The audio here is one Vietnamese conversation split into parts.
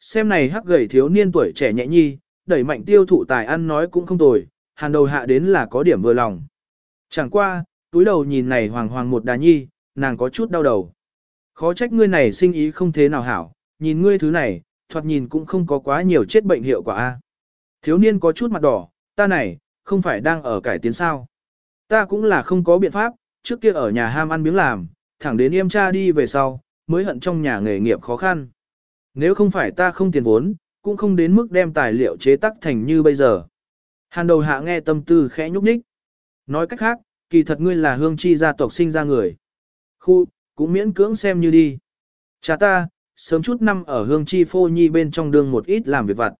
Xem này hắc gầy thiếu niên tuổi trẻ nhẹ nhi, đẩy mạnh tiêu thụ tài ăn nói cũng không tồi, hàn đầu hạ đến là có điểm vừa lòng. Chẳng qua, túi đầu nhìn này hoàng hoàng một đà nhi, nàng có chút đau đầu. Khó trách ngươi này sinh ý không thế nào hảo, nhìn ngươi thứ này, thoạt nhìn cũng không có quá nhiều chết bệnh hiệu quả a. Thiếu niên có chút mặt đỏ, ta này, không phải đang ở cải tiến sao. Ta cũng là không có biện pháp, trước kia ở nhà ham ăn miếng làm, thẳng đến yêm cha đi về sau, mới hận trong nhà nghề nghiệp khó khăn. Nếu không phải ta không tiền vốn, cũng không đến mức đem tài liệu chế tác thành như bây giờ. Hàn đầu hạ nghe tâm tư khẽ nhúc nhích. Nói cách khác, kỳ thật ngươi là hương chi gia tộc sinh ra người. Khu, cũng miễn cưỡng xem như đi. Cha ta, sớm chút năm ở hương chi phô nhi bên trong đường một ít làm việc vặt.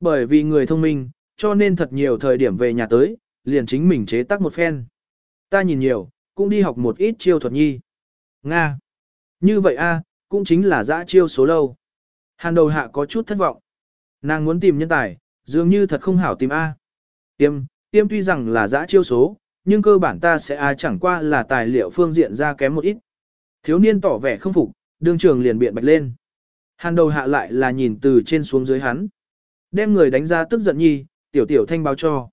Bởi vì người thông minh, cho nên thật nhiều thời điểm về nhà tới, liền chính mình chế tác một phen. Ta nhìn nhiều, cũng đi học một ít chiêu thuật nhi. Nga. Như vậy a, cũng chính là dã chiêu số lâu. Hàn đầu hạ có chút thất vọng. Nàng muốn tìm nhân tài, dường như thật không hảo tìm A. Tiêm, tiêm tuy rằng là dã chiêu số, nhưng cơ bản ta sẽ A chẳng qua là tài liệu phương diện ra kém một ít. Thiếu niên tỏ vẻ không phục, đương trường liền biện bạch lên. Hàn đầu hạ lại là nhìn từ trên xuống dưới hắn. Đem người đánh ra tức giận nhi, tiểu tiểu thanh báo cho.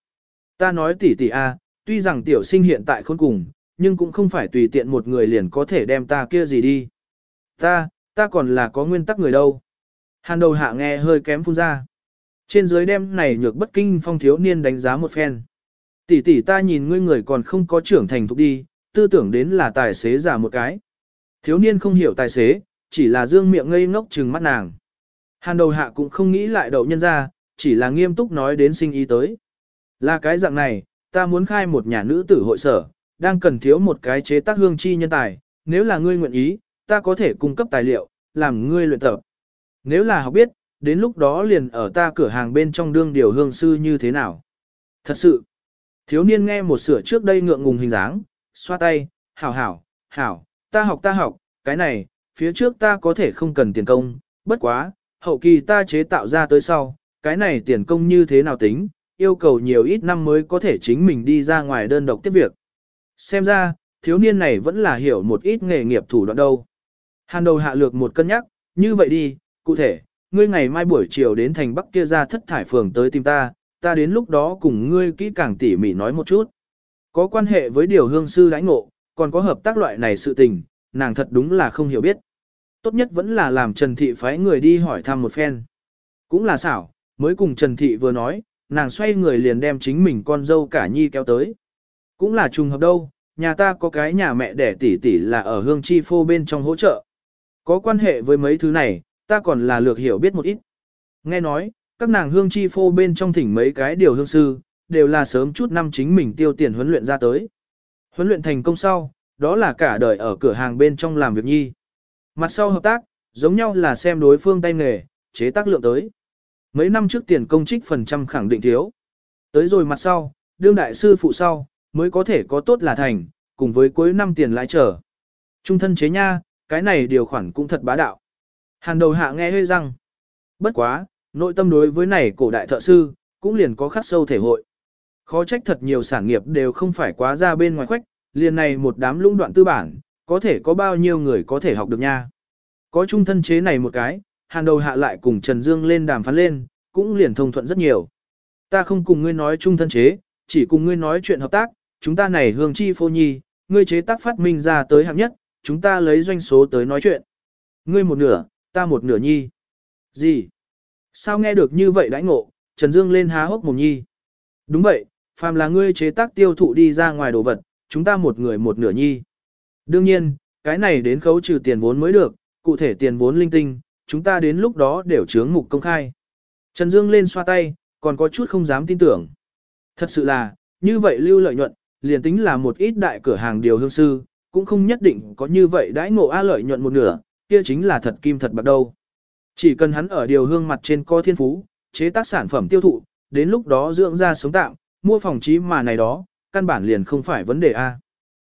Ta nói tỷ tỷ A, tuy rằng tiểu sinh hiện tại khốn cùng, nhưng cũng không phải tùy tiện một người liền có thể đem ta kia gì đi. Ta, ta còn là có nguyên tắc người đâu. Hàn đầu hạ nghe hơi kém phun ra. Trên dưới đem này nhược bất kinh phong thiếu niên đánh giá một phen. Tỷ tỷ ta nhìn ngươi người còn không có trưởng thành thục đi, tư tưởng đến là tài xế giả một cái. Thiếu niên không hiểu tài xế, chỉ là dương miệng ngây ngốc trừng mắt nàng. Hàn đầu hạ cũng không nghĩ lại đậu nhân ra, chỉ là nghiêm túc nói đến sinh ý tới. Là cái dạng này, ta muốn khai một nhà nữ tử hội sở, đang cần thiếu một cái chế tác hương chi nhân tài, nếu là ngươi nguyện ý, ta có thể cung cấp tài liệu, làm ngươi luyện tập. Nếu là học biết, đến lúc đó liền ở ta cửa hàng bên trong đương điều hương sư như thế nào. Thật sự, thiếu niên nghe một sửa trước đây ngượng ngùng hình dáng, xoa tay, hảo hảo, hảo, ta học ta học, cái này, phía trước ta có thể không cần tiền công, bất quá, hậu kỳ ta chế tạo ra tới sau, cái này tiền công như thế nào tính, yêu cầu nhiều ít năm mới có thể chính mình đi ra ngoài đơn độc tiếp việc. Xem ra, thiếu niên này vẫn là hiểu một ít nghề nghiệp thủ đoạn đâu. Hàn đầu hạ lược một cân nhắc, như vậy đi, cụ thể, ngươi ngày mai buổi chiều đến thành bắc kia ra thất thải phường tới tìm ta, ta đến lúc đó cùng ngươi kỹ càng tỉ mỉ nói một chút. Có quan hệ với điều hương sư lãnh ngộ, còn có hợp tác loại này sự tình, nàng thật đúng là không hiểu biết. Tốt nhất vẫn là làm Trần Thị phái người đi hỏi thăm một phen. Cũng là xảo, mới cùng Trần Thị vừa nói, nàng xoay người liền đem chính mình con dâu cả nhi kéo tới. Cũng là trùng hợp đâu, nhà ta có cái nhà mẹ đẻ tỷ tỷ là ở hương chi phô bên trong hỗ trợ. Có quan hệ với mấy thứ này, ta còn là lược hiểu biết một ít. Nghe nói, các nàng hương chi phô bên trong thỉnh mấy cái điều hương sư, đều là sớm chút năm chính mình tiêu tiền huấn luyện ra tới. Huấn luyện thành công sau, đó là cả đời ở cửa hàng bên trong làm việc nhi. Mặt sau hợp tác, giống nhau là xem đối phương tay nghề, chế tác lượng tới. Mấy năm trước tiền công trích phần trăm khẳng định thiếu. Tới rồi mặt sau, đương đại sư phụ sau, mới có thể có tốt là thành, cùng với cuối năm tiền lãi trở. Trung thân chế nha, cái này điều khoản cũng thật bá đạo. Hàn đầu hạ nghe hơi răng. Bất quá, nội tâm đối với này cổ đại thợ sư, cũng liền có khắc sâu thể hội. Khó trách thật nhiều sản nghiệp đều không phải quá ra bên ngoài khoách, liền này một đám lũng đoạn tư bản, có thể có bao nhiêu người có thể học được nha. Có trung thân chế này một cái, hàn đầu hạ lại cùng Trần Dương lên đàm phán lên, cũng liền thông thuận rất nhiều. Ta không cùng ngươi nói trung thân chế, chỉ cùng ngươi nói chuyện hợp tác, chúng ta này hương chi phô nhi, ngươi chế tác phát minh ra tới hạng nhất, chúng ta lấy doanh số tới nói chuyện. Ngươi một nửa, ta một nửa nhi. Gì? Sao nghe được như vậy đãi ngộ, Trần Dương lên há hốc một nhi. Đúng vậy, phàm là ngươi chế tác tiêu thụ đi ra ngoài đồ vật, chúng ta một người một nửa nhi. Đương nhiên, cái này đến khấu trừ tiền vốn mới được, cụ thể tiền vốn linh tinh, chúng ta đến lúc đó đều chướng mục công khai. Trần Dương lên xoa tay, còn có chút không dám tin tưởng. Thật sự là, như vậy lưu lợi nhuận, liền tính là một ít đại cửa hàng điều hương sư, cũng không nhất định có như vậy đãi ngộ a lợi nhuận một nửa, kia chính là thật kim thật bạc đâu. Chỉ cần hắn ở điều hương mặt trên co thiên phú, chế tác sản phẩm tiêu thụ, đến lúc đó dưỡng ra sống tạm, mua phòng trí mà này đó, căn bản liền không phải vấn đề A.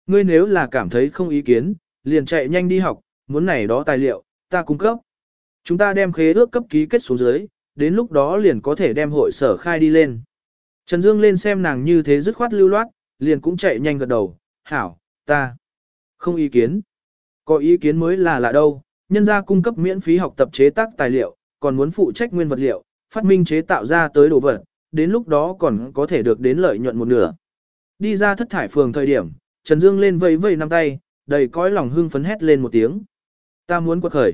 Ngươi nếu là cảm thấy không ý kiến, liền chạy nhanh đi học, muốn này đó tài liệu, ta cung cấp. Chúng ta đem khế ước cấp ký kết xuống dưới, đến lúc đó liền có thể đem hội sở khai đi lên. Trần Dương lên xem nàng như thế dứt khoát lưu loát, liền cũng chạy nhanh gật đầu, hảo, ta, không ý kiến. Có ý kiến mới là lạ đâu, nhân gia cung cấp miễn phí học tập chế tác tài liệu, còn muốn phụ trách nguyên vật liệu, phát minh chế tạo ra tới đồ vật, đến lúc đó còn có thể được đến lợi nhuận một nửa. Đi ra thất thải phường thời điểm, Trần Dương lên vây vây năm tay, đầy cõi lòng hưng phấn hét lên một tiếng. Ta muốn quật khởi.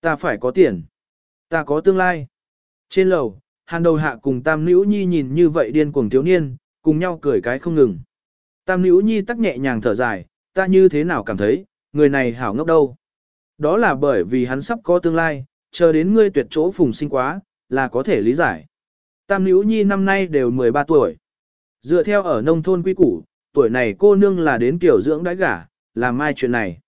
Ta phải có tiền. Ta có tương lai. Trên lầu, hàn đầu hạ cùng tam nữ nhi nhìn như vậy điên cuồng thiếu niên, cùng nhau cười cái không ngừng. Tam nữ nhi tắc nhẹ nhàng thở dài, ta như thế nào cảm thấy, người này hảo ngốc đâu. Đó là bởi vì hắn sắp có tương lai, chờ đến ngươi tuyệt chỗ phùng sinh quá, là có thể lý giải. Tam nữ nhi năm nay đều 13 tuổi. Dựa theo ở nông thôn quy củ, tuổi này cô nương là đến kiểu dưỡng đãi gả, làm mai chuyện này.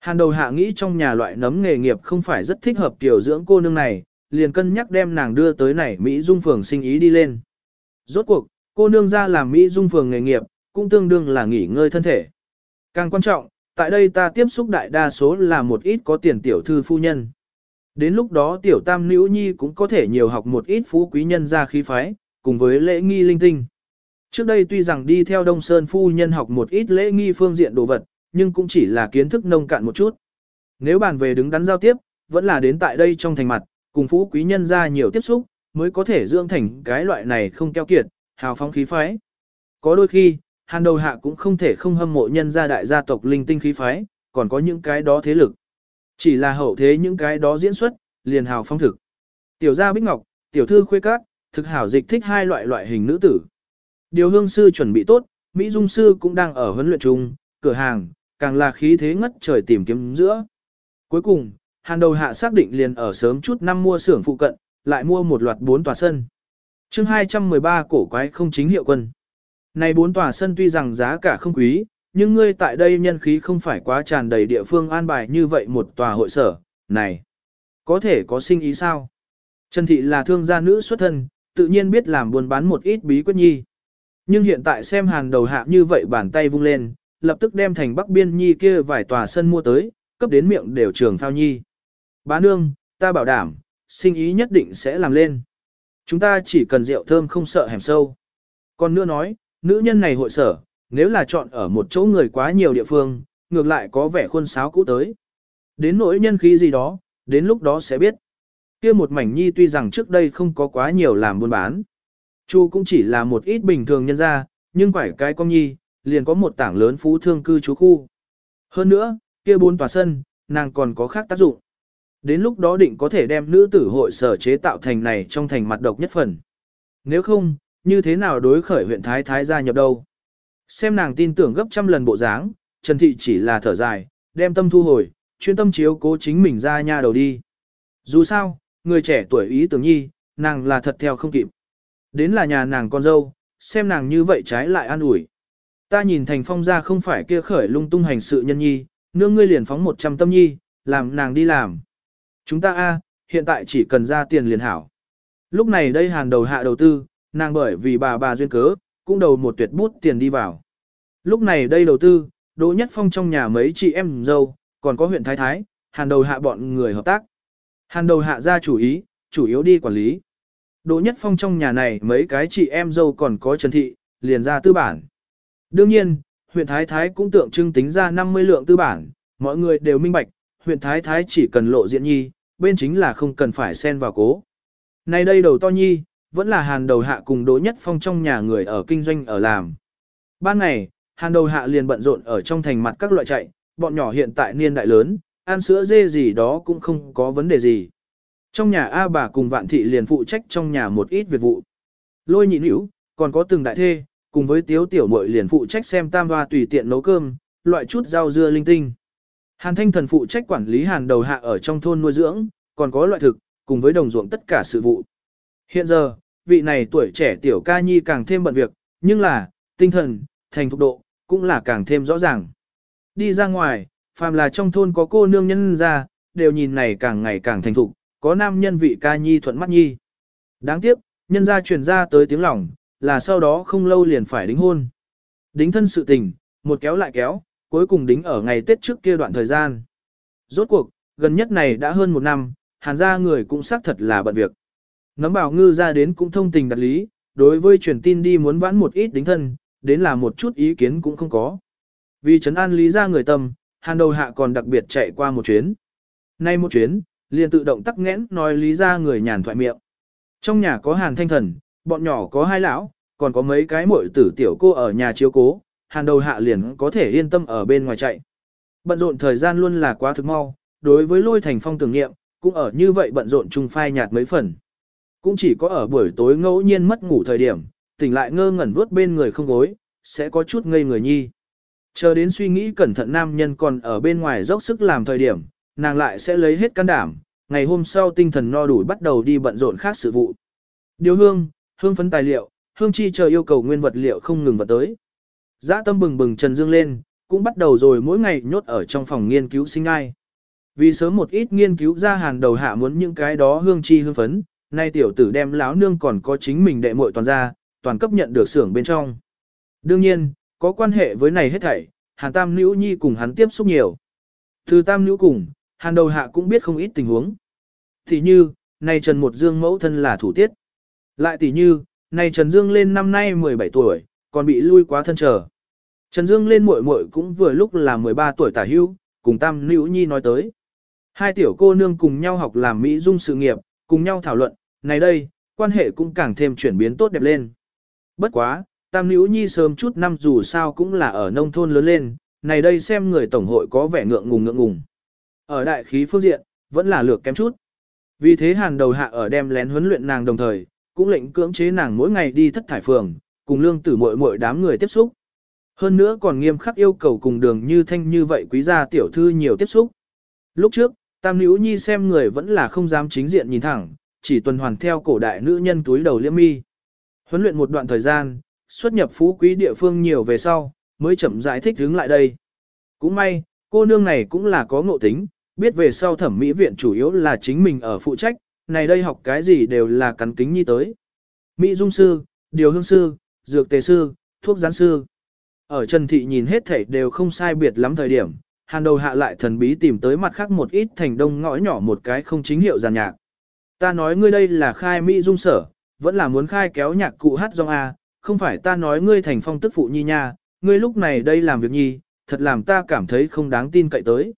Hàn đầu hạ nghĩ trong nhà loại nấm nghề nghiệp không phải rất thích hợp kiểu dưỡng cô nương này, liền cân nhắc đem nàng đưa tới này Mỹ Dung Phường sinh ý đi lên. Rốt cuộc, cô nương ra làm Mỹ Dung Phường nghề nghiệp, cũng tương đương là nghỉ ngơi thân thể. Càng quan trọng, tại đây ta tiếp xúc đại đa số là một ít có tiền tiểu thư phu nhân. Đến lúc đó tiểu tam nữ nhi cũng có thể nhiều học một ít phú quý nhân ra khí phái, cùng với lễ nghi linh tinh. Trước đây tuy rằng đi theo Đông Sơn phu nhân học một ít lễ nghi phương diện đồ vật, nhưng cũng chỉ là kiến thức nông cạn một chút. Nếu bàn về đứng đắn giao tiếp, vẫn là đến tại đây trong thành mặt, cùng phú quý nhân ra nhiều tiếp xúc, mới có thể dưỡng thành cái loại này không keo kiệt, hào phóng khí phái. Có đôi khi, hàn đầu hạ cũng không thể không hâm mộ nhân gia đại gia tộc linh tinh khí phái, còn có những cái đó thế lực. Chỉ là hậu thế những cái đó diễn xuất, liền hào phong thực. Tiểu gia Bích Ngọc, tiểu thư khuê cát, thực hảo dịch thích hai loại loại hình nữ tử. Điều hương sư chuẩn bị tốt, Mỹ Dung sư cũng đang ở huấn luyện chung, cửa hàng, càng là khí thế ngất trời tìm kiếm giữa. Cuối cùng, hàn đầu hạ xác định liền ở sớm chút năm mua xưởng phụ cận, lại mua một loạt bốn tòa sân. chương 213 cổ quái không chính hiệu quân. Này bốn tòa sân tuy rằng giá cả không quý, nhưng ngươi tại đây nhân khí không phải quá tràn đầy địa phương an bài như vậy một tòa hội sở, này, có thể có sinh ý sao? Trần Thị là thương gia nữ xuất thân, tự nhiên biết làm buôn bán một ít bí quyết nhi. Nhưng hiện tại xem hàng đầu hạ như vậy bàn tay vung lên, lập tức đem thành bắc biên nhi kia vài tòa sân mua tới, cấp đến miệng đều trường phao nhi. Bá nương, ta bảo đảm, sinh ý nhất định sẽ làm lên. Chúng ta chỉ cần rượu thơm không sợ hẻm sâu. Còn nữa nói, nữ nhân này hội sở, nếu là chọn ở một chỗ người quá nhiều địa phương, ngược lại có vẻ khuôn sáo cũ tới. Đến nỗi nhân khí gì đó, đến lúc đó sẽ biết. Kia một mảnh nhi tuy rằng trước đây không có quá nhiều làm buôn bán. Chu cũng chỉ là một ít bình thường nhân ra, nhưng phải cái con nhi, liền có một tảng lớn phú thương cư trú khu. Hơn nữa, kia bốn tòa sân, nàng còn có khác tác dụng. Đến lúc đó định có thể đem nữ tử hội sở chế tạo thành này trong thành mặt độc nhất phần. Nếu không, như thế nào đối khởi huyện Thái Thái gia nhập đâu? Xem nàng tin tưởng gấp trăm lần bộ dáng, Trần Thị chỉ là thở dài, đem tâm thu hồi, chuyên tâm chiếu cố chính mình ra nha đầu đi. Dù sao, người trẻ tuổi ý tưởng nhi, nàng là thật theo không kịp. Đến là nhà nàng con dâu, xem nàng như vậy trái lại an ủi. Ta nhìn thành phong ra không phải kia khởi lung tung hành sự nhân nhi, nương ngươi liền phóng một trăm tâm nhi, làm nàng đi làm. Chúng ta a hiện tại chỉ cần ra tiền liền hảo. Lúc này đây hàng đầu hạ đầu tư, nàng bởi vì bà bà duyên cớ, cũng đầu một tuyệt bút tiền đi vào. Lúc này đây đầu tư, Đỗ Nhất Phong trong nhà mấy chị em dâu, còn có huyện Thái Thái, hàn đầu hạ bọn người hợp tác. Hàn đầu hạ ra chủ ý, chủ yếu đi quản lý. Đỗ Nhất Phong trong nhà này mấy cái chị em dâu còn có Trần Thị, liền ra tư bản. Đương nhiên, huyện Thái Thái cũng tượng trưng tính ra 50 lượng tư bản, mọi người đều minh bạch, huyện Thái Thái chỉ cần lộ diện nhi, bên chính là không cần phải xen vào cố. Nay đây đầu to nhi, vẫn là hàn đầu hạ cùng Đỗ Nhất Phong trong nhà người ở kinh doanh ở làm. Ban ngày, hàn đầu hạ liền bận rộn ở trong thành mặt các loại chạy, bọn nhỏ hiện tại niên đại lớn, ăn sữa dê gì đó cũng không có vấn đề gì. Trong nhà A bà cùng vạn thị liền phụ trách trong nhà một ít việc vụ. Lôi nhị nữ, còn có từng đại thê, cùng với tiếu tiểu muội liền phụ trách xem tam hoa tùy tiện nấu cơm, loại chút rau dưa linh tinh. Hàn thanh thần phụ trách quản lý hàn đầu hạ ở trong thôn nuôi dưỡng, còn có loại thực, cùng với đồng ruộng tất cả sự vụ. Hiện giờ, vị này tuổi trẻ tiểu ca nhi càng thêm bận việc, nhưng là, tinh thần, thành thục độ, cũng là càng thêm rõ ràng. Đi ra ngoài, phàm là trong thôn có cô nương nhân ra, đều nhìn này càng ngày càng thành thục, có nam nhân vị ca nhi thuận mắt nhi. Đáng tiếc, nhân ra truyền ra tới tiếng lòng, là sau đó không lâu liền phải đính hôn. Đính thân sự tình, một kéo lại kéo, cuối cùng đính ở ngày Tết trước kia đoạn thời gian. Rốt cuộc, gần nhất này đã hơn một năm, hàn gia người cũng xác thật là bận việc. Nấm bảo ngư ra đến cũng thông tình đặt lý, đối với truyền tin đi muốn vãn một ít đính thân, đến là một chút ý kiến cũng không có. Vì trấn an lý ra người tâm, hàn đầu hạ còn đặc biệt chạy qua một chuyến. Nay một chuyến, liền tự động tắc nghẽn nói lý ra người nhàn thoại miệng. Trong nhà có hàn thanh thần, bọn nhỏ có hai lão, còn có mấy cái muội tử tiểu cô ở nhà chiếu cố, hàn đầu hạ liền có thể yên tâm ở bên ngoài chạy. Bận rộn thời gian luôn là quá thực mau, đối với lôi thành phong tưởng nghiệm, cũng ở như vậy bận rộn chung phai nhạt mấy phần. Cũng chỉ có ở buổi tối ngẫu nhiên mất ngủ thời điểm, tỉnh lại ngơ ngẩn vuốt bên người không gối, sẽ có chút ngây người nhi. Chờ đến suy nghĩ cẩn thận nam nhân còn ở bên ngoài dốc sức làm thời điểm, nàng lại sẽ lấy hết can đảm, ngày hôm sau tinh thần no đủ bắt đầu đi bận rộn khác sự vụ. Điều hương, hương phấn tài liệu, hương chi chờ yêu cầu nguyên vật liệu không ngừng vào tới. Giã tâm bừng bừng trần dương lên, cũng bắt đầu rồi mỗi ngày nhốt ở trong phòng nghiên cứu sinh ai. Vì sớm một ít nghiên cứu ra hàng đầu hạ muốn những cái đó hương chi hương phấn, nay tiểu tử đem láo nương còn có chính mình đệ muội toàn ra, toàn cấp nhận được xưởng bên trong. Đương nhiên, có quan hệ với này hết thảy, Hàn Tam Nữ Nhi cùng hắn tiếp xúc nhiều. Từ Tam Nữ cùng, Hàn đầu hạ cũng biết không ít tình huống. Thì như, nay Trần Một Dương mẫu thân là thủ tiết. Lại tỷ như, này Trần Dương lên năm nay 17 tuổi, còn bị lui quá thân trở. Trần Dương lên muội muội cũng vừa lúc là 13 tuổi tả hưu, cùng Tam Nữ Nhi nói tới. Hai tiểu cô nương cùng nhau học làm Mỹ dung sự nghiệp, cùng nhau thảo luận, này đây, quan hệ cũng càng thêm chuyển biến tốt đẹp lên. Bất quá, Tam Nữ Nhi sớm chút năm dù sao cũng là ở nông thôn lớn lên, này đây xem người tổng hội có vẻ ngượng ngùng ngượng ngùng. Ở đại khí phương diện, vẫn là lược kém chút. Vì thế hàn đầu hạ ở đem lén huấn luyện nàng đồng thời, cũng lệnh cưỡng chế nàng mỗi ngày đi thất thải phường, cùng lương tử muội muội đám người tiếp xúc. Hơn nữa còn nghiêm khắc yêu cầu cùng đường như thanh như vậy quý gia tiểu thư nhiều tiếp xúc. Lúc trước, Tam Nữ Nhi xem người vẫn là không dám chính diện nhìn thẳng, chỉ tuần hoàn theo cổ đại nữ nhân túi đầu liễm mi. Huấn luyện một đoạn thời gian, xuất nhập phú quý địa phương nhiều về sau, mới chậm giải thích hướng lại đây. Cũng may, cô nương này cũng là có ngộ tính, biết về sau thẩm mỹ viện chủ yếu là chính mình ở phụ trách, này đây học cái gì đều là cắn kính nhi tới. Mỹ dung sư, điều hương sư, dược tề sư, thuốc gián sư. Ở Trần Thị nhìn hết thảy đều không sai biệt lắm thời điểm, hàn đầu hạ lại thần bí tìm tới mặt khác một ít thành đông ngõ nhỏ một cái không chính hiệu giàn nhạc. Ta nói ngươi đây là khai Mỹ dung sở, vẫn là muốn khai kéo nhạc cụ hát dòng A, không phải ta nói ngươi thành phong tức phụ nhi nha, ngươi lúc này đây làm việc nhi, thật làm ta cảm thấy không đáng tin cậy tới.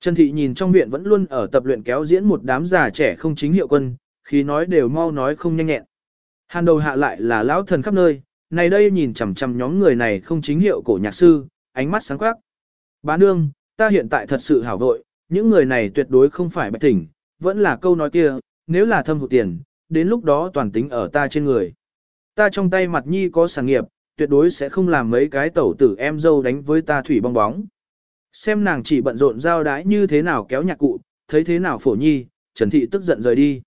Trần Thị nhìn trong viện vẫn luôn ở tập luyện kéo diễn một đám già trẻ không chính hiệu quân, khi nói đều mau nói không nhanh nhẹn. Hàn đầu hạ lại là lão thần khắp nơi, này đây nhìn chằm chằm nhóm người này không chính hiệu cổ nhạc sư, ánh mắt sáng quắc. Bá nương, ta hiện tại thật sự hảo vội, những người này tuyệt đối không phải bạch thỉnh, vẫn là câu nói kia, nếu là thâm hụt tiền, đến lúc đó toàn tính ở ta trên người. Ta trong tay mặt nhi có sản nghiệp, tuyệt đối sẽ không làm mấy cái tẩu tử em dâu đánh với ta thủy bong bóng. Xem nàng chỉ bận rộn giao đái như thế nào kéo nhạc cụ, thấy thế nào phổ nhi, Trần Thị tức giận rời đi.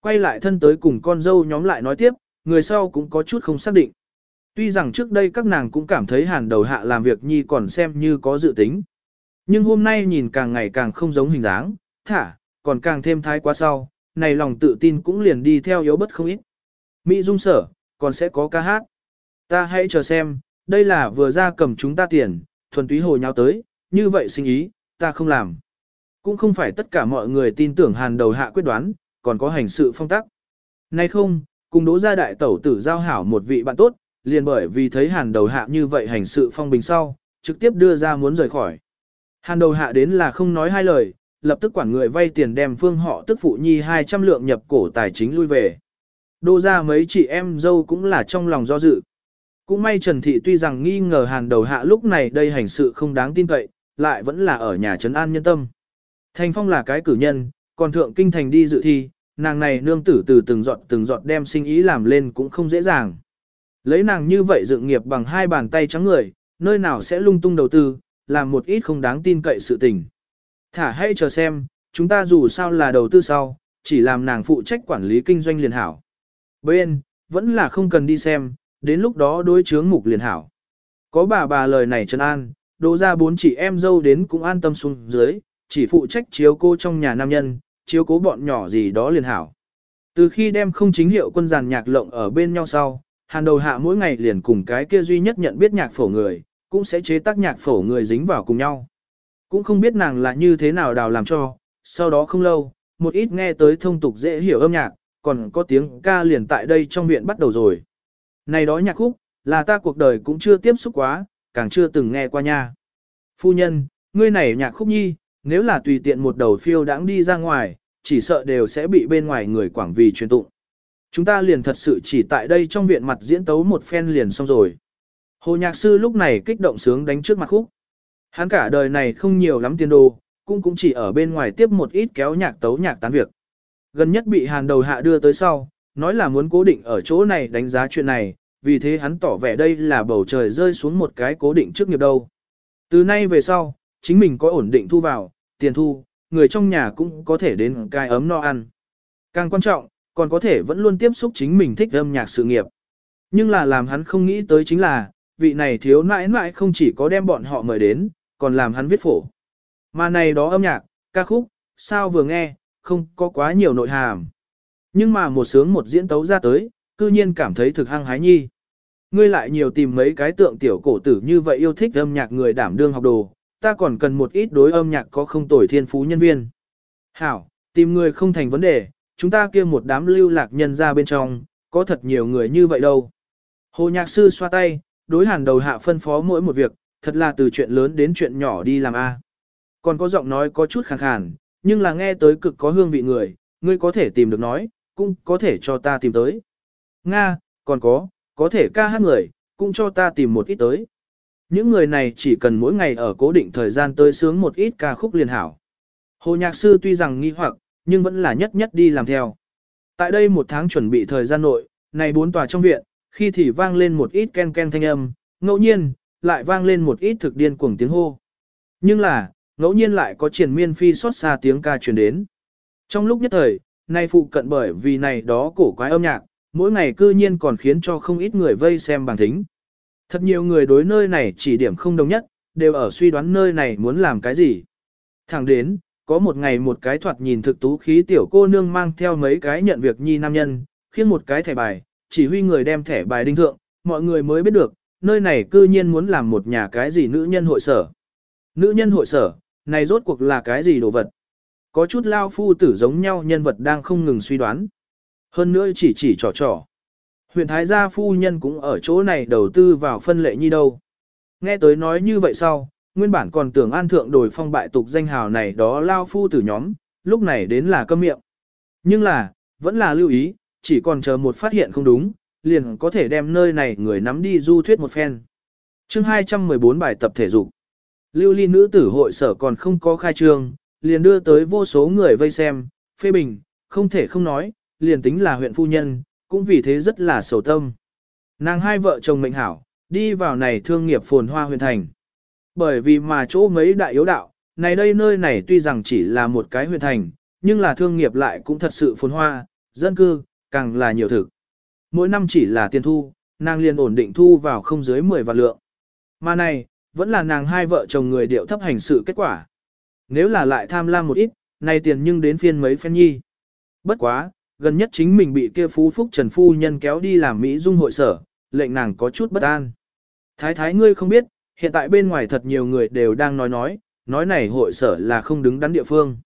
Quay lại thân tới cùng con dâu nhóm lại nói tiếp, người sau cũng có chút không xác định. Tuy rằng trước đây các nàng cũng cảm thấy hàn đầu hạ làm việc nhi còn xem như có dự tính. Nhưng hôm nay nhìn càng ngày càng không giống hình dáng, thả, còn càng thêm thái quá sau, này lòng tự tin cũng liền đi theo yếu bất không ít. Mỹ dung sở, còn sẽ có ca hát. Ta hãy chờ xem, đây là vừa ra cầm chúng ta tiền, thuần túy hồi nhau tới, như vậy sinh ý, ta không làm. Cũng không phải tất cả mọi người tin tưởng hàn đầu hạ quyết đoán, còn có hành sự phong tắc. Nay không, cùng đỗ gia đại tẩu tử giao hảo một vị bạn tốt, liền bởi vì thấy hàn đầu hạ như vậy hành sự phong bình sau, trực tiếp đưa ra muốn rời khỏi. Hàn đầu hạ đến là không nói hai lời, lập tức quản người vay tiền đem phương họ tức phụ nhi 200 lượng nhập cổ tài chính lui về. Đô ra mấy chị em dâu cũng là trong lòng do dự. Cũng may Trần Thị tuy rằng nghi ngờ hàn đầu hạ lúc này đây hành sự không đáng tin cậy, lại vẫn là ở nhà trấn an nhân tâm. Thành Phong là cái cử nhân, còn thượng kinh thành đi dự thi, nàng này nương tử từ từng giọt từng giọt đem sinh ý làm lên cũng không dễ dàng. Lấy nàng như vậy dựng nghiệp bằng hai bàn tay trắng người, nơi nào sẽ lung tung đầu tư, làm một ít không đáng tin cậy sự tình. Thả hay chờ xem, chúng ta dù sao là đầu tư sau, chỉ làm nàng phụ trách quản lý kinh doanh liền hảo. Bên, vẫn là không cần đi xem, đến lúc đó đối chướng mục liền hảo. Có bà bà lời này trấn an, đỗ ra bốn chị em dâu đến cũng an tâm xuống dưới, chỉ phụ trách chiếu cô trong nhà nam nhân, chiếu cố bọn nhỏ gì đó liền hảo. Từ khi đem không chính hiệu quân giàn nhạc lộng ở bên nhau sau, hàn đầu hạ mỗi ngày liền cùng cái kia duy nhất nhận biết nhạc phổ người, cũng sẽ chế tác nhạc phổ người dính vào cùng nhau. Cũng không biết nàng là như thế nào đào làm cho, sau đó không lâu, một ít nghe tới thông tục dễ hiểu âm nhạc, còn có tiếng ca liền tại đây trong viện bắt đầu rồi. Này đó nhạc khúc, là ta cuộc đời cũng chưa tiếp xúc quá, càng chưa từng nghe qua nha. Phu nhân, ngươi này nhạc khúc nhi, nếu là tùy tiện một đầu phiêu đãng đi ra ngoài, chỉ sợ đều sẽ bị bên ngoài người quảng vì truyền tụng. Chúng ta liền thật sự chỉ tại đây trong viện mặt diễn tấu một phen liền xong rồi. Hồ nhạc sư lúc này kích động sướng đánh trước mặt khúc. Hắn cả đời này không nhiều lắm tiền đồ, cũng cũng chỉ ở bên ngoài tiếp một ít kéo nhạc tấu nhạc tán việc. Gần nhất bị hàn đầu hạ đưa tới sau, nói là muốn cố định ở chỗ này đánh giá chuyện này, vì thế hắn tỏ vẻ đây là bầu trời rơi xuống một cái cố định trước nghiệp đâu. Từ nay về sau, chính mình có ổn định thu vào, tiền thu, người trong nhà cũng có thể đến cai ấm no ăn. Càng quan trọng, còn có thể vẫn luôn tiếp xúc chính mình thích âm nhạc sự nghiệp. Nhưng là làm hắn không nghĩ tới chính là, vị này thiếu nãi nãi không chỉ có đem bọn họ mời đến, còn làm hắn viết phổ. Mà này đó âm nhạc, ca khúc, sao vừa nghe, không có quá nhiều nội hàm. Nhưng mà một sướng một diễn tấu ra tới, cư nhiên cảm thấy thực hăng hái nhi. Ngươi lại nhiều tìm mấy cái tượng tiểu cổ tử như vậy yêu thích âm nhạc người đảm đương học đồ, ta còn cần một ít đối âm nhạc có không tồi thiên phú nhân viên. Hảo, tìm người không thành vấn đề, chúng ta kia một đám lưu lạc nhân ra bên trong, có thật nhiều người như vậy đâu. Hồ nhạc sư xoa tay, đối hàn đầu hạ phân phó mỗi một việc, thật là từ chuyện lớn đến chuyện nhỏ đi làm A. Còn có giọng nói có chút khàn khàn, nhưng là nghe tới cực có hương vị người, ngươi có thể tìm được nói, cũng có thể cho ta tìm tới. Nga, còn có, có thể ca hát người, cũng cho ta tìm một ít tới. Những người này chỉ cần mỗi ngày ở cố định thời gian tới sướng một ít ca khúc liền hảo. Hồ nhạc sư tuy rằng nghi hoặc, nhưng vẫn là nhất nhất đi làm theo. Tại đây một tháng chuẩn bị thời gian nội, này bốn tòa trong viện, khi thì vang lên một ít ken ken thanh âm, ngẫu nhiên, lại vang lên một ít thực điên cuồng tiếng hô. Nhưng là, ngẫu nhiên lại có triển miên phi xót xa tiếng ca truyền đến. Trong lúc nhất thời, nay phụ cận bởi vì này đó cổ quái âm nhạc, mỗi ngày cư nhiên còn khiến cho không ít người vây xem bằng thính. Thật nhiều người đối nơi này chỉ điểm không đồng nhất, đều ở suy đoán nơi này muốn làm cái gì. Thẳng đến, có một ngày một cái thoạt nhìn thực tú khí tiểu cô nương mang theo mấy cái nhận việc nhi nam nhân, khiến một cái thẻ bài, chỉ huy người đem thẻ bài đinh thượng, mọi người mới biết được, nơi này cư nhiên muốn làm một nhà cái gì nữ nhân hội sở. Nữ nhân hội sở, này rốt cuộc là cái gì đồ vật? Có chút lao phu tử giống nhau nhân vật đang không ngừng suy đoán. Hơn nữa chỉ chỉ trò trò. Huyện Thái gia phu nhân cũng ở chỗ này đầu tư vào phân lệ nhi đâu. Nghe tới nói như vậy sau, nguyên bản còn tưởng an thượng đổi phong bại tục danh hào này đó lao phu tử nhóm, lúc này đến là câm miệng. Nhưng là, vẫn là lưu ý, chỉ còn chờ một phát hiện không đúng, liền có thể đem nơi này người nắm đi du thuyết một phen. chương 214 bài tập thể dục. Lưu ly nữ tử hội sở còn không có khai trương, liền đưa tới vô số người vây xem, phê bình, không thể không nói, liền tính là huyện phu nhân, cũng vì thế rất là sầu tâm. Nàng hai vợ chồng mệnh hảo, đi vào này thương nghiệp phồn hoa huyện thành. Bởi vì mà chỗ mấy đại yếu đạo, này đây nơi này tuy rằng chỉ là một cái huyện thành, nhưng là thương nghiệp lại cũng thật sự phồn hoa, dân cư, càng là nhiều thực. Mỗi năm chỉ là tiền thu, nàng liền ổn định thu vào không dưới 10 vạn lượng. Mà này, vẫn là nàng hai vợ chồng người điệu thấp hành sự kết quả. Nếu là lại tham lam một ít, này tiền nhưng đến phiên mấy phen nhi. Bất quá, gần nhất chính mình bị kia phú phúc Trần Phu Nhân kéo đi làm Mỹ dung hội sở, lệnh nàng có chút bất an. Thái thái ngươi không biết, hiện tại bên ngoài thật nhiều người đều đang nói nói, nói này hội sở là không đứng đắn địa phương.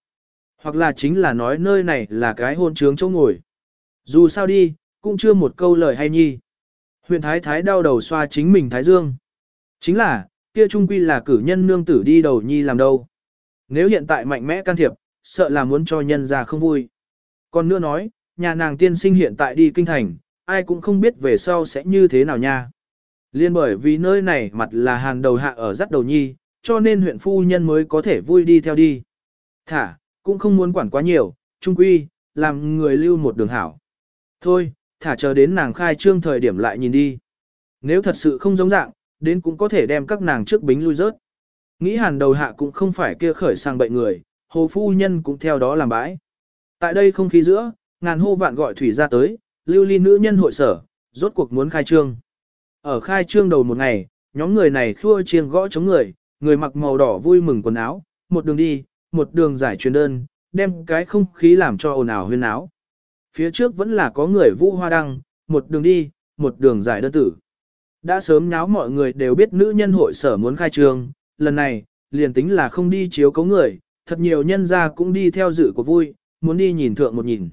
Hoặc là chính là nói nơi này là cái hôn trướng chỗ ngồi. Dù sao đi, cũng chưa một câu lời hay nhi. Huyện thái thái đau đầu xoa chính mình thái dương. Chính là, kia trung quy là cử nhân nương tử đi đầu nhi làm đâu. Nếu hiện tại mạnh mẽ can thiệp, sợ là muốn cho nhân ra không vui. Còn nữa nói, nhà nàng tiên sinh hiện tại đi kinh thành, ai cũng không biết về sau sẽ như thế nào nha. Liên bởi vì nơi này mặt là hàng đầu hạ ở dắt đầu nhi, cho nên huyện phu nhân mới có thể vui đi theo đi. Thả, cũng không muốn quản quá nhiều, trung quy, làm người lưu một đường hảo. Thôi, thả chờ đến nàng khai trương thời điểm lại nhìn đi. Nếu thật sự không giống dạng, đến cũng có thể đem các nàng trước bính lui rớt. Nghĩ hàn đầu hạ cũng không phải kia khởi sang bệnh người, hồ phu nhân cũng theo đó làm bãi. Tại đây không khí giữa, ngàn hô vạn gọi thủy ra tới, lưu ly nữ nhân hội sở, rốt cuộc muốn khai trương. Ở khai trương đầu một ngày, nhóm người này khua chiêng gõ chống người, người mặc màu đỏ vui mừng quần áo, một đường đi, một đường giải truyền đơn, đem cái không khí làm cho ồn ào huyên áo. Phía trước vẫn là có người vũ hoa đăng, một đường đi, một đường giải đơn tử. Đã sớm nháo mọi người đều biết nữ nhân hội sở muốn khai trương, lần này, liền tính là không đi chiếu cấu người, thật nhiều nhân gia cũng đi theo dự của vui, muốn đi nhìn thượng một nhìn.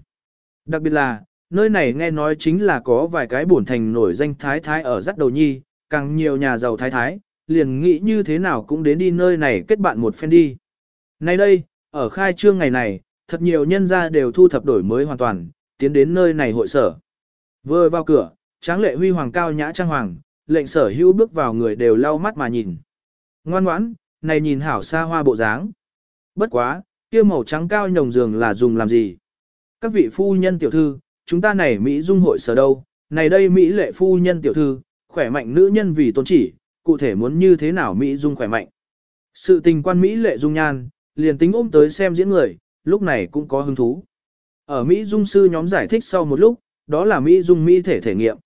Đặc biệt là, nơi này nghe nói chính là có vài cái bổn thành nổi danh thái thái ở rất đầu nhi, càng nhiều nhà giàu thái thái, liền nghĩ như thế nào cũng đến đi nơi này kết bạn một phen đi. Nay đây, ở khai trương ngày này, thật nhiều nhân gia đều thu thập đổi mới hoàn toàn, tiến đến nơi này hội sở. Vừa vào cửa, tráng lệ huy hoàng cao nhã trang hoàng, lệnh sở hữu bước vào người đều lau mắt mà nhìn. Ngoan ngoãn, này nhìn hảo xa hoa bộ dáng. Bất quá, kia màu trắng cao nhồng giường là dùng làm gì? Các vị phu nhân tiểu thư, chúng ta này Mỹ dung hội sở đâu, này đây Mỹ lệ phu nhân tiểu thư, khỏe mạnh nữ nhân vì tôn chỉ, cụ thể muốn như thế nào Mỹ dung khỏe mạnh. Sự tình quan Mỹ lệ dung nhan, liền tính ôm tới xem diễn người, lúc này cũng có hứng thú. Ở Mỹ dung sư nhóm giải thích sau một lúc, đó là Mỹ dung Mỹ thể thể nghiệm.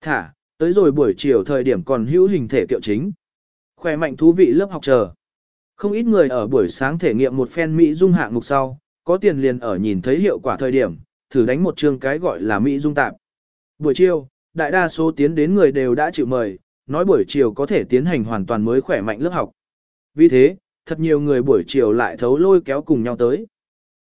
Thả, tới rồi buổi chiều thời điểm còn hữu hình thể tiệu chính. Khỏe mạnh thú vị lớp học chờ. Không ít người ở buổi sáng thể nghiệm một phen Mỹ dung hạng mục sau, có tiền liền ở nhìn thấy hiệu quả thời điểm, thử đánh một chương cái gọi là Mỹ dung tạp. Buổi chiều, đại đa số tiến đến người đều đã chịu mời, nói buổi chiều có thể tiến hành hoàn toàn mới khỏe mạnh lớp học. Vì thế, thật nhiều người buổi chiều lại thấu lôi kéo cùng nhau tới.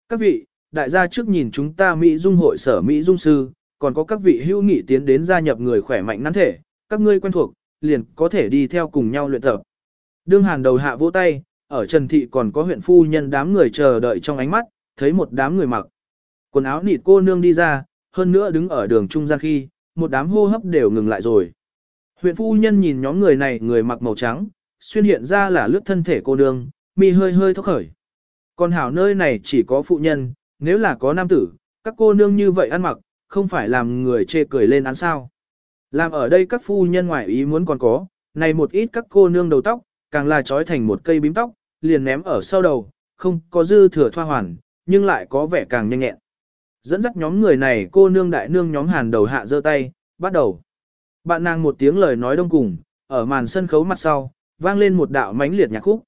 Các vị, đại gia trước nhìn chúng ta Mỹ dung hội sở Mỹ dung sư, còn có các vị hữu nghị tiến đến gia nhập người khỏe mạnh nắn thể, các ngươi quen thuộc, liền có thể đi theo cùng nhau luyện tập. Đương hàn đầu hạ vỗ tay, ở Trần Thị còn có huyện phu nhân đám người chờ đợi trong ánh mắt, thấy một đám người mặc. Quần áo nịt cô nương đi ra, hơn nữa đứng ở đường trung gian khi, một đám hô hấp đều ngừng lại rồi. Huyện phu nhân nhìn nhóm người này người mặc màu trắng, xuyên hiện ra là lướt thân thể cô nương, mi hơi hơi thốc khởi. Còn hảo nơi này chỉ có phụ nhân, nếu là có nam tử, các cô nương như vậy ăn mặc, không phải làm người chê cười lên án sao. Làm ở đây các phu nhân ngoại ý muốn còn có, này một ít các cô nương đầu tóc, càng là trói thành một cây bím tóc, liền ném ở sau đầu, không có dư thừa thoa hoàn, nhưng lại có vẻ càng nhanh nhẹn. Dẫn dắt nhóm người này cô nương đại nương nhóm hàn đầu hạ giơ tay, bắt đầu. Bạn nàng một tiếng lời nói đông cùng, ở màn sân khấu mặt sau, vang lên một đạo mãnh liệt nhạc khúc.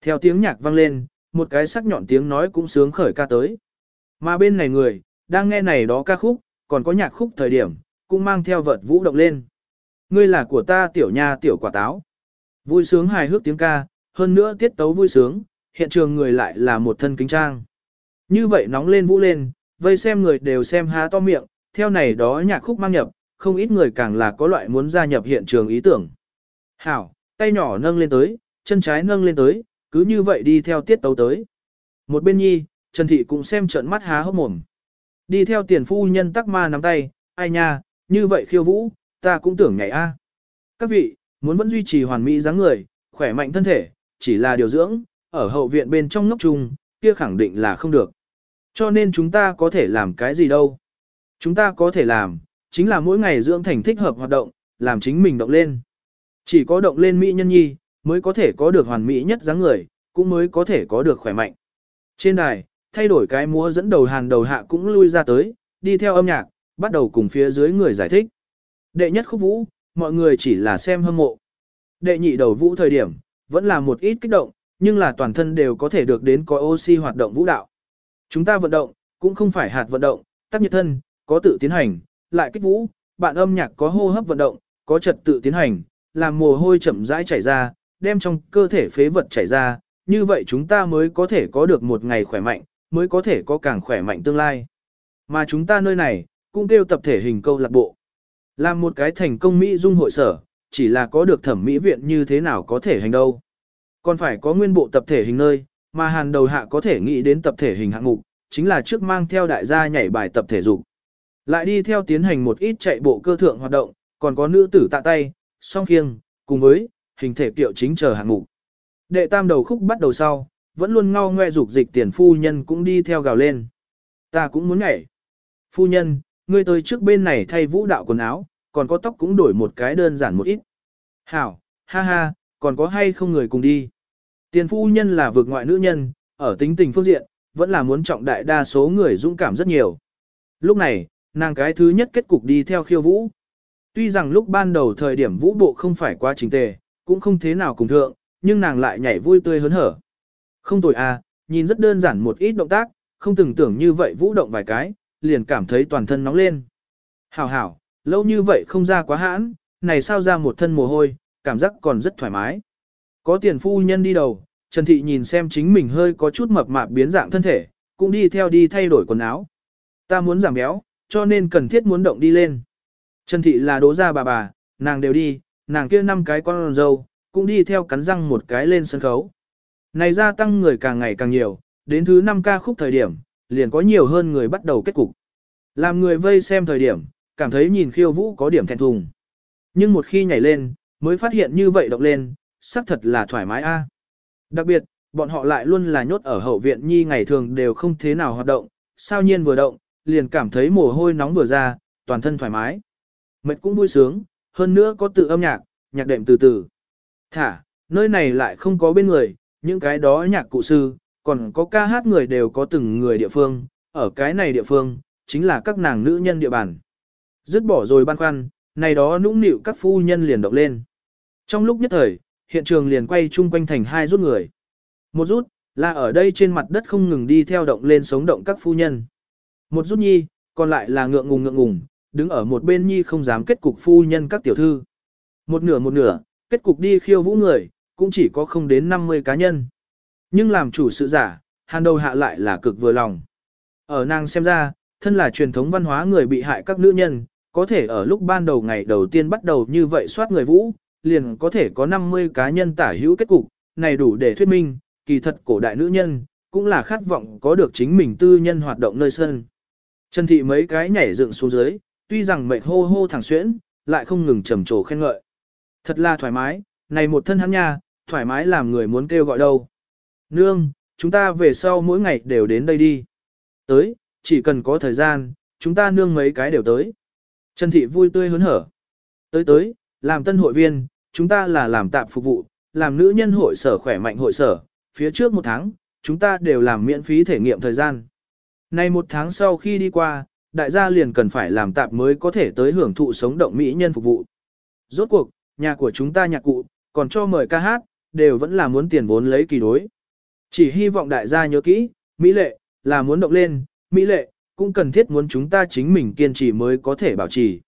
Theo tiếng nhạc vang lên, một cái sắc nhọn tiếng nói cũng sướng khởi ca tới. Mà bên này người, đang nghe này đó ca khúc, còn có nhạc khúc thời điểm, cũng mang theo vật vũ động lên. Ngươi là của ta tiểu nha tiểu quả táo. Vui sướng hài hước tiếng ca, hơn nữa tiết tấu vui sướng, hiện trường người lại là một thân kính trang. Như vậy nóng lên vũ lên, vây xem người đều xem há to miệng, theo này đó nhạc khúc mang nhập, không ít người càng là có loại muốn gia nhập hiện trường ý tưởng. Hảo, tay nhỏ nâng lên tới, chân trái nâng lên tới, cứ như vậy đi theo tiết tấu tới. Một bên nhi, Trần Thị cũng xem trợn mắt há hốc mồm. Đi theo tiền phu nhân tắc ma nắm tay, ai nha, như vậy khiêu vũ, ta cũng tưởng nhảy a. Các vị, muốn vẫn duy trì hoàn mỹ dáng người, khỏe mạnh thân thể, chỉ là điều dưỡng, ở hậu viện bên trong ngốc chung, kia khẳng định là không được. Cho nên chúng ta có thể làm cái gì đâu. Chúng ta có thể làm, chính là mỗi ngày dưỡng thành thích hợp hoạt động, làm chính mình động lên. Chỉ có động lên mỹ nhân nhi, mới có thể có được hoàn mỹ nhất dáng người, cũng mới có thể có được khỏe mạnh. Trên đài, thay đổi cái múa dẫn đầu hàn đầu hạ cũng lui ra tới, đi theo âm nhạc, bắt đầu cùng phía dưới người giải thích. Đệ nhất khúc vũ, mọi người chỉ là xem hâm mộ. Đệ nhị đầu vũ thời điểm, vẫn là một ít kích động, nhưng là toàn thân đều có thể được đến có oxy hoạt động vũ đạo. Chúng ta vận động, cũng không phải hạt vận động, tác nhiệt thân, có tự tiến hành, lại kích vũ, bạn âm nhạc có hô hấp vận động, có trật tự tiến hành, làm mồ hôi chậm rãi chảy ra, đem trong cơ thể phế vật chảy ra, như vậy chúng ta mới có thể có được một ngày khỏe mạnh, mới có thể có càng khỏe mạnh tương lai. Mà chúng ta nơi này, cũng kêu tập thể hình câu lạc bộ. Làm một cái thành công Mỹ dung hội sở, chỉ là có được thẩm mỹ viện như thế nào có thể hành đâu. Còn phải có nguyên bộ tập thể hình nơi, mà hàn đầu hạ có thể nghĩ đến tập thể hình hạng mục, chính là trước mang theo đại gia nhảy bài tập thể dục. Lại đi theo tiến hành một ít chạy bộ cơ thượng hoạt động, còn có nữ tử tạ tay, song khiêng, cùng với hình thể kiệu chính chờ hạng mục. Đệ tam đầu khúc bắt đầu sau, vẫn luôn ngao ngoe dục dịch tiền phu nhân cũng đi theo gào lên. Ta cũng muốn nhảy. Phu nhân, ngươi tới trước bên này thay vũ đạo quần áo, còn có tóc cũng đổi một cái đơn giản một ít. Hảo, ha ha, còn có hay không người cùng đi. Tiền phu nhân là vượt ngoại nữ nhân, ở tính tình phương diện, vẫn là muốn trọng đại đa số người dũng cảm rất nhiều. Lúc này, nàng cái thứ nhất kết cục đi theo khiêu vũ. Tuy rằng lúc ban đầu thời điểm vũ bộ không phải quá trình tề, cũng không thế nào cùng thượng, nhưng nàng lại nhảy vui tươi hớn hở. Không tồi à, nhìn rất đơn giản một ít động tác, không từng tưởng như vậy vũ động vài cái, liền cảm thấy toàn thân nóng lên. Hảo hảo, lâu như vậy không ra quá hãn, này sao ra một thân mồ hôi, cảm giác còn rất thoải mái. Có tiền phu nhân đi đầu, Trần Thị nhìn xem chính mình hơi có chút mập mạp biến dạng thân thể, cũng đi theo đi thay đổi quần áo. Ta muốn giảm béo, cho nên cần thiết muốn động đi lên. Trần Thị là đố ra bà bà, nàng đều đi, nàng kia năm cái con dâu, cũng đi theo cắn răng một cái lên sân khấu. Này gia tăng người càng ngày càng nhiều, đến thứ năm ca khúc thời điểm, liền có nhiều hơn người bắt đầu kết cục. Làm người vây xem thời điểm, cảm thấy nhìn khiêu vũ có điểm thẹn thùng. Nhưng một khi nhảy lên, mới phát hiện như vậy động lên, xác thật là thoải mái a. Đặc biệt, bọn họ lại luôn là nhốt ở hậu viện nhi ngày thường đều không thế nào hoạt động, sao nhiên vừa động, liền cảm thấy mồ hôi nóng vừa ra, toàn thân thoải mái. Mệt cũng vui sướng, hơn nữa có tự âm nhạc, nhạc đệm từ từ. Thả, nơi này lại không có bên người, những cái đó nhạc cụ sư, còn có ca hát người đều có từng người địa phương, ở cái này địa phương, chính là các nàng nữ nhân địa bàn. Dứt bỏ rồi băn khoăn, này đó nũng nịu các phu nhân liền động lên. Trong lúc nhất thời, hiện trường liền quay chung quanh thành hai rút người. Một rút, là ở đây trên mặt đất không ngừng đi theo động lên sống động các phu nhân. Một rút nhi, còn lại là ngượng ngùng ngượng ngùng, đứng ở một bên nhi không dám kết cục phu nhân các tiểu thư. Một nửa một nửa, kết cục đi khiêu vũ người, cũng chỉ có không đến 50 cá nhân. Nhưng làm chủ sự giả, hàn đầu hạ lại là cực vừa lòng. Ở nàng xem ra, thân là truyền thống văn hóa người bị hại các nữ nhân, có thể ở lúc ban đầu ngày đầu tiên bắt đầu như vậy soát người vũ, liền có thể có 50 cá nhân tả hữu kết cục, này đủ để thuyết minh, kỳ thật cổ đại nữ nhân, cũng là khát vọng có được chính mình tư nhân hoạt động nơi sân. Trần thị mấy cái nhảy dựng xuống dưới, tuy rằng mệt hô hô thẳng xuyễn, lại không ngừng trầm trồ khen ngợi. Thật là thoải mái, này một thân hắn nha, thoải mái làm người muốn kêu gọi đâu. Nương, chúng ta về sau mỗi ngày đều đến đây đi. Tới, chỉ cần có thời gian, chúng ta nương mấy cái đều tới. Trần Thị vui tươi hớn hở. Tới tới, làm tân hội viên, chúng ta là làm tạm phục vụ, làm nữ nhân hội sở khỏe mạnh hội sở, phía trước một tháng, chúng ta đều làm miễn phí thể nghiệm thời gian. Nay một tháng sau khi đi qua, đại gia liền cần phải làm tạm mới có thể tới hưởng thụ sống động mỹ nhân phục vụ. Rốt cuộc, nhà của chúng ta nhạc cụ, còn cho mời ca hát, đều vẫn là muốn tiền vốn lấy kỳ đối. Chỉ hy vọng đại gia nhớ kỹ, mỹ lệ, là muốn động lên, mỹ lệ, cũng cần thiết muốn chúng ta chính mình kiên trì mới có thể bảo trì.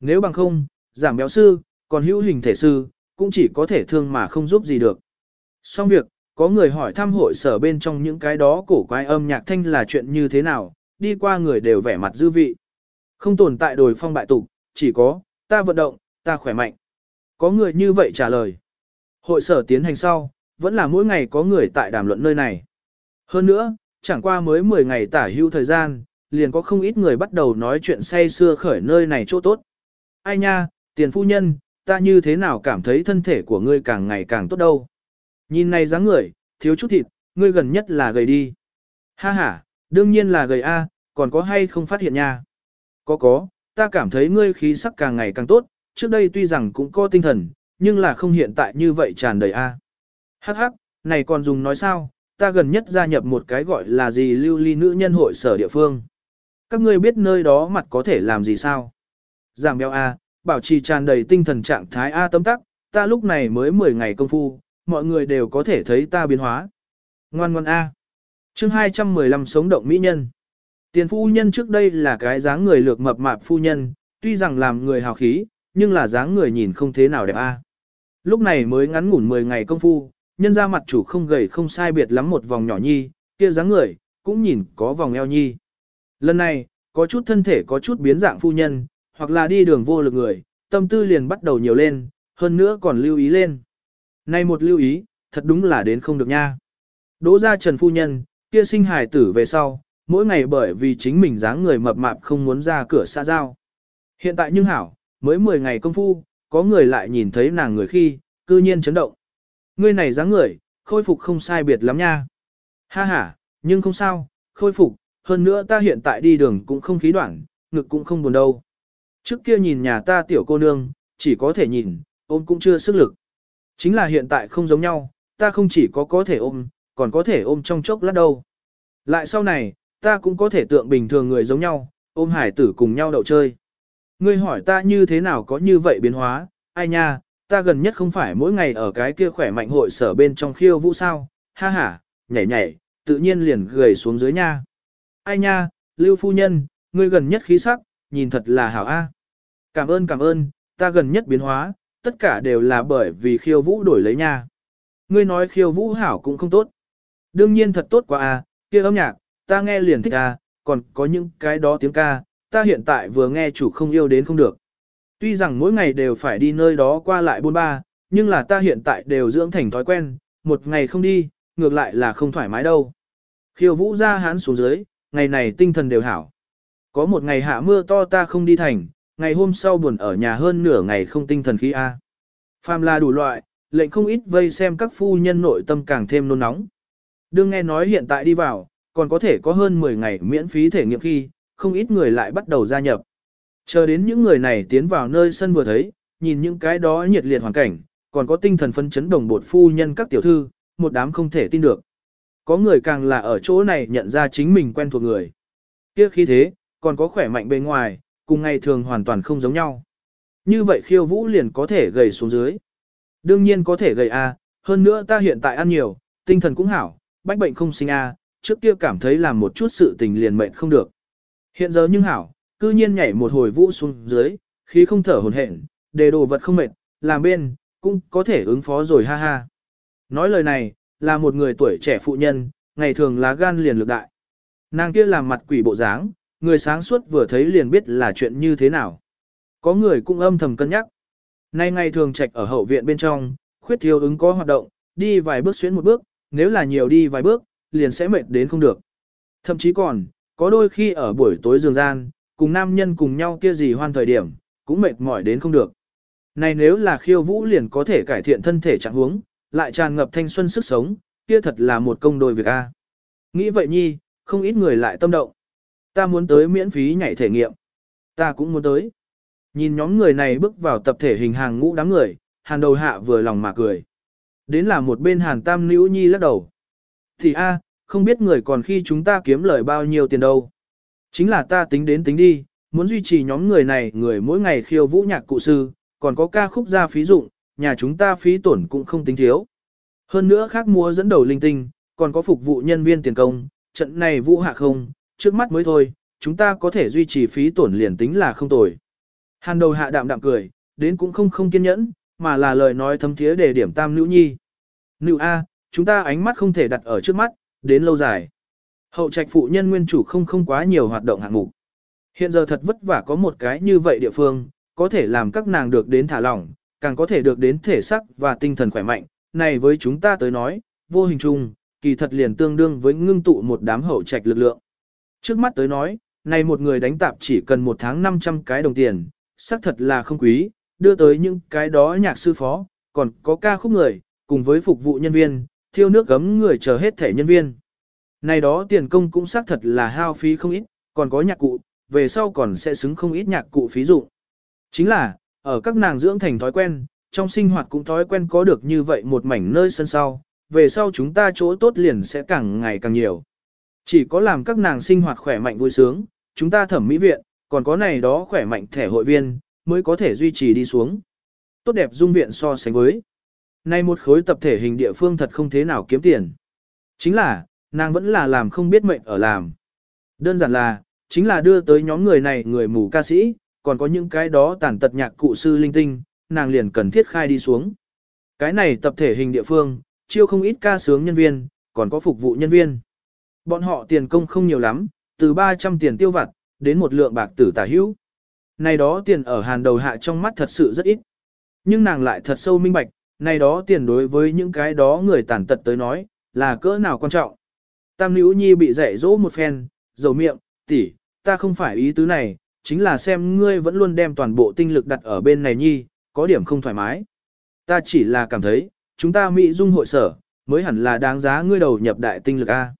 Nếu bằng không, giảm béo sư, còn hữu hình thể sư, cũng chỉ có thể thương mà không giúp gì được. Xong việc, có người hỏi thăm hội sở bên trong những cái đó cổ quái âm nhạc thanh là chuyện như thế nào, đi qua người đều vẻ mặt dư vị. Không tồn tại đồi phong bại tục, chỉ có, ta vận động, ta khỏe mạnh. Có người như vậy trả lời. Hội sở tiến hành sau, vẫn là mỗi ngày có người tại đàm luận nơi này. Hơn nữa, chẳng qua mới 10 ngày tả hưu thời gian, liền có không ít người bắt đầu nói chuyện say xưa khởi nơi này chỗ tốt. Ai nha, tiền phu nhân, ta như thế nào cảm thấy thân thể của ngươi càng ngày càng tốt đâu. Nhìn này dáng người, thiếu chút thịt, ngươi gần nhất là gầy đi. Ha ha, đương nhiên là gầy A, còn có hay không phát hiện nha. Có có, ta cảm thấy ngươi khí sắc càng ngày càng tốt, trước đây tuy rằng cũng có tinh thần, nhưng là không hiện tại như vậy tràn đầy A. Hắc hắc, này còn dùng nói sao, ta gần nhất gia nhập một cái gọi là gì lưu ly nữ nhân hội sở địa phương. Các ngươi biết nơi đó mặt có thể làm gì sao? Giảm béo A, bảo trì tràn đầy tinh thần trạng thái A tâm tắc, ta lúc này mới 10 ngày công phu, mọi người đều có thể thấy ta biến hóa. Ngoan ngoan A. chương 215 sống động mỹ nhân. Tiền phu nhân trước đây là cái dáng người lược mập mạp phu nhân, tuy rằng làm người hào khí, nhưng là dáng người nhìn không thế nào đẹp A. Lúc này mới ngắn ngủn 10 ngày công phu, nhân ra mặt chủ không gầy không sai biệt lắm một vòng nhỏ nhi, kia dáng người, cũng nhìn có vòng eo nhi. Lần này, có chút thân thể có chút biến dạng phu nhân, hoặc là đi đường vô lực người, tâm tư liền bắt đầu nhiều lên, hơn nữa còn lưu ý lên. nay một lưu ý, thật đúng là đến không được nha. Đỗ ra trần phu nhân, kia sinh hài tử về sau, mỗi ngày bởi vì chính mình dáng người mập mạp không muốn ra cửa xa giao. Hiện tại nhưng hảo, mới 10 ngày công phu, có người lại nhìn thấy nàng người khi, cư nhiên chấn động. Ngươi này dáng người, khôi phục không sai biệt lắm nha. Ha ha, nhưng không sao, khôi phục, hơn nữa ta hiện tại đi đường cũng không khí đoạn, ngực cũng không buồn đâu. Trước kia nhìn nhà ta tiểu cô nương, chỉ có thể nhìn, ôm cũng chưa sức lực. Chính là hiện tại không giống nhau, ta không chỉ có có thể ôm, còn có thể ôm trong chốc lát đâu. Lại sau này, ta cũng có thể tượng bình thường người giống nhau, ôm hải tử cùng nhau đậu chơi. Ngươi hỏi ta như thế nào có như vậy biến hóa, ai nha, ta gần nhất không phải mỗi ngày ở cái kia khỏe mạnh hội sở bên trong khiêu vũ sao, ha ha, nhảy nhảy, tự nhiên liền gầy xuống dưới nha. Ai nha, Lưu Phu Nhân, ngươi gần nhất khí sắc, nhìn thật là hảo a. Cảm ơn cảm ơn, ta gần nhất biến hóa, tất cả đều là bởi vì khiêu vũ đổi lấy nha. Ngươi nói khiêu vũ hảo cũng không tốt. Đương nhiên thật tốt quá a, kia âm nhạc, ta nghe liền thích a, còn có những cái đó tiếng ca, ta hiện tại vừa nghe chủ không yêu đến không được. Tuy rằng mỗi ngày đều phải đi nơi đó qua lại buôn ba, nhưng là ta hiện tại đều dưỡng thành thói quen, một ngày không đi, ngược lại là không thoải mái đâu. Khiêu vũ ra hán xuống dưới, ngày này tinh thần đều hảo. Có một ngày hạ mưa to ta không đi thành, ngày hôm sau buồn ở nhà hơn nửa ngày không tinh thần khí A. Phàm là đủ loại, lệnh không ít vây xem các phu nhân nội tâm càng thêm nôn nóng. Đương nghe nói hiện tại đi vào, còn có thể có hơn 10 ngày miễn phí thể nghiệm khi, không ít người lại bắt đầu gia nhập. Chờ đến những người này tiến vào nơi sân vừa thấy, nhìn những cái đó nhiệt liệt hoàn cảnh, còn có tinh thần phân chấn đồng bột phu nhân các tiểu thư, một đám không thể tin được. Có người càng là ở chỗ này nhận ra chính mình quen thuộc người. Kia khi thế, còn có khỏe mạnh bên ngoài, cùng ngày thường hoàn toàn không giống nhau. Như vậy khiêu vũ liền có thể gầy xuống dưới. Đương nhiên có thể gầy a, hơn nữa ta hiện tại ăn nhiều, tinh thần cũng hảo, bách bệnh không sinh a, trước kia cảm thấy làm một chút sự tình liền mệnh không được. Hiện giờ nhưng hảo, cư nhiên nhảy một hồi vũ xuống dưới, khí không thở hồn hển, đề đồ vật không mệt, làm bên, cũng có thể ứng phó rồi ha ha. Nói lời này, là một người tuổi trẻ phụ nhân, ngày thường lá gan liền lực đại. Nàng kia làm mặt quỷ bộ dáng, người sáng suốt vừa thấy liền biết là chuyện như thế nào. Có người cũng âm thầm cân nhắc. Nay ngày thường trạch ở hậu viện bên trong, khuyết thiếu ứng có hoạt động, đi vài bước xuyến một bước, nếu là nhiều đi vài bước, liền sẽ mệt đến không được. Thậm chí còn, có đôi khi ở buổi tối giường gian, cùng nam nhân cùng nhau kia gì hoan thời điểm, cũng mệt mỏi đến không được. Này nếu là khiêu vũ liền có thể cải thiện thân thể trạng huống, lại tràn ngập thanh xuân sức sống, kia thật là một công đôi việc a. Nghĩ vậy nhi, không ít người lại tâm động. Ta muốn tới miễn phí nhảy thể nghiệm. Ta cũng muốn tới. Nhìn nhóm người này bước vào tập thể hình hàng ngũ đám người, hàn đầu hạ vừa lòng mà cười. Đến là một bên hàn tam nữ nhi lắc đầu. Thì a, không biết người còn khi chúng ta kiếm lời bao nhiêu tiền đâu. Chính là ta tính đến tính đi, muốn duy trì nhóm người này người mỗi ngày khiêu vũ nhạc cụ sư, còn có ca khúc ra phí dụng, nhà chúng ta phí tổn cũng không tính thiếu. Hơn nữa khác mua dẫn đầu linh tinh, còn có phục vụ nhân viên tiền công, trận này vũ hạ không, trước mắt mới thôi, chúng ta có thể duy trì phí tổn liền tính là không tồi. Hàn đầu hạ đạm đạm cười, đến cũng không không kiên nhẫn, mà là lời nói thấm thiế để điểm tam nữ nhi. Nữ A, chúng ta ánh mắt không thể đặt ở trước mắt, đến lâu dài. Hậu trạch phụ nhân nguyên chủ không không quá nhiều hoạt động hạng mục. Hiện giờ thật vất vả có một cái như vậy địa phương, có thể làm các nàng được đến thả lỏng, càng có thể được đến thể sắc và tinh thần khỏe mạnh. Này với chúng ta tới nói, vô hình chung, kỳ thật liền tương đương với ngưng tụ một đám hậu trạch lực lượng. Trước mắt tới nói, này một người đánh tạp chỉ cần một tháng 500 cái đồng tiền, xác thật là không quý, đưa tới những cái đó nhạc sư phó, còn có ca khúc người, cùng với phục vụ nhân viên, thiêu nước gấm người chờ hết thể nhân viên. Này đó tiền công cũng xác thật là hao phí không ít, còn có nhạc cụ, về sau còn sẽ xứng không ít nhạc cụ phí dụng. Chính là, ở các nàng dưỡng thành thói quen, trong sinh hoạt cũng thói quen có được như vậy một mảnh nơi sân sau, về sau chúng ta chỗ tốt liền sẽ càng ngày càng nhiều. Chỉ có làm các nàng sinh hoạt khỏe mạnh vui sướng, chúng ta thẩm mỹ viện, còn có này đó khỏe mạnh thẻ hội viên, mới có thể duy trì đi xuống. Tốt đẹp dung viện so sánh với. Nay một khối tập thể hình địa phương thật không thế nào kiếm tiền. Chính là, nàng vẫn là làm không biết mệnh ở làm. Đơn giản là, chính là đưa tới nhóm người này người mù ca sĩ, còn có những cái đó tàn tật nhạc cụ sư linh tinh, nàng liền cần thiết khai đi xuống. Cái này tập thể hình địa phương, chiêu không ít ca sướng nhân viên, còn có phục vụ nhân viên. Bọn họ tiền công không nhiều lắm, từ 300 tiền tiêu vặt, đến một lượng bạc tử tả hữu. Này đó tiền ở hàn đầu hạ trong mắt thật sự rất ít. Nhưng nàng lại thật sâu minh bạch, này đó tiền đối với những cái đó người tàn tật tới nói, là cỡ nào quan trọng. Tam Nữ Nhi bị dạy dỗ một phen, dầu miệng, tỷ, ta không phải ý tứ này, chính là xem ngươi vẫn luôn đem toàn bộ tinh lực đặt ở bên này Nhi, có điểm không thoải mái. Ta chỉ là cảm thấy, chúng ta Mỹ dung hội sở, mới hẳn là đáng giá ngươi đầu nhập đại tinh lực A.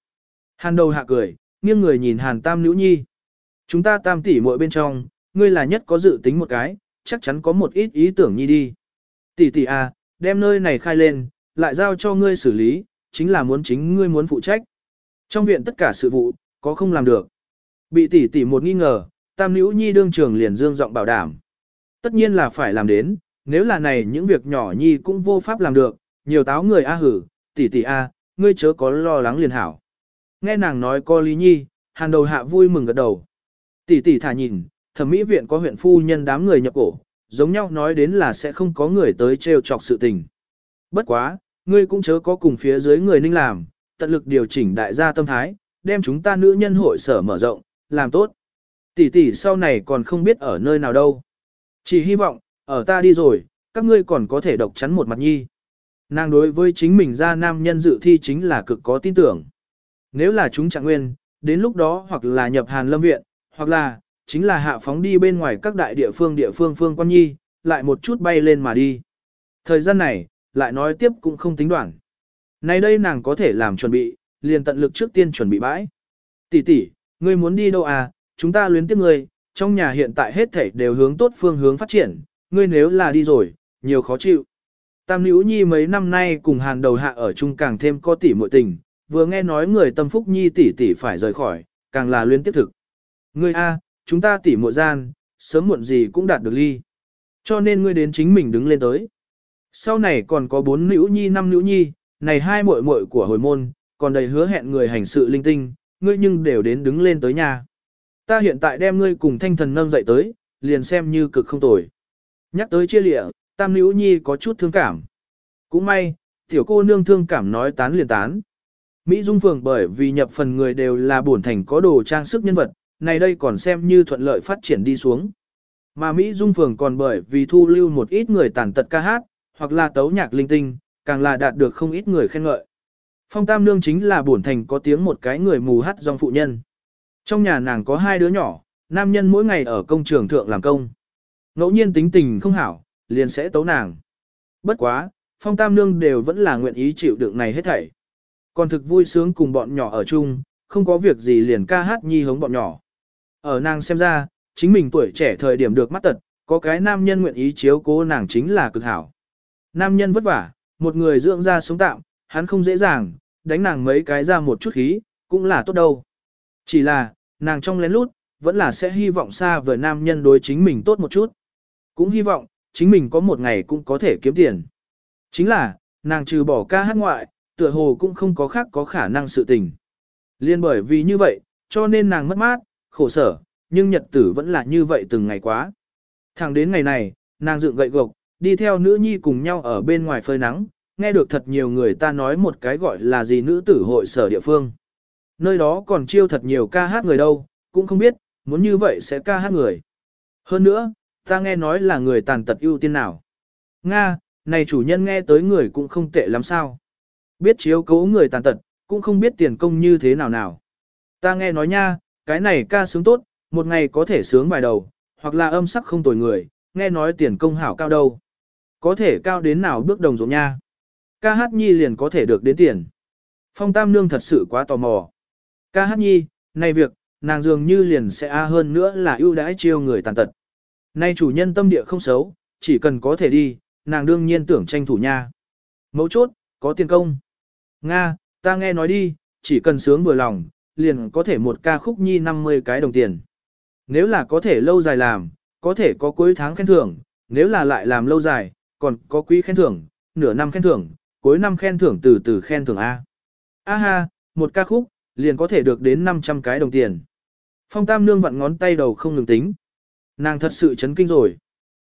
Hàn đầu hạ cười, nghiêng người nhìn Hàn Tam Nữ Nhi. Chúng ta tam tỷ muội bên trong, ngươi là nhất có dự tính một cái, chắc chắn có một ít ý tưởng nhi đi. Tỷ tỷ A, đem nơi này khai lên, lại giao cho ngươi xử lý, chính là muốn chính ngươi muốn phụ trách. Trong viện tất cả sự vụ, có không làm được. Bị tỷ tỷ một nghi ngờ, tam nữ nhi đương trường liền dương giọng bảo đảm. Tất nhiên là phải làm đến, nếu là này những việc nhỏ nhi cũng vô pháp làm được, nhiều táo người a hử, tỷ tỷ a, ngươi chớ có lo lắng liền hảo. Nghe nàng nói co lý nhi, hàn đầu hạ vui mừng gật đầu. Tỷ tỷ thả nhìn, thẩm mỹ viện có huyện phu nhân đám người nhập cổ, giống nhau nói đến là sẽ không có người tới trêu chọc sự tình. Bất quá, ngươi cũng chớ có cùng phía dưới người ninh làm, tận lực điều chỉnh đại gia tâm thái, đem chúng ta nữ nhân hội sở mở rộng, làm tốt. Tỷ tỷ sau này còn không biết ở nơi nào đâu. Chỉ hy vọng, ở ta đi rồi, các ngươi còn có thể độc chắn một mặt nhi. Nàng đối với chính mình ra nam nhân dự thi chính là cực có tin tưởng. Nếu là chúng trạng nguyên, đến lúc đó hoặc là nhập Hàn Lâm Viện, hoặc là, chính là hạ phóng đi bên ngoài các đại địa phương địa phương phương quan nhi, lại một chút bay lên mà đi. Thời gian này, lại nói tiếp cũng không tính đoạn. Nay đây nàng có thể làm chuẩn bị, liền tận lực trước tiên chuẩn bị bãi. Tỷ tỷ, ngươi muốn đi đâu à, chúng ta luyến tiếp ngươi, trong nhà hiện tại hết thảy đều hướng tốt phương hướng phát triển, ngươi nếu là đi rồi, nhiều khó chịu. Tam Nữ Nhi mấy năm nay cùng hàn đầu hạ ở chung càng thêm có tỷ muội tình, vừa nghe nói người tâm phúc Nhi tỷ tỷ phải rời khỏi, càng là luyến tiếp thực. Ngươi a, chúng ta tỉ muội gian, sớm muộn gì cũng đạt được ly. Cho nên ngươi đến chính mình đứng lên tới. Sau này còn có bốn nữ nhi năm nữ nhi, này hai muội muội của hồi môn, còn đầy hứa hẹn người hành sự linh tinh, ngươi nhưng đều đến đứng lên tới nhà. Ta hiện tại đem ngươi cùng thanh thần nâng dậy tới, liền xem như cực không tồi. Nhắc tới chia lịa, tam nữ nhi có chút thương cảm. Cũng may, tiểu cô nương thương cảm nói tán liền tán. Mỹ Dung Phường bởi vì nhập phần người đều là bổn thành có đồ trang sức nhân vật, này đây còn xem như thuận lợi phát triển đi xuống. Mà Mỹ Dung Phường còn bởi vì thu lưu một ít người tàn tật ca hát, hoặc là tấu nhạc linh tinh, càng là đạt được không ít người khen ngợi. Phong Tam Nương chính là bổn thành có tiếng một cái người mù hát dòng phụ nhân. Trong nhà nàng có hai đứa nhỏ, nam nhân mỗi ngày ở công trường thượng làm công. Ngẫu nhiên tính tình không hảo, liền sẽ tấu nàng. Bất quá, Phong Tam Nương đều vẫn là nguyện ý chịu đựng này hết thảy. Còn thực vui sướng cùng bọn nhỏ ở chung, không có việc gì liền ca hát nhi hống bọn nhỏ. Ở nàng xem ra, chính mình tuổi trẻ thời điểm được mắt tật, có cái nam nhân nguyện ý chiếu cố nàng chính là cực hảo. Nam nhân vất vả, một người dưỡng ra sống tạm, hắn không dễ dàng, đánh nàng mấy cái ra một chút khí, cũng là tốt đâu. Chỉ là, nàng trong lén lút, vẫn là sẽ hy vọng xa vời nam nhân đối chính mình tốt một chút. Cũng hy vọng, chính mình có một ngày cũng có thể kiếm tiền. Chính là, nàng trừ bỏ ca hát ngoại, tựa hồ cũng không có khác có khả năng sự tình. Liên bởi vì như vậy, cho nên nàng mất mát, khổ sở, nhưng nhật tử vẫn là như vậy từng ngày quá. Thẳng đến ngày này, nàng dựng gậy gộc, đi theo nữ nhi cùng nhau ở bên ngoài phơi nắng, nghe được thật nhiều người ta nói một cái gọi là gì nữ tử hội sở địa phương. Nơi đó còn chiêu thật nhiều ca hát người đâu, cũng không biết, muốn như vậy sẽ ca hát người. Hơn nữa, ta nghe nói là người tàn tật ưu tiên nào. Nga, này chủ nhân nghe tới người cũng không tệ lắm sao. Biết chiếu cố người tàn tật, cũng không biết tiền công như thế nào nào. Ta nghe nói nha, cái này ca sướng tốt, một ngày có thể sướng vài đầu, hoặc là âm sắc không tồi người, nghe nói tiền công hảo cao đâu. Có thể cao đến nào bước đồng ruộng nha. Ca hát nhi liền có thể được đến tiền. Phong Tam Nương thật sự quá tò mò. Ca hát nhi, này việc, nàng dường như liền sẽ a hơn nữa là ưu đãi chiêu người tàn tật. Nay chủ nhân tâm địa không xấu, chỉ cần có thể đi, nàng đương nhiên tưởng tranh thủ nha. Mấu chốt, có tiền công. Nga, ta nghe nói đi, chỉ cần sướng vừa lòng, liền có thể một ca khúc nhi 50 cái đồng tiền. Nếu là có thể lâu dài làm, có thể có cuối tháng khen thưởng, nếu là lại làm lâu dài, còn có quý khen thưởng, nửa năm khen thưởng, cuối năm khen thưởng từ từ khen thưởng A. A ha, một ca khúc, liền có thể được đến 500 cái đồng tiền. Phong Tam Nương vặn ngón tay đầu không ngừng tính. Nàng thật sự chấn kinh rồi.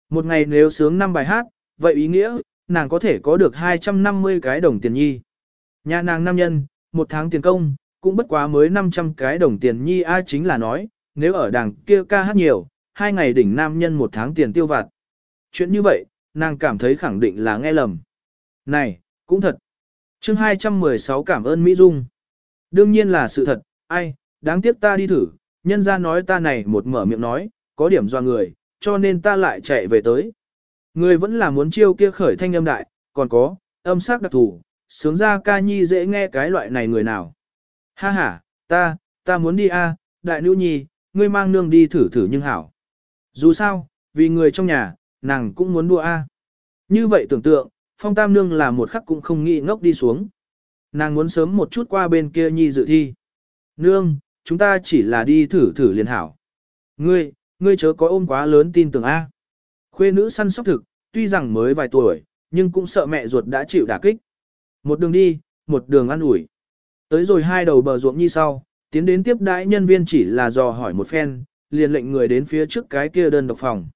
Một ngày nếu sướng 5 bài hát, vậy ý nghĩa, nàng có thể có được 250 cái đồng tiền nhi. Nhà nàng nam nhân, một tháng tiền công, cũng bất quá mới 500 cái đồng tiền nhi a chính là nói, nếu ở đằng kia ca hát nhiều, hai ngày đỉnh nam nhân một tháng tiền tiêu vặt. Chuyện như vậy, nàng cảm thấy khẳng định là nghe lầm. Này, cũng thật. chương 216 cảm ơn Mỹ Dung. Đương nhiên là sự thật, ai, đáng tiếc ta đi thử, nhân ra nói ta này một mở miệng nói, có điểm do người, cho nên ta lại chạy về tới. Người vẫn là muốn chiêu kia khởi thanh âm đại, còn có, âm sắc đặc thù, sướng ra ca nhi dễ nghe cái loại này người nào. Ha ha, ta, ta muốn đi a, đại nữ nhi, ngươi mang nương đi thử thử nhưng hảo. Dù sao, vì người trong nhà, nàng cũng muốn đua a. Như vậy tưởng tượng, phong tam nương là một khắc cũng không nghĩ ngốc đi xuống. Nàng muốn sớm một chút qua bên kia nhi dự thi. Nương, chúng ta chỉ là đi thử thử liền hảo. Ngươi, ngươi chớ có ôm quá lớn tin tưởng A. Khuê nữ săn sóc thực, tuy rằng mới vài tuổi, nhưng cũng sợ mẹ ruột đã chịu đả kích. Một đường đi, một đường ăn ủi. Tới rồi hai đầu bờ ruộng như sau, tiến đến tiếp đãi nhân viên chỉ là dò hỏi một phen, liền lệnh người đến phía trước cái kia đơn độc phòng.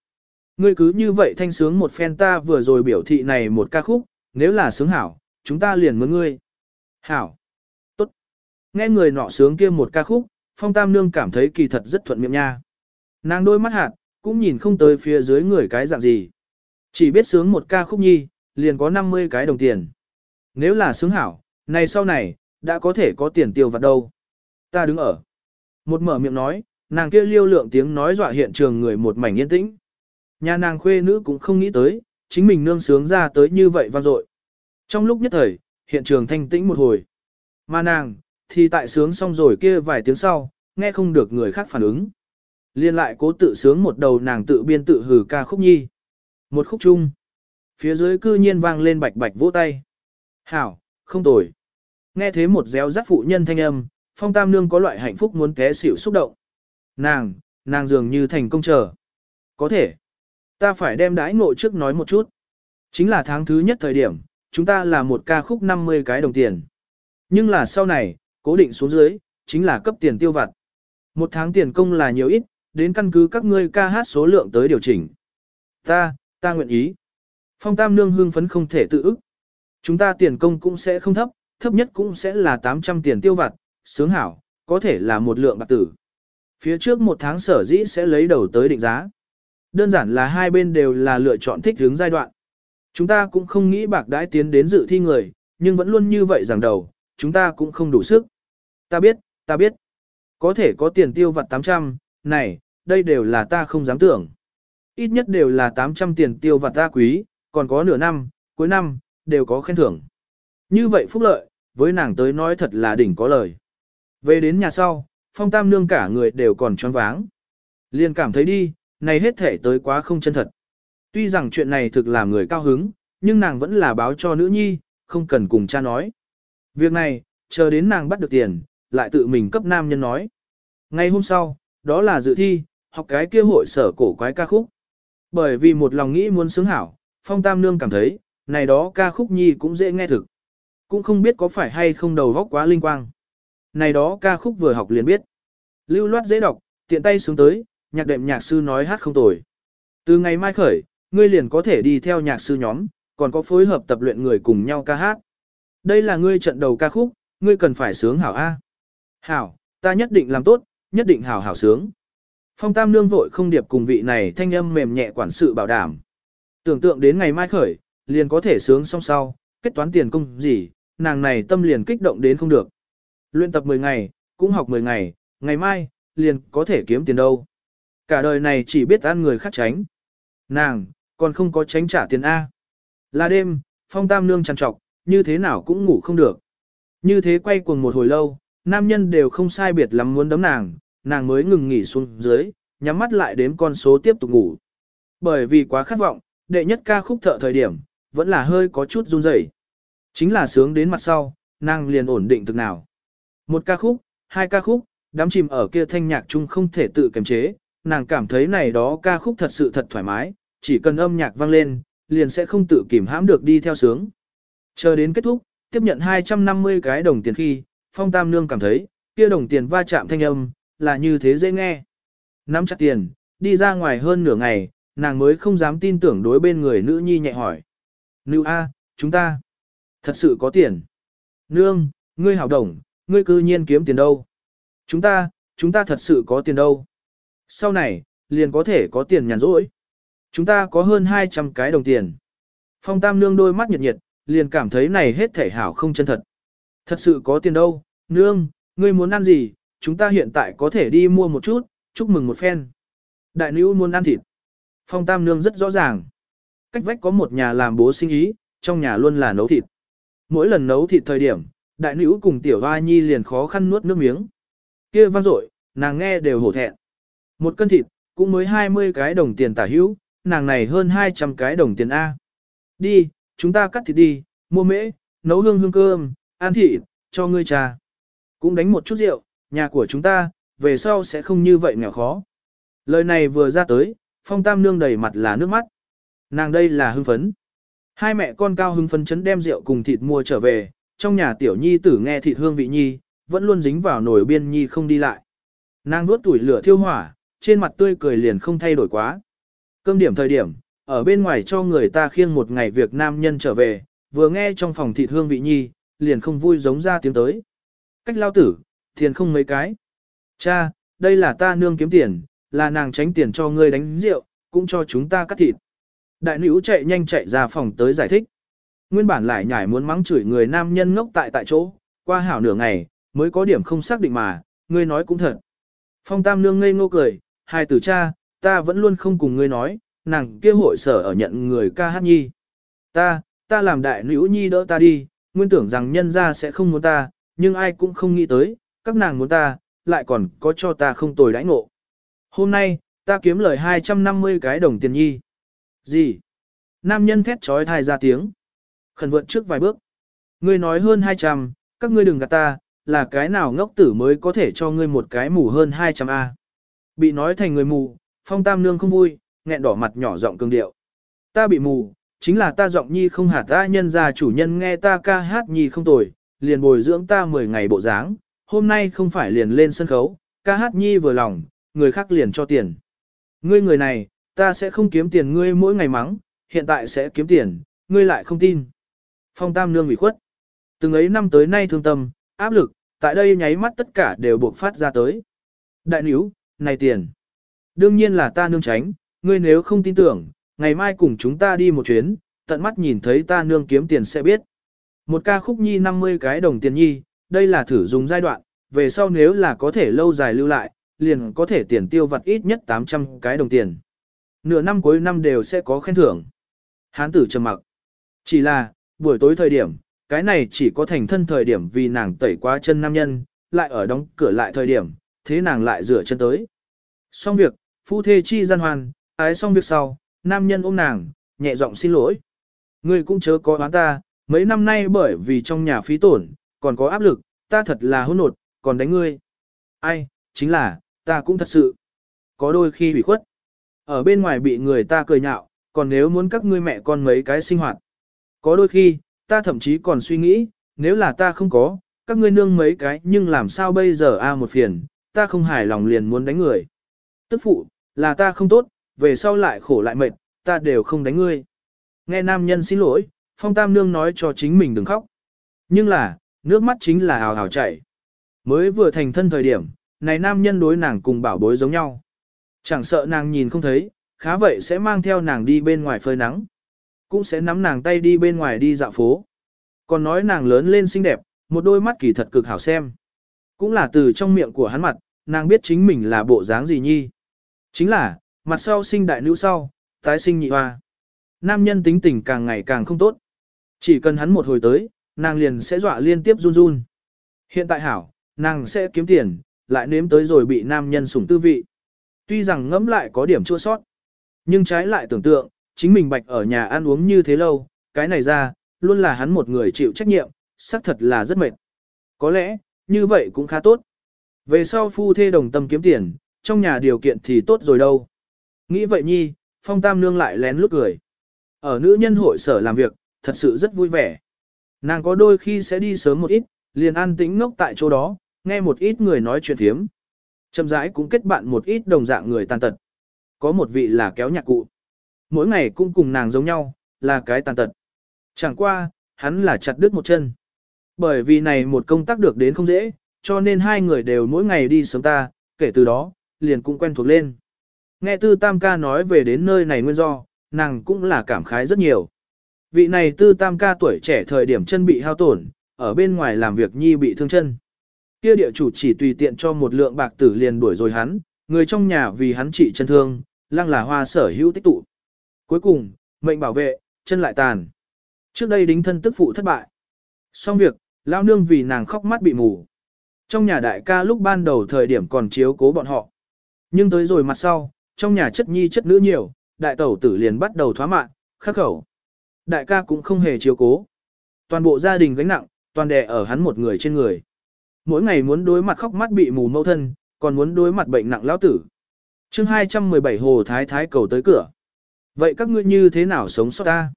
Ngươi cứ như vậy thanh sướng một phen ta vừa rồi biểu thị này một ca khúc, nếu là sướng hảo, chúng ta liền mướn ngươi. Hảo. Tốt. Nghe người nọ sướng kia một ca khúc, phong tam nương cảm thấy kỳ thật rất thuận miệng nha. Nàng đôi mắt hạt, cũng nhìn không tới phía dưới người cái dạng gì. Chỉ biết sướng một ca khúc nhi, liền có 50 cái đồng tiền. Nếu là sướng hảo, này sau này, đã có thể có tiền tiêu vặt đâu. Ta đứng ở. Một mở miệng nói, nàng kia liêu lượng tiếng nói dọa hiện trường người một mảnh yên tĩnh. Nhà nàng khuê nữ cũng không nghĩ tới, chính mình nương sướng ra tới như vậy vang dội. Trong lúc nhất thời, hiện trường thanh tĩnh một hồi. Mà nàng, thì tại sướng xong rồi kia vài tiếng sau, nghe không được người khác phản ứng. Liên lại cố tự sướng một đầu nàng tự biên tự hử ca khúc nhi. Một khúc chung. Phía dưới cư nhiên vang lên bạch bạch vỗ tay. Hảo, không tồi. Nghe thế một réo rắt phụ nhân thanh âm, phong tam nương có loại hạnh phúc muốn té xỉu xúc động. Nàng, nàng dường như thành công chờ. Có thể. Ta phải đem đãi ngộ trước nói một chút. Chính là tháng thứ nhất thời điểm, chúng ta là một ca khúc 50 cái đồng tiền. Nhưng là sau này, cố định xuống dưới, chính là cấp tiền tiêu vặt. Một tháng tiền công là nhiều ít, đến căn cứ các ngươi ca hát số lượng tới điều chỉnh. Ta, ta nguyện ý. Phong Tam Nương hương phấn không thể tự ức. Chúng ta tiền công cũng sẽ không thấp, thấp nhất cũng sẽ là 800 tiền tiêu vặt, sướng hảo, có thể là một lượng bạc tử. Phía trước một tháng sở dĩ sẽ lấy đầu tới định giá. Đơn giản là hai bên đều là lựa chọn thích hướng giai đoạn. Chúng ta cũng không nghĩ bạc đãi tiến đến dự thi người, nhưng vẫn luôn như vậy rằng đầu, chúng ta cũng không đủ sức. Ta biết, ta biết. Có thể có tiền tiêu vặt 800, này, đây đều là ta không dám tưởng. Ít nhất đều là 800 tiền tiêu vặt ta quý, còn có nửa năm, cuối năm, đều có khen thưởng. Như vậy phúc lợi, với nàng tới nói thật là đỉnh có lời. Về đến nhà sau, phong tam nương cả người đều còn choáng váng. Liền cảm thấy đi, này hết thể tới quá không chân thật. Tuy rằng chuyện này thực làm người cao hứng, nhưng nàng vẫn là báo cho nữ nhi, không cần cùng cha nói. Việc này, chờ đến nàng bắt được tiền, lại tự mình cấp nam nhân nói. Ngay hôm sau, đó là dự thi, học cái kia hội sở cổ quái ca khúc. Bởi vì một lòng nghĩ muốn sướng hảo, Phong Tam Nương cảm thấy, này đó ca khúc nhi cũng dễ nghe thực. Cũng không biết có phải hay không đầu góc quá linh quang. Này đó ca khúc vừa học liền biết. Lưu loát dễ đọc, tiện tay xuống tới, nhạc đệm nhạc sư nói hát không tồi. Từ ngày mai khởi, ngươi liền có thể đi theo nhạc sư nhóm, còn có phối hợp tập luyện người cùng nhau ca hát. Đây là ngươi trận đầu ca khúc, ngươi cần phải sướng hảo A. Hảo, ta nhất định làm tốt, nhất định hảo hảo sướng. Phong Tam Nương vội không điệp cùng vị này thanh âm mềm nhẹ quản sự bảo đảm. Tưởng tượng đến ngày mai khởi, liền có thể sướng xong sau, kết toán tiền công gì, nàng này tâm liền kích động đến không được. Luyện tập 10 ngày, cũng học 10 ngày, ngày mai, liền có thể kiếm tiền đâu. Cả đời này chỉ biết ăn người khác tránh. Nàng, còn không có tránh trả tiền A. Là đêm, phong tam nương trằn trọc, như thế nào cũng ngủ không được. Như thế quay cuồng một hồi lâu, nam nhân đều không sai biệt lắm muốn đấm nàng, nàng mới ngừng nghỉ xuống dưới, nhắm mắt lại đếm con số tiếp tục ngủ. Bởi vì quá khát vọng, đệ nhất ca khúc thợ thời điểm, vẫn là hơi có chút run rẩy. Chính là sướng đến mặt sau, nàng liền ổn định thực nào. Một ca khúc, hai ca khúc, đám chìm ở kia thanh nhạc chung không thể tự kiềm chế, nàng cảm thấy này đó ca khúc thật sự thật thoải mái, chỉ cần âm nhạc vang lên, liền sẽ không tự kìm hãm được đi theo sướng. Chờ đến kết thúc, tiếp nhận 250 cái đồng tiền khi, Phong Tam Nương cảm thấy, kia đồng tiền va chạm thanh âm, là như thế dễ nghe. Nắm chặt tiền, đi ra ngoài hơn nửa ngày, nàng mới không dám tin tưởng đối bên người nữ nhi nhẹ hỏi. Nữ A, chúng ta, thật sự có tiền. Nương, ngươi hảo đồng, ngươi cư nhiên kiếm tiền đâu. Chúng ta, chúng ta thật sự có tiền đâu. Sau này, liền có thể có tiền nhàn rỗi. Chúng ta có hơn 200 cái đồng tiền. Phong Tam Nương đôi mắt nhiệt nhiệt, liền cảm thấy này hết thể hảo không chân thật. Thật sự có tiền đâu, nương, ngươi muốn ăn gì, chúng ta hiện tại có thể đi mua một chút, chúc mừng một phen. Đại nữ muốn ăn thịt. Phong Tam Nương rất rõ ràng. Cách vách có một nhà làm bố sinh ý, trong nhà luôn là nấu thịt. Mỗi lần nấu thịt thời điểm, đại nữ cùng tiểu hoa nhi liền khó khăn nuốt nước miếng. kia vang dội, nàng nghe đều hổ thẹn. Một cân thịt, cũng mới 20 cái đồng tiền tả hữu, nàng này hơn 200 cái đồng tiền A. Đi, chúng ta cắt thịt đi, mua mễ, nấu hương hương cơm, ăn thịt, cho ngươi trà. Cũng đánh một chút rượu, nhà của chúng ta, về sau sẽ không như vậy nghèo khó. Lời này vừa ra tới, phong tam nương đầy mặt là nước mắt. Nàng đây là hưng phấn. Hai mẹ con cao hưng phấn chấn đem rượu cùng thịt mua trở về, trong nhà tiểu nhi tử nghe thịt hương vị nhi, vẫn luôn dính vào nồi biên nhi không đi lại. Nàng nuốt tuổi lửa thiêu hỏa, trên mặt tươi cười liền không thay đổi quá. Cơm điểm thời điểm, ở bên ngoài cho người ta khiêng một ngày việc nam nhân trở về, vừa nghe trong phòng thịt hương vị nhi, liền không vui giống ra tiếng tới. Cách lao tử, tiền không mấy cái. Cha, đây là ta nương kiếm tiền, là nàng tránh tiền cho ngươi đánh rượu, cũng cho chúng ta cắt thịt. Đại nữ chạy nhanh chạy ra phòng tới giải thích. Nguyên bản lại nhảy muốn mắng chửi người nam nhân ngốc tại tại chỗ, qua hảo nửa ngày, mới có điểm không xác định mà, ngươi nói cũng thật. Phong Tam Nương ngây ngô cười, hai tử cha, ta vẫn luôn không cùng ngươi nói, nàng kia hội sở ở nhận người ca hát nhi. Ta, ta làm đại nữ nhi đỡ ta đi, nguyên tưởng rằng nhân gia sẽ không muốn ta, nhưng ai cũng không nghĩ tới, các nàng muốn ta, lại còn có cho ta không tồi đãi ngộ. Hôm nay, ta kiếm lời 250 cái đồng tiền nhi. Gì? Nam nhân thét trói thai ra tiếng. Khẩn vượt trước vài bước. Ngươi nói hơn 200, các ngươi đừng gạt ta, là cái nào ngốc tử mới có thể cho ngươi một cái mù hơn 200A. Bị nói thành người mù, phong tam nương không vui, nghẹn đỏ mặt nhỏ giọng cường điệu. Ta bị mù, chính là ta giọng nhi không hạt ta nhân ra chủ nhân nghe ta ca hát nhi không tồi, liền bồi dưỡng ta 10 ngày bộ dáng, hôm nay không phải liền lên sân khấu, ca hát nhi vừa lòng, người khác liền cho tiền. Ngươi người này, ta sẽ không kiếm tiền ngươi mỗi ngày mắng, hiện tại sẽ kiếm tiền, ngươi lại không tin. Phong tam nương bị khuất. Từng ấy năm tới nay thương tâm, áp lực, tại đây nháy mắt tất cả đều buộc phát ra tới. Đại níu, này tiền. Đương nhiên là ta nương tránh, ngươi nếu không tin tưởng, ngày mai cùng chúng ta đi một chuyến, tận mắt nhìn thấy ta nương kiếm tiền sẽ biết. Một ca khúc nhi 50 cái đồng tiền nhi, đây là thử dùng giai đoạn, về sau nếu là có thể lâu dài lưu lại, liền có thể tiền tiêu vặt ít nhất 800 cái đồng tiền. Nửa năm cuối năm đều sẽ có khen thưởng. Hán tử trầm mặc. Chỉ là, buổi tối thời điểm, cái này chỉ có thành thân thời điểm vì nàng tẩy qua chân nam nhân, lại ở đóng cửa lại thời điểm, thế nàng lại rửa chân tới. Xong việc, phu thê chi gian hoàn, ái xong việc sau, nam nhân ôm nàng, nhẹ giọng xin lỗi. Ngươi cũng chớ có oán ta, mấy năm nay bởi vì trong nhà phí tổn, còn có áp lực, ta thật là hôn nột, còn đánh ngươi. Ai, chính là, ta cũng thật sự. Có đôi khi bị khuất. Ở bên ngoài bị người ta cười nhạo, còn nếu muốn các ngươi mẹ con mấy cái sinh hoạt. Có đôi khi, ta thậm chí còn suy nghĩ, nếu là ta không có, các ngươi nương mấy cái nhưng làm sao bây giờ a một phiền, ta không hài lòng liền muốn đánh người. Tức phụ, là ta không tốt, về sau lại khổ lại mệt, ta đều không đánh ngươi. Nghe nam nhân xin lỗi, phong tam nương nói cho chính mình đừng khóc. Nhưng là, nước mắt chính là hào hào chảy. Mới vừa thành thân thời điểm, này nam nhân đối nàng cùng bảo bối giống nhau. Chẳng sợ nàng nhìn không thấy, khá vậy sẽ mang theo nàng đi bên ngoài phơi nắng. Cũng sẽ nắm nàng tay đi bên ngoài đi dạo phố. Còn nói nàng lớn lên xinh đẹp, một đôi mắt kỳ thật cực hảo xem. Cũng là từ trong miệng của hắn mặt, nàng biết chính mình là bộ dáng gì nhi. Chính là, mặt sau sinh đại nữ sau, tái sinh nhị hoa. Nam nhân tính tình càng ngày càng không tốt. Chỉ cần hắn một hồi tới, nàng liền sẽ dọa liên tiếp run run. Hiện tại hảo, nàng sẽ kiếm tiền, lại nếm tới rồi bị nam nhân sủng tư vị. Tuy rằng ngẫm lại có điểm chua sót, nhưng trái lại tưởng tượng, chính mình bạch ở nhà ăn uống như thế lâu, cái này ra, luôn là hắn một người chịu trách nhiệm, xác thật là rất mệt. Có lẽ, như vậy cũng khá tốt. Về sau phu thê đồng tâm kiếm tiền, trong nhà điều kiện thì tốt rồi đâu. Nghĩ vậy nhi, phong tam nương lại lén lút cười. Ở nữ nhân hội sở làm việc, thật sự rất vui vẻ. Nàng có đôi khi sẽ đi sớm một ít, liền an tĩnh ngốc tại chỗ đó, nghe một ít người nói chuyện thiếm. Chậm rãi cũng kết bạn một ít đồng dạng người tàn tật. Có một vị là kéo nhạc cụ. Mỗi ngày cũng cùng nàng giống nhau, là cái tàn tật. Chẳng qua, hắn là chặt đứt một chân. Bởi vì này một công tác được đến không dễ, cho nên hai người đều mỗi ngày đi sớm ta, kể từ đó, liền cũng quen thuộc lên. Nghe tư tam ca nói về đến nơi này nguyên do, nàng cũng là cảm khái rất nhiều. Vị này tư tam ca tuổi trẻ thời điểm chân bị hao tổn, ở bên ngoài làm việc nhi bị thương chân. Kia địa chủ chỉ tùy tiện cho một lượng bạc tử liền đuổi rồi hắn, người trong nhà vì hắn trị chân thương, lăng là hoa sở hữu tích tụ. Cuối cùng, mệnh bảo vệ, chân lại tàn. Trước đây đính thân tức phụ thất bại. Xong việc, lao nương vì nàng khóc mắt bị mù. Trong nhà đại ca lúc ban đầu thời điểm còn chiếu cố bọn họ. Nhưng tới rồi mặt sau, trong nhà chất nhi chất nữ nhiều, đại tẩu tử liền bắt đầu thoá mạn khắc khẩu. Đại ca cũng không hề chiếu cố. Toàn bộ gia đình gánh nặng, toàn đè ở hắn một người trên người. Mỗi ngày muốn đối mặt khóc mắt bị mù mâu thân, còn muốn đối mặt bệnh nặng lão tử. chương 217 Hồ Thái Thái cầu tới cửa. Vậy các ngươi như thế nào sống sót ta?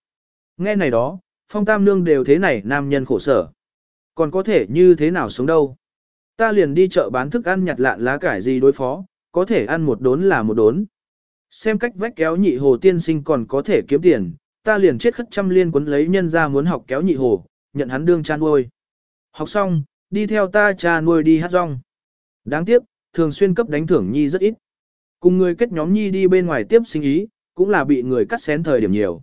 Nghe này đó, phong tam nương đều thế này nam nhân khổ sở. Còn có thể như thế nào sống đâu? Ta liền đi chợ bán thức ăn nhặt lạn lá cải gì đối phó, có thể ăn một đốn là một đốn. Xem cách vách kéo nhị hồ tiên sinh còn có thể kiếm tiền, ta liền chết khất trăm liên quấn lấy nhân ra muốn học kéo nhị hồ, nhận hắn đương chan uôi. Học xong, đi theo ta cha nuôi đi hát rong. Đáng tiếc, thường xuyên cấp đánh thưởng nhi rất ít. Cùng người kết nhóm nhi đi bên ngoài tiếp sinh ý, cũng là bị người cắt xén thời điểm nhiều.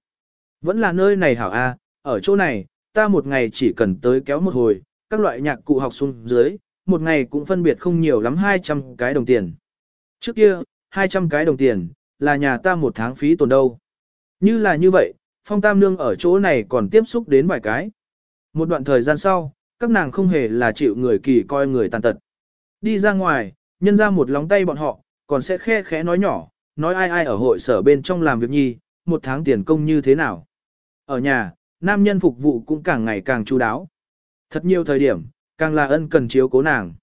Vẫn là nơi này hảo a, ở chỗ này, ta một ngày chỉ cần tới kéo một hồi, các loại nhạc cụ học xuống dưới, một ngày cũng phân biệt không nhiều lắm 200 cái đồng tiền. Trước kia, 200 cái đồng tiền, là nhà ta một tháng phí tồn đâu. Như là như vậy, phong tam nương ở chỗ này còn tiếp xúc đến vài cái. Một đoạn thời gian sau, các nàng không hề là chịu người kỳ coi người tàn tật. Đi ra ngoài, nhân ra một lóng tay bọn họ, còn sẽ khe khẽ nói nhỏ, nói ai ai ở hội sở bên trong làm việc nhi, một tháng tiền công như thế nào. Ở nhà, nam nhân phục vụ cũng càng ngày càng chú đáo. Thật nhiều thời điểm, càng là ân cần chiếu cố nàng.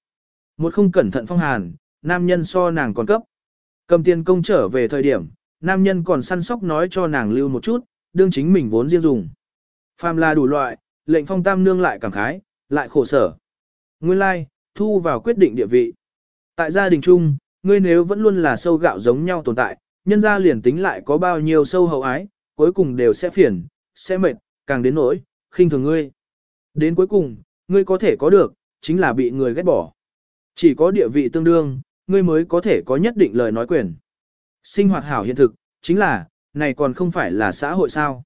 Một không cẩn thận phong hàn, nam nhân so nàng còn cấp. Cầm tiền công trở về thời điểm, nam nhân còn săn sóc nói cho nàng lưu một chút, đương chính mình vốn riêng dùng. Phàm là đủ loại, lệnh phong tam nương lại cảm khái, lại khổ sở. Nguyên lai, like, thu vào quyết định địa vị. Tại gia đình chung, ngươi nếu vẫn luôn là sâu gạo giống nhau tồn tại, nhân ra liền tính lại có bao nhiêu sâu hậu ái, cuối cùng đều sẽ phiền, sẽ mệt, càng đến nỗi, khinh thường ngươi. Đến cuối cùng, ngươi có thể có được, chính là bị người ghét bỏ. Chỉ có địa vị tương đương, ngươi mới có thể có nhất định lời nói quyền. Sinh hoạt hảo hiện thực, chính là, này còn không phải là xã hội sao.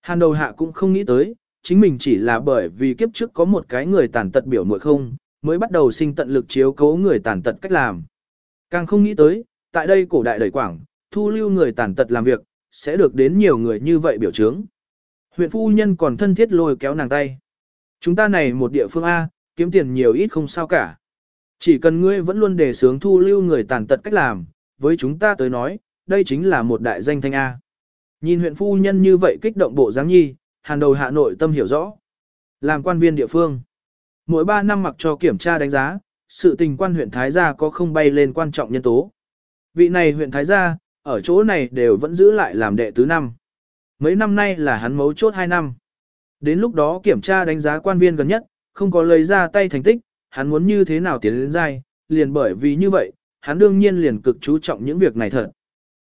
Hàn đầu hạ cũng không nghĩ tới, chính mình chỉ là bởi vì kiếp trước có một cái người tàn tật biểu muội không, mới bắt đầu sinh tận lực chiếu cố người tàn tật cách làm. Càng không nghĩ tới, tại đây cổ đại đầy quảng, thu lưu người tàn tật làm việc, sẽ được đến nhiều người như vậy biểu chứng. Huyện phu nhân còn thân thiết lôi kéo nàng tay. Chúng ta này một địa phương A, kiếm tiền nhiều ít không sao cả. Chỉ cần ngươi vẫn luôn đề sướng thu lưu người tàn tật cách làm, với chúng ta tới nói, đây chính là một đại danh thanh A. Nhìn huyện phu nhân như vậy kích động bộ dáng nhi, hàn đầu hạ nội tâm hiểu rõ. Làm quan viên địa phương. Mỗi 3 năm mặc cho kiểm tra đánh giá, sự tình quan huyện Thái Gia có không bay lên quan trọng nhân tố. Vị này huyện Thái Gia, ở chỗ này đều vẫn giữ lại làm đệ tứ năm. Mấy năm nay là hắn mấu chốt 2 năm. Đến lúc đó kiểm tra đánh giá quan viên gần nhất, không có lấy ra tay thành tích, hắn muốn như thế nào tiến đến dai, liền bởi vì như vậy, hắn đương nhiên liền cực chú trọng những việc này thật.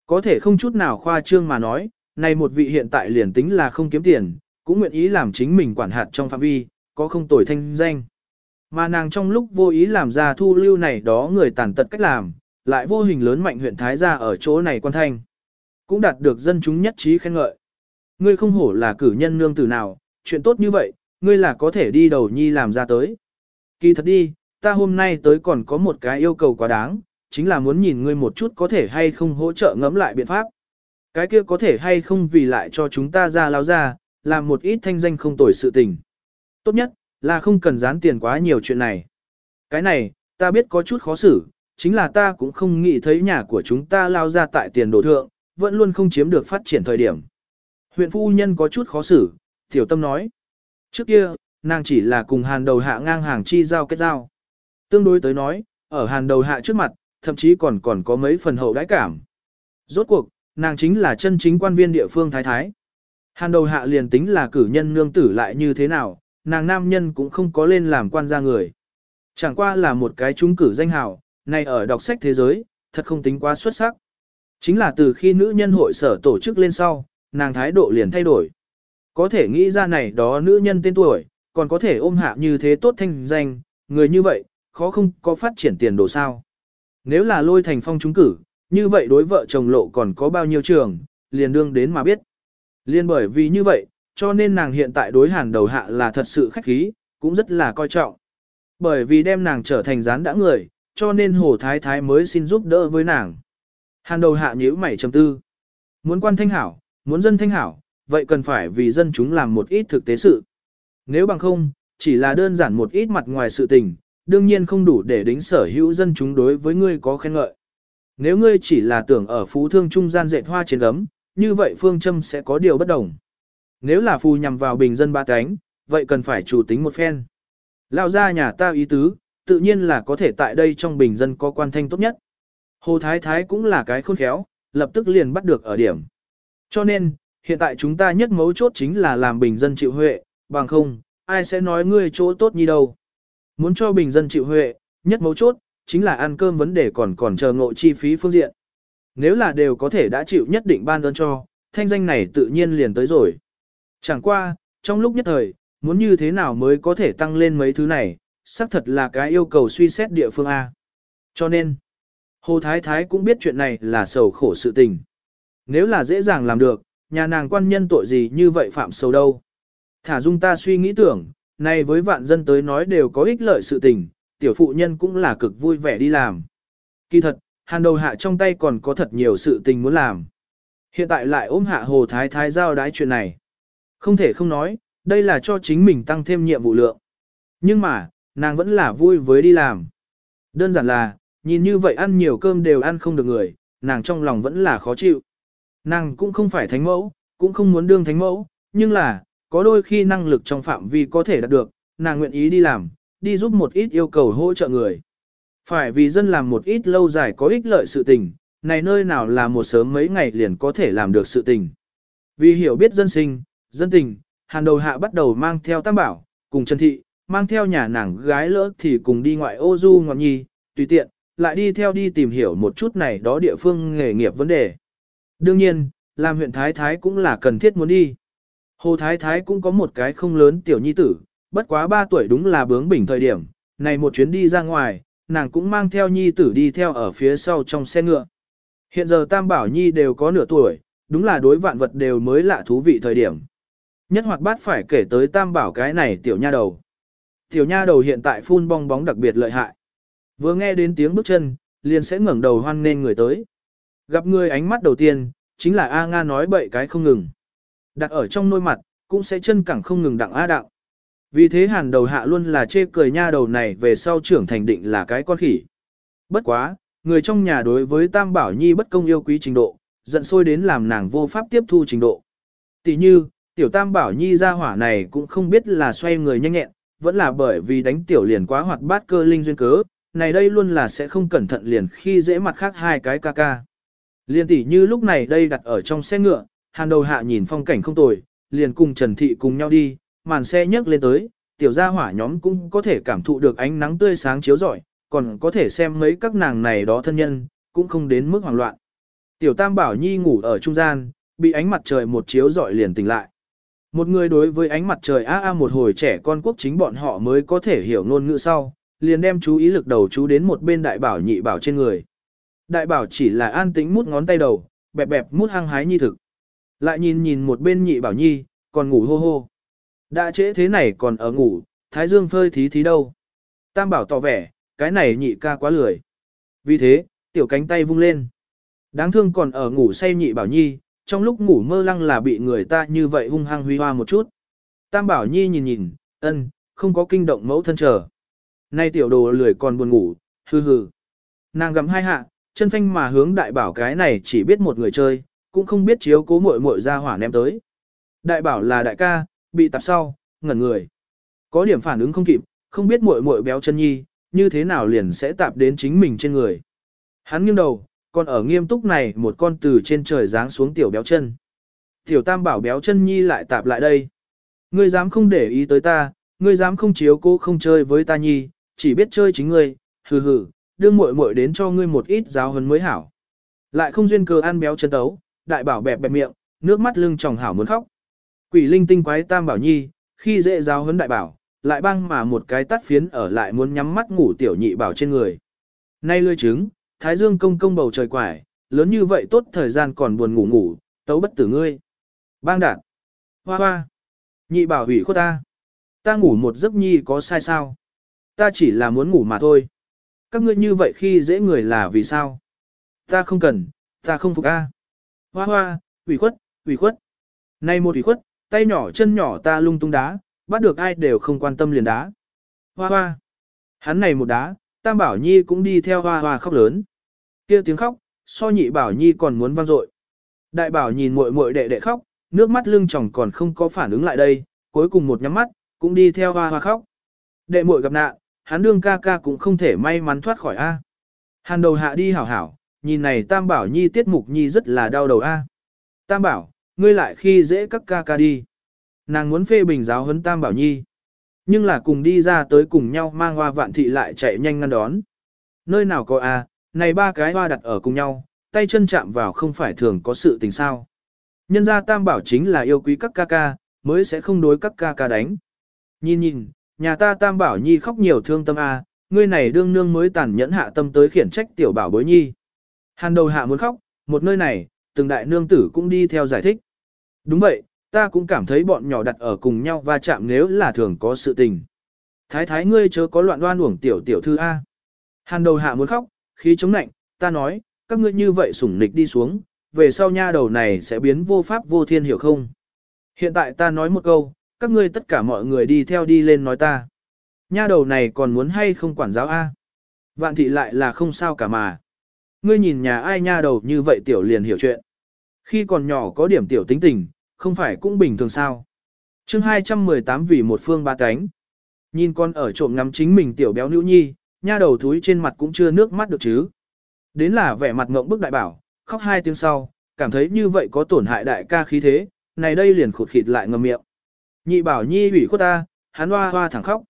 Có thể không chút nào khoa trương mà nói, này một vị hiện tại liền tính là không kiếm tiền, cũng nguyện ý làm chính mình quản hạt trong phạm vi, có không tồi thanh danh. Mà nàng trong lúc vô ý làm ra thu lưu này đó người tàn tật cách làm, lại vô hình lớn mạnh huyện Thái gia ở chỗ này quan thanh. Cũng đạt được dân chúng nhất trí khen ngợi. Ngươi không hổ là cử nhân nương tử nào, chuyện tốt như vậy, ngươi là có thể đi đầu nhi làm ra tới. Kỳ thật đi, ta hôm nay tới còn có một cái yêu cầu quá đáng, chính là muốn nhìn ngươi một chút có thể hay không hỗ trợ ngẫm lại biện pháp. Cái kia có thể hay không vì lại cho chúng ta ra lao ra, làm một ít thanh danh không tồi sự tình. Tốt nhất, là không cần dán tiền quá nhiều chuyện này. Cái này, ta biết có chút khó xử, chính là ta cũng không nghĩ thấy nhà của chúng ta lao ra tại tiền đồ thượng, vẫn luôn không chiếm được phát triển thời điểm. Huyện phu nhân có chút khó xử, tiểu tâm nói. Trước kia, nàng chỉ là cùng hàn đầu hạ ngang hàng chi giao kết giao. Tương đối tới nói, ở hàn đầu hạ trước mặt, thậm chí còn còn có mấy phần hậu đãi cảm. Rốt cuộc, nàng chính là chân chính quan viên địa phương thái thái. Hàn đầu hạ liền tính là cử nhân nương tử lại như thế nào, nàng nam nhân cũng không có lên làm quan gia người. Chẳng qua là một cái trúng cử danh hào, này ở đọc sách thế giới, thật không tính quá xuất sắc. Chính là từ khi nữ nhân hội sở tổ chức lên sau, nàng thái độ liền thay đổi. Có thể nghĩ ra này đó nữ nhân tên tuổi, còn có thể ôm hạ như thế tốt thanh danh, người như vậy, khó không có phát triển tiền đồ sao. Nếu là lôi thành phong trúng cử, như vậy đối vợ chồng lộ còn có bao nhiêu trường, liền đương đến mà biết. Liên bởi vì như vậy, cho nên nàng hiện tại đối hàn đầu hạ là thật sự khách khí, cũng rất là coi trọng. Bởi vì đem nàng trở thành gián đã người, cho nên hồ thái thái mới xin giúp đỡ với nàng. Hàn đầu hạ nhíu mày trầm tư. Muốn quan thanh hảo, muốn dân thanh hảo, vậy cần phải vì dân chúng làm một ít thực tế sự. Nếu bằng không, chỉ là đơn giản một ít mặt ngoài sự tình, đương nhiên không đủ để đính sở hữu dân chúng đối với ngươi có khen ngợi. Nếu ngươi chỉ là tưởng ở phú thương trung gian dệt hoa trên gấm, như vậy phương châm sẽ có điều bất đồng. Nếu là phù nhằm vào bình dân ba cánh, vậy cần phải chủ tính một phen. Lao ra nhà ta ý tứ, tự nhiên là có thể tại đây trong bình dân có quan thanh tốt nhất. Hồ Thái Thái cũng là cái khôn khéo, lập tức liền bắt được ở điểm. Cho nên, hiện tại chúng ta nhất mấu chốt chính là làm bình dân chịu huệ, bằng không, ai sẽ nói ngươi chỗ tốt như đâu. Muốn cho bình dân chịu huệ, nhất mấu chốt, chính là ăn cơm vấn đề còn còn chờ ngộ chi phí phương diện. Nếu là đều có thể đã chịu nhất định ban đơn cho, thanh danh này tự nhiên liền tới rồi. Chẳng qua, trong lúc nhất thời, muốn như thế nào mới có thể tăng lên mấy thứ này, xác thật là cái yêu cầu suy xét địa phương A. Cho nên, Hồ Thái Thái cũng biết chuyện này là sầu khổ sự tình. Nếu là dễ dàng làm được, nhà nàng quan nhân tội gì như vậy phạm sầu đâu. Thả dung ta suy nghĩ tưởng, này với vạn dân tới nói đều có ích lợi sự tình, tiểu phụ nhân cũng là cực vui vẻ đi làm. Kỳ thật, Hàn đầu hạ trong tay còn có thật nhiều sự tình muốn làm. Hiện tại lại ôm hạ hồ thái thái giao đái chuyện này. Không thể không nói, đây là cho chính mình tăng thêm nhiệm vụ lượng. Nhưng mà, nàng vẫn là vui với đi làm. Đơn giản là, nhìn như vậy ăn nhiều cơm đều ăn không được người, nàng trong lòng vẫn là khó chịu. Nàng cũng không phải thánh mẫu, cũng không muốn đương thánh mẫu, nhưng là, có đôi khi năng lực trong phạm vi có thể đạt được, nàng nguyện ý đi làm, đi giúp một ít yêu cầu hỗ trợ người. Phải vì dân làm một ít lâu dài có ích lợi sự tình, này nơi nào là một sớm mấy ngày liền có thể làm được sự tình. Vì hiểu biết dân sinh, dân tình, hàn đầu hạ bắt đầu mang theo tam bảo, cùng Trần Thị, mang theo nhà nàng gái lỡ thì cùng đi ngoại ô du ngọn nhi, tùy tiện, lại đi theo đi tìm hiểu một chút này đó địa phương nghề nghiệp vấn đề. Đương nhiên, làm huyện Thái Thái cũng là cần thiết muốn đi. Hồ Thái Thái cũng có một cái không lớn tiểu nhi tử, bất quá 3 tuổi đúng là bướng bỉnh thời điểm, này một chuyến đi ra ngoài, nàng cũng mang theo nhi tử đi theo ở phía sau trong xe ngựa. Hiện giờ Tam Bảo Nhi đều có nửa tuổi, đúng là đối vạn vật đều mới lạ thú vị thời điểm. Nhất hoạt bát phải kể tới Tam Bảo cái này tiểu nha đầu. Tiểu nha đầu hiện tại phun bong bóng đặc biệt lợi hại. Vừa nghe đến tiếng bước chân, liền sẽ ngẩng đầu hoan nên người tới. Gặp người ánh mắt đầu tiên, chính là A Nga nói bậy cái không ngừng. Đặt ở trong nôi mặt, cũng sẽ chân cẳng không ngừng đặng A đặng. Vì thế hàn đầu hạ luôn là chê cười nha đầu này về sau trưởng thành định là cái con khỉ. Bất quá, người trong nhà đối với Tam Bảo Nhi bất công yêu quý trình độ, giận sôi đến làm nàng vô pháp tiếp thu trình độ. Tỷ như, tiểu Tam Bảo Nhi ra hỏa này cũng không biết là xoay người nhanh nhẹn, vẫn là bởi vì đánh tiểu liền quá hoạt bát cơ linh duyên cớ, này đây luôn là sẽ không cẩn thận liền khi dễ mặt khác hai cái ca ca. Liên tỷ như lúc này đây đặt ở trong xe ngựa, hàn đầu hạ nhìn phong cảnh không tồi, liền cùng Trần Thị cùng nhau đi, màn xe nhấc lên tới, tiểu gia hỏa nhóm cũng có thể cảm thụ được ánh nắng tươi sáng chiếu rọi, còn có thể xem mấy các nàng này đó thân nhân, cũng không đến mức hoảng loạn. Tiểu Tam Bảo Nhi ngủ ở trung gian, bị ánh mặt trời một chiếu rọi liền tỉnh lại. Một người đối với ánh mặt trời a a một hồi trẻ con quốc chính bọn họ mới có thể hiểu ngôn ngữ sau, liền đem chú ý lực đầu chú đến một bên đại bảo nhị bảo trên người. Đại bảo chỉ là an tĩnh mút ngón tay đầu, bẹp bẹp mút hăng hái nhi thực. Lại nhìn nhìn một bên nhị bảo nhi, còn ngủ hô hô. Đã trễ thế này còn ở ngủ, thái dương phơi thí thí đâu. Tam bảo tỏ vẻ, cái này nhị ca quá lười. Vì thế, tiểu cánh tay vung lên. Đáng thương còn ở ngủ say nhị bảo nhi, trong lúc ngủ mơ lăng là bị người ta như vậy hung hăng huy hoa một chút. Tam bảo nhi nhìn nhìn, ân, không có kinh động mẫu thân chờ. Nay tiểu đồ lười còn buồn ngủ, hừ hừ. Nàng gầm hai hạ, chân phanh mà hướng đại bảo cái này chỉ biết một người chơi, cũng không biết chiếu cố muội muội ra hỏa ném tới. Đại bảo là đại ca, bị tạp sau, ngẩn người. Có điểm phản ứng không kịp, không biết muội muội béo chân nhi, như thế nào liền sẽ tạp đến chính mình trên người. Hắn nghiêng đầu, còn ở nghiêm túc này một con từ trên trời giáng xuống tiểu béo chân. Tiểu tam bảo béo chân nhi lại tạp lại đây. Ngươi dám không để ý tới ta, ngươi dám không chiếu cố không chơi với ta nhi, chỉ biết chơi chính ngươi, hừ hừ, đưa muội muội đến cho ngươi một ít giáo huấn mới hảo. Lại không duyên cơ ăn béo chân tấu, đại bảo bẹp bẹp miệng, nước mắt lưng tròng hảo muốn khóc. Quỷ linh tinh quái tam bảo nhi, khi dễ giáo huấn đại bảo, lại băng mà một cái tắt phiến ở lại muốn nhắm mắt ngủ tiểu nhị bảo trên người. Nay lươi trứng, thái dương công công bầu trời quải, lớn như vậy tốt thời gian còn buồn ngủ ngủ, tấu bất tử ngươi. Bang đạt. Hoa hoa. Nhị bảo hủy khuất ta. Ta ngủ một giấc nhi có sai sao? Ta chỉ là muốn ngủ mà thôi. Các ngươi như vậy khi dễ người là vì sao? Ta không cần, ta không phục a. Hoa hoa, ủy khuất, ủy khuất. Nay một ủy khuất, tay nhỏ chân nhỏ ta lung tung đá, bắt được ai đều không quan tâm liền đá. Hoa hoa. Hắn này một đá, Tam Bảo Nhi cũng đi theo hoa hoa khóc lớn. kia tiếng khóc, so nhị Bảo Nhi còn muốn vang dội. Đại Bảo nhìn muội muội đệ đệ khóc, nước mắt lưng tròng còn không có phản ứng lại đây, cuối cùng một nhắm mắt, cũng đi theo hoa hoa khóc. Đệ muội gặp nạn, hắn đương ca ca cũng không thể may mắn thoát khỏi A. Hàn đầu hạ đi hảo hảo, nhìn này Tam Bảo Nhi tiết mục Nhi rất là đau đầu A. Tam Bảo, ngươi lại khi dễ các ca ca đi. Nàng muốn phê bình giáo huấn Tam Bảo Nhi. Nhưng là cùng đi ra tới cùng nhau mang hoa vạn thị lại chạy nhanh ngăn đón. Nơi nào có A, này ba cái hoa đặt ở cùng nhau, tay chân chạm vào không phải thường có sự tình sao. Nhân ra Tam Bảo chính là yêu quý các ca ca, mới sẽ không đối các ca ca đánh. Nhìn nhìn, nhà ta Tam Bảo Nhi khóc nhiều thương tâm A, ngươi này đương nương mới tàn nhẫn hạ tâm tới khiển trách tiểu bảo bối nhi. Hàn đầu hạ muốn khóc, một nơi này, từng đại nương tử cũng đi theo giải thích. Đúng vậy, ta cũng cảm thấy bọn nhỏ đặt ở cùng nhau va chạm nếu là thường có sự tình. Thái thái ngươi chớ có loạn đoan uổng tiểu tiểu thư A. Hàn đầu hạ muốn khóc, khí chống nạnh, ta nói, các ngươi như vậy sủng nịch đi xuống, về sau nha đầu này sẽ biến vô pháp vô thiên hiểu không? Hiện tại ta nói một câu, các ngươi tất cả mọi người đi theo đi lên nói ta. Nha đầu này còn muốn hay không quản giáo A? Vạn thị lại là không sao cả mà. Ngươi nhìn nhà ai nha đầu như vậy tiểu liền hiểu chuyện. Khi còn nhỏ có điểm tiểu tính tình, không phải cũng bình thường sao. chương 218 vì một phương ba cánh. Nhìn con ở trộm ngắm chính mình tiểu béo nữ nhi, nha đầu thúi trên mặt cũng chưa nước mắt được chứ. Đến là vẻ mặt ngộng bức đại bảo, khóc hai tiếng sau, cảm thấy như vậy có tổn hại đại ca khí thế, này đây liền khụt khịt lại ngầm miệng. Nhị bảo nhi ủy khuất ta, hắn hoa hoa thẳng khóc.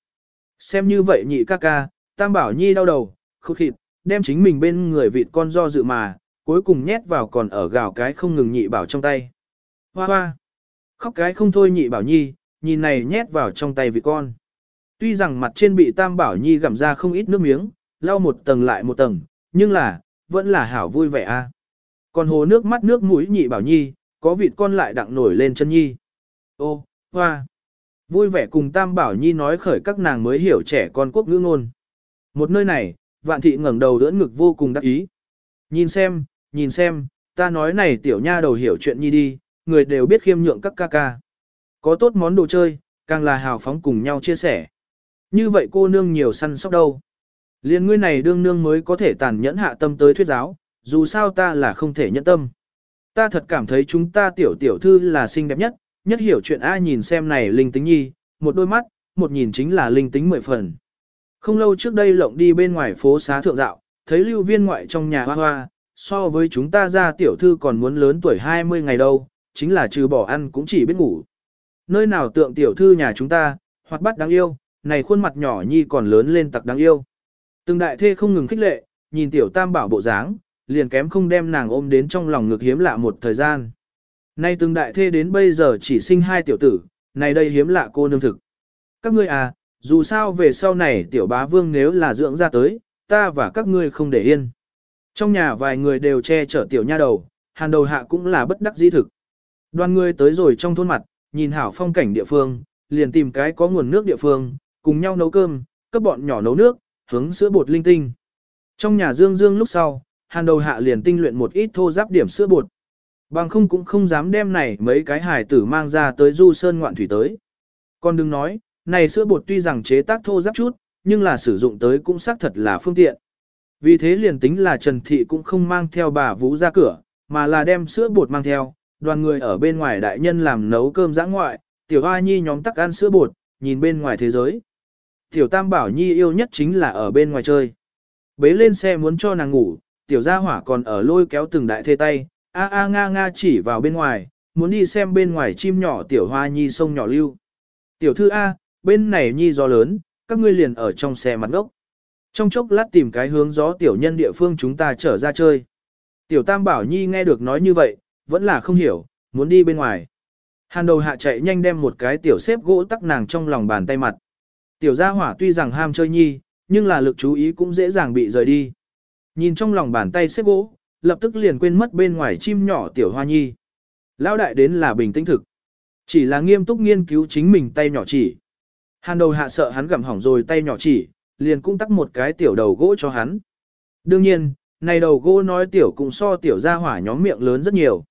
Xem như vậy nhị ca ca, tam bảo nhi đau đầu, khụt khịt, đem chính mình bên người vịt con do dự mà, cuối cùng nhét vào còn ở gào cái không ngừng nhị bảo trong tay. Hoa hoa, khóc cái không thôi nhị bảo nhi, nhìn này nhét vào trong tay vịt con. Tuy rằng mặt trên bị tam bảo nhi gặm ra không ít nước miếng, lau một tầng lại một tầng, nhưng là, vẫn là hảo vui vẻ a. Còn hồ nước mắt nước mũi nhị bảo nhi, có vịt con lại đặng nổi lên chân nhi. Ô, hoa. Vui vẻ cùng tam bảo nhi nói khởi các nàng mới hiểu trẻ con quốc ngữ ngôn. Một nơi này, vạn thị ngẩng đầu đỡ ngực vô cùng đắc ý. Nhìn xem, nhìn xem, ta nói này tiểu nha đầu hiểu chuyện nhi đi, người đều biết khiêm nhượng các ca ca. Có tốt món đồ chơi, càng là hào phóng cùng nhau chia sẻ. Như vậy cô nương nhiều săn sóc đâu. Liên ngươi này đương nương mới có thể tàn nhẫn hạ tâm tới thuyết giáo, dù sao ta là không thể nhẫn tâm. Ta thật cảm thấy chúng ta tiểu tiểu thư là xinh đẹp nhất, nhất hiểu chuyện ai nhìn xem này linh tính nhi, một đôi mắt, một nhìn chính là linh tính mười phần. Không lâu trước đây lộng đi bên ngoài phố xá thượng dạo, thấy lưu viên ngoại trong nhà hoa hoa, so với chúng ta ra tiểu thư còn muốn lớn tuổi 20 ngày đâu, chính là trừ bỏ ăn cũng chỉ biết ngủ. Nơi nào tượng tiểu thư nhà chúng ta, hoạt bát đáng yêu, này khuôn mặt nhỏ nhi còn lớn lên tặc đáng yêu. Từng đại thê không ngừng khích lệ, nhìn tiểu tam bảo bộ dáng, liền kém không đem nàng ôm đến trong lòng ngực hiếm lạ một thời gian. Nay từng đại thê đến bây giờ chỉ sinh hai tiểu tử, này đây hiếm lạ cô nương thực. Các ngươi à, dù sao về sau này tiểu bá vương nếu là dưỡng ra tới, ta và các ngươi không để yên. Trong nhà vài người đều che chở tiểu nha đầu, hàn đầu hạ cũng là bất đắc dĩ thực. Đoàn người tới rồi trong thôn mặt, nhìn hảo phong cảnh địa phương, liền tìm cái có nguồn nước địa phương, cùng nhau nấu cơm, cấp bọn nhỏ nấu nước, hướng sữa bột linh tinh. Trong nhà Dương Dương lúc sau, hàn đầu hạ liền tinh luyện một ít thô giáp điểm sữa bột. Bằng không cũng không dám đem này mấy cái hải tử mang ra tới du sơn ngoạn thủy tới. Còn đừng nói, này sữa bột tuy rằng chế tác thô giáp chút, nhưng là sử dụng tới cũng xác thật là phương tiện. Vì thế liền tính là Trần Thị cũng không mang theo bà Vũ ra cửa, mà là đem sữa bột mang theo, đoàn người ở bên ngoài đại nhân làm nấu cơm giã ngoại, tiểu hoa nhi nhóm tắc ăn sữa bột, nhìn bên ngoài thế giới. Tiểu Tam Bảo Nhi yêu nhất chính là ở bên ngoài chơi. Bế lên xe muốn cho nàng ngủ, tiểu gia hỏa còn ở lôi kéo từng đại thê tay, a a nga nga chỉ vào bên ngoài, muốn đi xem bên ngoài chim nhỏ tiểu hoa nhi sông nhỏ lưu. Tiểu thư A, bên này nhi gió lớn, các ngươi liền ở trong xe mặt ngốc. Trong chốc lát tìm cái hướng gió tiểu nhân địa phương chúng ta trở ra chơi. Tiểu Tam Bảo Nhi nghe được nói như vậy, vẫn là không hiểu, muốn đi bên ngoài. Hàn đầu hạ chạy nhanh đem một cái tiểu xếp gỗ tắc nàng trong lòng bàn tay mặt. Tiểu gia hỏa tuy rằng ham chơi nhi, nhưng là lực chú ý cũng dễ dàng bị rời đi. Nhìn trong lòng bàn tay xếp gỗ, lập tức liền quên mất bên ngoài chim nhỏ tiểu hoa nhi. Lão đại đến là bình tĩnh thực. Chỉ là nghiêm túc nghiên cứu chính mình tay nhỏ chỉ. Hàn đầu hạ sợ hắn gặm hỏng rồi tay nhỏ chỉ, liền cũng tắt một cái tiểu đầu gỗ cho hắn. Đương nhiên, này đầu gỗ nói tiểu cũng so tiểu gia hỏa nhóm miệng lớn rất nhiều.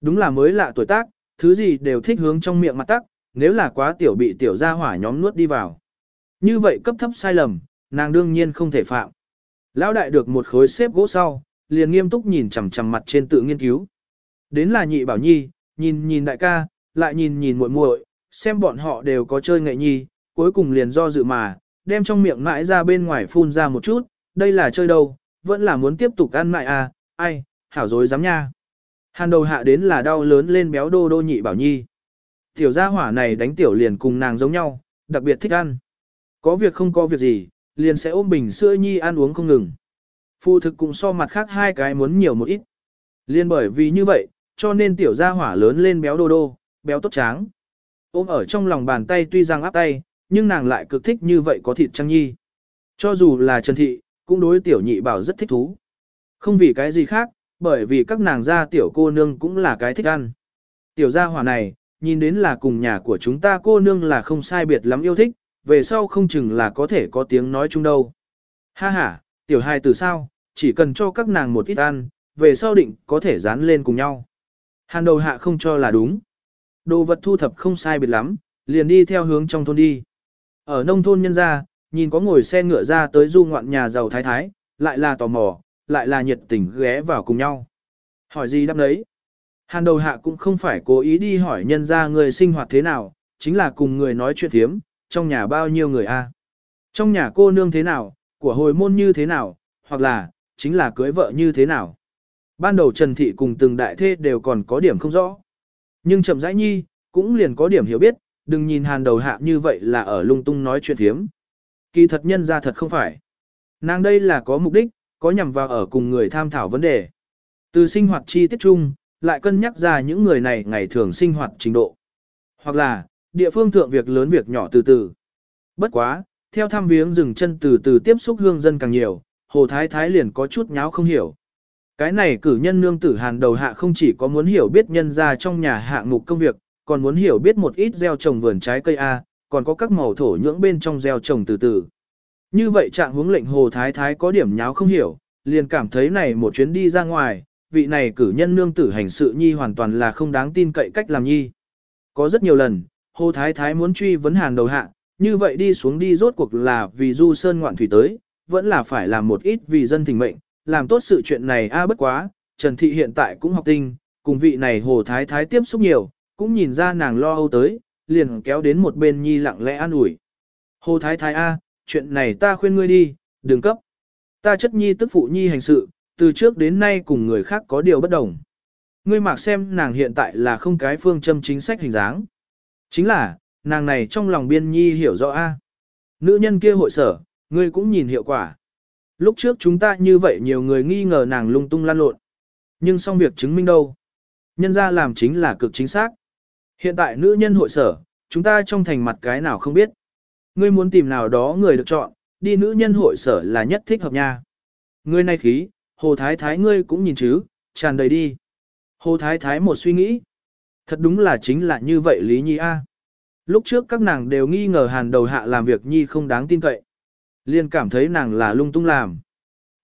Đúng là mới lạ tuổi tác, thứ gì đều thích hướng trong miệng mặt tắc, nếu là quá tiểu bị tiểu gia hỏa nhóm nuốt đi vào. Như vậy cấp thấp sai lầm, nàng đương nhiên không thể phạm. Lão đại được một khối xếp gỗ sau, liền nghiêm túc nhìn chằm chằm mặt trên tự nghiên cứu. Đến là nhị bảo nhi, nhìn nhìn đại ca, lại nhìn nhìn muội muội, xem bọn họ đều có chơi nghệ nhi, cuối cùng liền do dự mà, đem trong miệng mãi ra bên ngoài phun ra một chút, đây là chơi đâu, vẫn là muốn tiếp tục ăn mại à, ai, hảo dối dám nha. Hàn đầu hạ đến là đau lớn lên béo đô đô nhị bảo nhi. Tiểu gia hỏa này đánh tiểu liền cùng nàng giống nhau, đặc biệt thích ăn. Có việc không có việc gì, liền sẽ ôm bình sữa nhi ăn uống không ngừng. Phụ thực cũng so mặt khác hai cái muốn nhiều một ít. Liên bởi vì như vậy, cho nên tiểu gia hỏa lớn lên béo đô đô, béo tốt tráng. Ôm ở trong lòng bàn tay tuy rằng áp tay, nhưng nàng lại cực thích như vậy có thịt trăng nhi. Cho dù là Trần Thị, cũng đối tiểu nhị bảo rất thích thú. Không vì cái gì khác, bởi vì các nàng gia tiểu cô nương cũng là cái thích ăn. Tiểu gia hỏa này, nhìn đến là cùng nhà của chúng ta cô nương là không sai biệt lắm yêu thích, về sau không chừng là có thể có tiếng nói chung đâu. Ha ha, tiểu hai từ sao, chỉ cần cho các nàng một ít ăn, về sau định có thể dán lên cùng nhau. Hàn đầu hạ không cho là đúng. Đồ vật thu thập không sai biệt lắm, liền đi theo hướng trong thôn đi. Ở nông thôn nhân gia, nhìn có ngồi xe ngựa ra tới du ngoạn nhà giàu thái thái, lại là tò mò, lại là nhiệt tình ghé vào cùng nhau. Hỏi gì đáp đấy? Hàn đầu hạ cũng không phải cố ý đi hỏi nhân gia người sinh hoạt thế nào, chính là cùng người nói chuyện thiếm, trong nhà bao nhiêu người a? Trong nhà cô nương thế nào, của hồi môn như thế nào, hoặc là, chính là cưới vợ như thế nào. Ban đầu Trần Thị cùng từng đại thê đều còn có điểm không rõ. Nhưng chậm rãi nhi, cũng liền có điểm hiểu biết, đừng nhìn hàn đầu hạ như vậy là ở lung tung nói chuyện thiếm. Kỳ thật nhân ra thật không phải. Nàng đây là có mục đích, có nhằm vào ở cùng người tham thảo vấn đề. Từ sinh hoạt chi tiết chung, lại cân nhắc ra những người này ngày thường sinh hoạt trình độ. Hoặc là, địa phương thượng việc lớn việc nhỏ từ từ. Bất quá, theo thăm viếng dừng chân từ từ tiếp xúc hương dân càng nhiều, Hồ Thái Thái liền có chút nháo không hiểu. Cái này cử nhân nương tử hàn đầu hạ không chỉ có muốn hiểu biết nhân ra trong nhà hạng mục công việc, còn muốn hiểu biết một ít gieo trồng vườn trái cây A, còn có các màu thổ nhưỡng bên trong gieo trồng từ từ. Như vậy trạng hướng lệnh Hồ Thái Thái có điểm nháo không hiểu, liền cảm thấy này một chuyến đi ra ngoài, vị này cử nhân nương tử hành sự nhi hoàn toàn là không đáng tin cậy cách làm nhi. Có rất nhiều lần, Hồ Thái Thái muốn truy vấn hàng đầu hạ, như vậy đi xuống đi rốt cuộc là vì du sơn ngoạn thủy tới, vẫn là phải làm một ít vì dân thỉnh mệnh, làm tốt sự chuyện này a bất quá, Trần Thị hiện tại cũng học tinh, cùng vị này Hồ Thái Thái tiếp xúc nhiều, cũng nhìn ra nàng lo âu tới, liền kéo đến một bên nhi lặng lẽ an ủi. Hồ Thái Thái A, chuyện này ta khuyên ngươi đi, đừng cấp. Ta chất nhi tức phụ nhi hành sự, từ trước đến nay cùng người khác có điều bất đồng. Ngươi mặc xem nàng hiện tại là không cái phương châm chính sách hình dáng. Chính là, nàng này trong lòng biên nhi hiểu rõ A. Nữ nhân kia hội sở, ngươi cũng nhìn hiệu quả. Lúc trước chúng ta như vậy nhiều người nghi ngờ nàng lung tung lan lộn. Nhưng xong việc chứng minh đâu. Nhân ra làm chính là cực chính xác. Hiện tại nữ nhân hội sở, chúng ta trong thành mặt cái nào không biết. Ngươi muốn tìm nào đó người được chọn, đi nữ nhân hội sở là nhất thích hợp nha. Ngươi này khí, hồ thái thái ngươi cũng nhìn chứ, tràn đầy đi. Hồ thái thái một suy nghĩ. Thật đúng là chính là như vậy Lý Nhi A. Lúc trước các nàng đều nghi ngờ hàn đầu hạ làm việc Nhi không đáng tin cậy. Liên cảm thấy nàng là lung tung làm.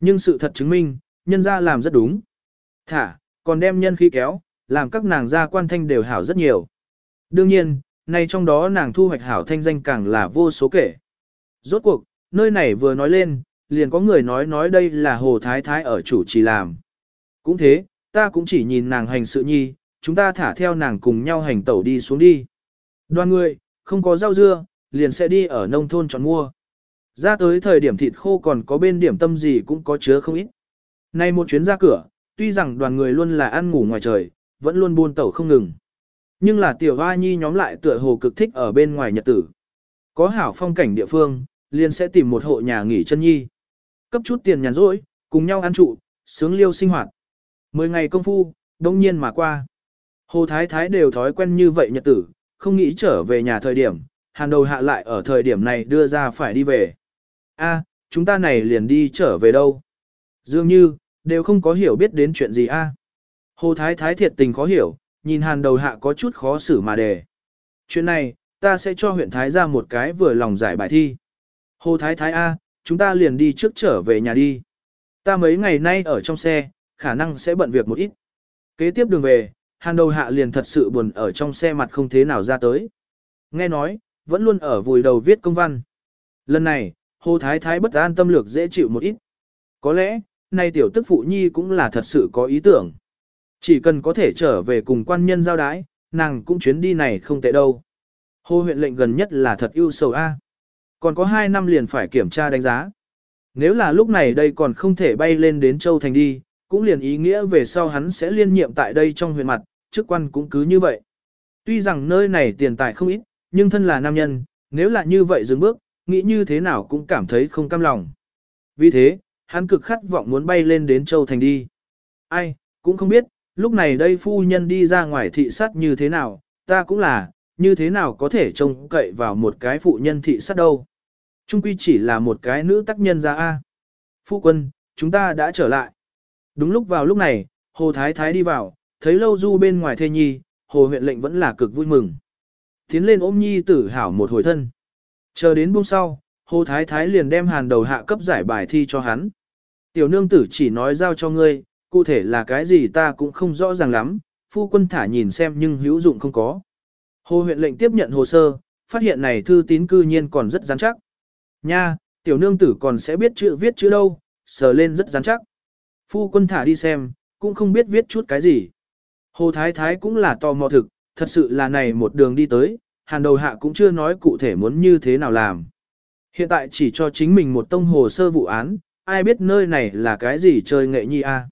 Nhưng sự thật chứng minh, nhân ra làm rất đúng. Thả, còn đem nhân khí kéo, làm các nàng gia quan thanh đều hảo rất nhiều. Đương nhiên, nay trong đó nàng thu hoạch hảo thanh danh càng là vô số kể. Rốt cuộc, nơi này vừa nói lên, liền có người nói nói đây là Hồ Thái Thái ở chủ trì làm. Cũng thế, ta cũng chỉ nhìn nàng hành sự nhi, chúng ta thả theo nàng cùng nhau hành tẩu đi xuống đi. Đoàn người, không có rau dưa, liền sẽ đi ở nông thôn chọn mua. Ra tới thời điểm thịt khô còn có bên điểm tâm gì cũng có chứa không ít. Nay một chuyến ra cửa, tuy rằng đoàn người luôn là ăn ngủ ngoài trời, vẫn luôn buôn tẩu không ngừng. Nhưng là tiểu hoa nhi nhóm lại tựa hồ cực thích ở bên ngoài nhật tử. Có hảo phong cảnh địa phương, liền sẽ tìm một hộ nhà nghỉ chân nhi. Cấp chút tiền nhàn rỗi, cùng nhau ăn trụ, sướng liêu sinh hoạt. Mười ngày công phu, đông nhiên mà qua. Hồ Thái Thái đều thói quen như vậy nhật tử, không nghĩ trở về nhà thời điểm, hàn đầu hạ lại ở thời điểm này đưa ra phải đi về. A, chúng ta này liền đi trở về đâu? Dường như, đều không có hiểu biết đến chuyện gì a. Hồ Thái Thái thiệt tình khó hiểu, nhìn hàn đầu hạ có chút khó xử mà đề. Chuyện này, ta sẽ cho huyện Thái ra một cái vừa lòng giải bài thi. Hồ Thái Thái A, chúng ta liền đi trước trở về nhà đi. Ta mấy ngày nay ở trong xe, khả năng sẽ bận việc một ít. Kế tiếp đường về, hàn đầu hạ liền thật sự buồn ở trong xe mặt không thế nào ra tới. Nghe nói, vẫn luôn ở vùi đầu viết công văn. Lần này, Hồ Thái Thái bất an tâm lược dễ chịu một ít. Có lẽ, nay tiểu tức phụ nhi cũng là thật sự có ý tưởng. Chỉ cần có thể trở về cùng quan nhân giao đái, nàng cũng chuyến đi này không tệ đâu. Hồ huyện lệnh gần nhất là thật ưu sầu A. Còn có 2 năm liền phải kiểm tra đánh giá. Nếu là lúc này đây còn không thể bay lên đến Châu Thành đi, cũng liền ý nghĩa về sau hắn sẽ liên nhiệm tại đây trong huyện mặt, chức quan cũng cứ như vậy. Tuy rằng nơi này tiền tài không ít, nhưng thân là nam nhân, nếu là như vậy dừng bước, nghĩ như thế nào cũng cảm thấy không cam lòng. Vì thế, hắn cực khát vọng muốn bay lên đến Châu Thành đi. Ai, cũng không biết, lúc này đây phu nhân đi ra ngoài thị sát như thế nào, ta cũng là, như thế nào có thể trông cậy vào một cái phụ nhân thị sát đâu. Trung quy chỉ là một cái nữ tác nhân ra A. Phu quân, chúng ta đã trở lại. Đúng lúc vào lúc này, Hồ Thái Thái đi vào, thấy lâu du bên ngoài thê nhi, Hồ huyện lệnh vẫn là cực vui mừng. Tiến lên ôm nhi tử hảo một hồi thân. Chờ đến buông sau, Hồ Thái Thái liền đem hàn đầu hạ cấp giải bài thi cho hắn. Tiểu nương tử chỉ nói giao cho ngươi, cụ thể là cái gì ta cũng không rõ ràng lắm, phu quân thả nhìn xem nhưng hữu dụng không có. Hồ huyện lệnh tiếp nhận hồ sơ, phát hiện này thư tín cư nhiên còn rất rắn chắc. Nha, tiểu nương tử còn sẽ biết chữ viết chữ đâu, sờ lên rất rắn chắc. Phu quân thả đi xem, cũng không biết viết chút cái gì. Hồ Thái Thái cũng là tò mò thực, thật sự là này một đường đi tới, hàn đầu hạ cũng chưa nói cụ thể muốn như thế nào làm. Hiện tại chỉ cho chính mình một tông hồ sơ vụ án, ai biết nơi này là cái gì chơi nghệ nhi a?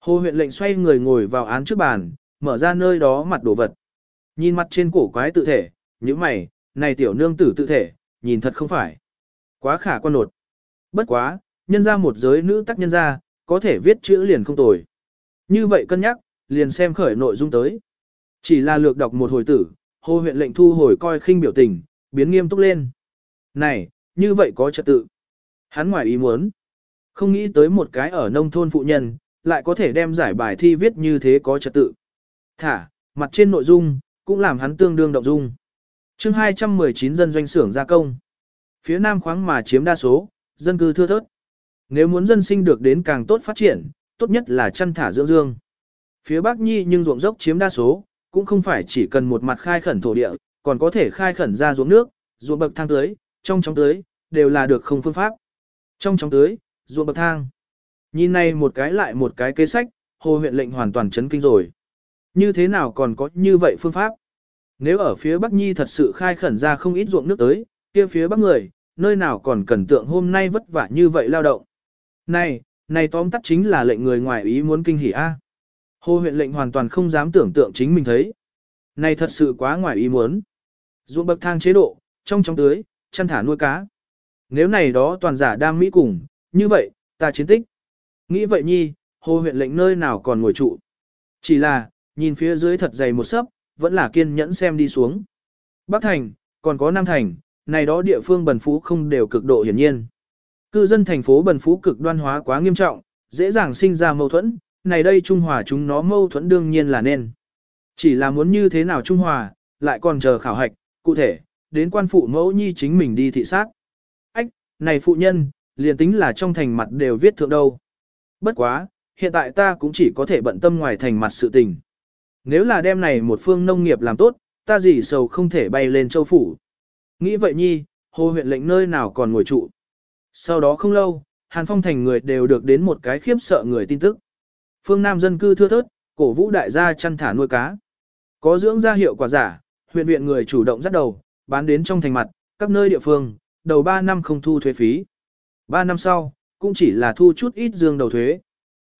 Hồ huyện lệnh xoay người ngồi vào án trước bàn, mở ra nơi đó mặt đồ vật. Nhìn mặt trên cổ quái tự thể, những mày, này tiểu nương tử tự thể, nhìn thật không phải. Quá khả quan nột. Bất quá, nhân ra một giới nữ tác nhân ra, có thể viết chữ liền không tồi. Như vậy cân nhắc, liền xem khởi nội dung tới. Chỉ là lược đọc một hồi tử, hồ huyện lệnh thu hồi coi khinh biểu tình, biến nghiêm túc lên. Này, như vậy có trật tự. Hắn ngoài ý muốn. Không nghĩ tới một cái ở nông thôn phụ nhân, lại có thể đem giải bài thi viết như thế có trật tự. Thả, mặt trên nội dung, cũng làm hắn tương đương động dung. chương 219 dân doanh xưởng gia công. Phía nam khoáng mà chiếm đa số, dân cư thưa thớt. Nếu muốn dân sinh được đến càng tốt phát triển, tốt nhất là chăn thả dưỡng dương. Phía bắc nhi nhưng ruộng dốc chiếm đa số, cũng không phải chỉ cần một mặt khai khẩn thổ địa, còn có thể khai khẩn ra ruộng nước, ruộng bậc thang tưới, trong trong tưới, đều là được không phương pháp. Trong trong tưới, ruộng bậc thang. Nhìn này một cái lại một cái kế sách, hồ huyện lệnh hoàn toàn chấn kinh rồi. Như thế nào còn có như vậy phương pháp? Nếu ở phía Bắc Nhi thật sự khai khẩn ra không ít ruộng nước tới, kia phía Bắc người, nơi nào còn cần tượng hôm nay vất vả như vậy lao động. Này, này tóm tắt chính là lệnh người ngoài ý muốn kinh hỉ a. Hồ huyện lệnh hoàn toàn không dám tưởng tượng chính mình thấy. Này thật sự quá ngoài ý muốn. Ruộng bậc thang chế độ, trong trong tưới, chăn thả nuôi cá. Nếu này đó toàn giả đam mỹ cùng, như vậy, ta chiến tích. Nghĩ vậy nhi, hồ huyện lệnh nơi nào còn ngồi trụ. Chỉ là, nhìn phía dưới thật dày một sấp, vẫn là kiên nhẫn xem đi xuống. Bắc Thành, còn có Nam Thành, này đó địa phương bần phú không đều cực độ hiển nhiên. Cư dân thành phố bần phú cực đoan hóa quá nghiêm trọng, dễ dàng sinh ra mâu thuẫn, này đây Trung Hòa chúng nó mâu thuẫn đương nhiên là nên. Chỉ là muốn như thế nào Trung Hòa, lại còn chờ khảo hạch, cụ thể, đến quan phụ mẫu nhi chính mình đi thị sát. Ách, này phụ nhân, liền tính là trong thành mặt đều viết thượng đâu. Bất quá, hiện tại ta cũng chỉ có thể bận tâm ngoài thành mặt sự tình. Nếu là đem này một phương nông nghiệp làm tốt, ta gì sầu không thể bay lên châu phủ. Nghĩ vậy nhi, hồ huyện lệnh nơi nào còn ngồi trụ. Sau đó không lâu, Hàn Phong thành người đều được đến một cái khiếp sợ người tin tức. Phương Nam dân cư thưa thớt, cổ vũ đại gia chăn thả nuôi cá. Có dưỡng gia hiệu quả giả, huyện viện người chủ động dắt đầu, bán đến trong thành mặt, các nơi địa phương, đầu 3 năm không thu thuế phí. 3 năm sau, cũng chỉ là thu chút ít dương đầu thuế.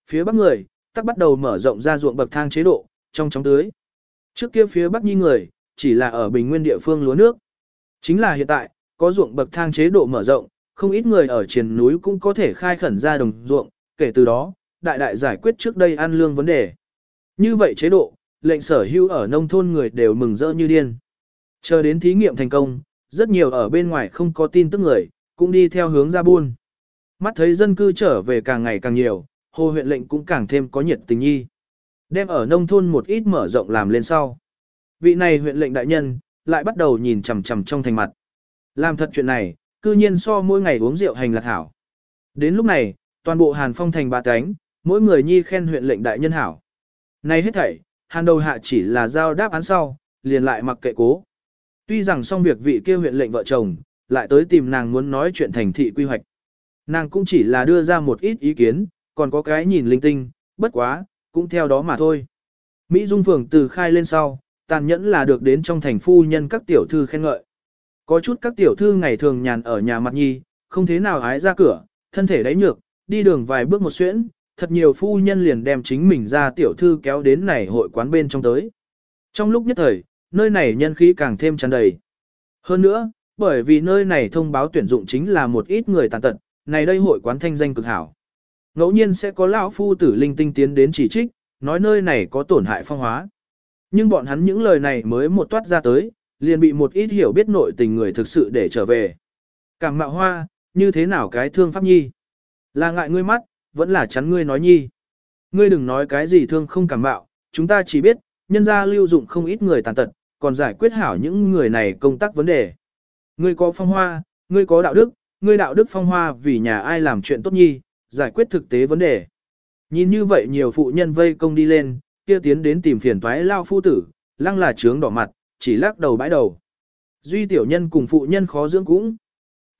Phía bắc người, tắc bắt đầu mở rộng ra ruộng bậc thang chế độ, trong chóng tưới. Trước kia phía bắc nhi người, chỉ là ở bình nguyên địa phương lúa nước. Chính là hiện tại, có ruộng bậc thang chế độ mở rộng, không ít người ở triền núi cũng có thể khai khẩn ra đồng ruộng, kể từ đó, đại đại giải quyết trước đây ăn lương vấn đề. Như vậy chế độ, lệnh sở hữu ở nông thôn người đều mừng rỡ như điên. Chờ đến thí nghiệm thành công, rất nhiều ở bên ngoài không có tin tức người, cũng đi theo hướng ra buôn. Mắt thấy dân cư trở về càng ngày càng nhiều, hồ huyện lệnh cũng càng thêm có nhiệt tình nhi. Đem ở nông thôn một ít mở rộng làm lên sau. Vị này huyện lệnh đại nhân, lại bắt đầu nhìn chằm chằm trong thành mặt. Làm thật chuyện này, cư nhiên so mỗi ngày uống rượu hành lạc hảo. Đến lúc này, toàn bộ Hàn Phong thành ba cánh, mỗi người nhi khen huyện lệnh đại nhân hảo. Này hết thảy, Hàn đầu hạ chỉ là giao đáp án sau, liền lại mặc kệ cố. Tuy rằng xong việc vị kia huyện lệnh vợ chồng, lại tới tìm nàng muốn nói chuyện thành thị quy hoạch. Nàng cũng chỉ là đưa ra một ít ý kiến, còn có cái nhìn linh tinh, bất quá, cũng theo đó mà thôi. Mỹ Dung Phường từ khai lên sau, tàn nhẫn là được đến trong thành phu nhân các tiểu thư khen ngợi. Có chút các tiểu thư ngày thường nhàn ở nhà mặt nhi, không thế nào hái ra cửa, thân thể đáy nhược, đi đường vài bước một xuyễn, thật nhiều phu nhân liền đem chính mình ra tiểu thư kéo đến này hội quán bên trong tới. Trong lúc nhất thời, nơi này nhân khí càng thêm tràn đầy. Hơn nữa, bởi vì nơi này thông báo tuyển dụng chính là một ít người tàn tật, này đây hội quán thanh danh cực hảo. Ngẫu nhiên sẽ có lão phu tử linh tinh tiến đến chỉ trích, nói nơi này có tổn hại phong hóa. Nhưng bọn hắn những lời này mới một toát ra tới, liền bị một ít hiểu biết nội tình người thực sự để trở về. Cảm mạo hoa, như thế nào cái thương pháp nhi? Là ngại ngươi mắt, vẫn là chắn ngươi nói nhi. Ngươi đừng nói cái gì thương không cảm mạo, chúng ta chỉ biết, nhân gia lưu dụng không ít người tàn tật, còn giải quyết hảo những người này công tác vấn đề. Ngươi có phong hoa, ngươi có đạo đức, ngươi đạo đức phong hoa vì nhà ai làm chuyện tốt nhi, giải quyết thực tế vấn đề. Nhìn như vậy nhiều phụ nhân vây công đi lên, kia tiến đến tìm phiền toái lao phu tử, lăng là trướng đỏ mặt, chỉ lắc đầu bãi đầu. Duy tiểu nhân cùng phụ nhân khó dưỡng cũng.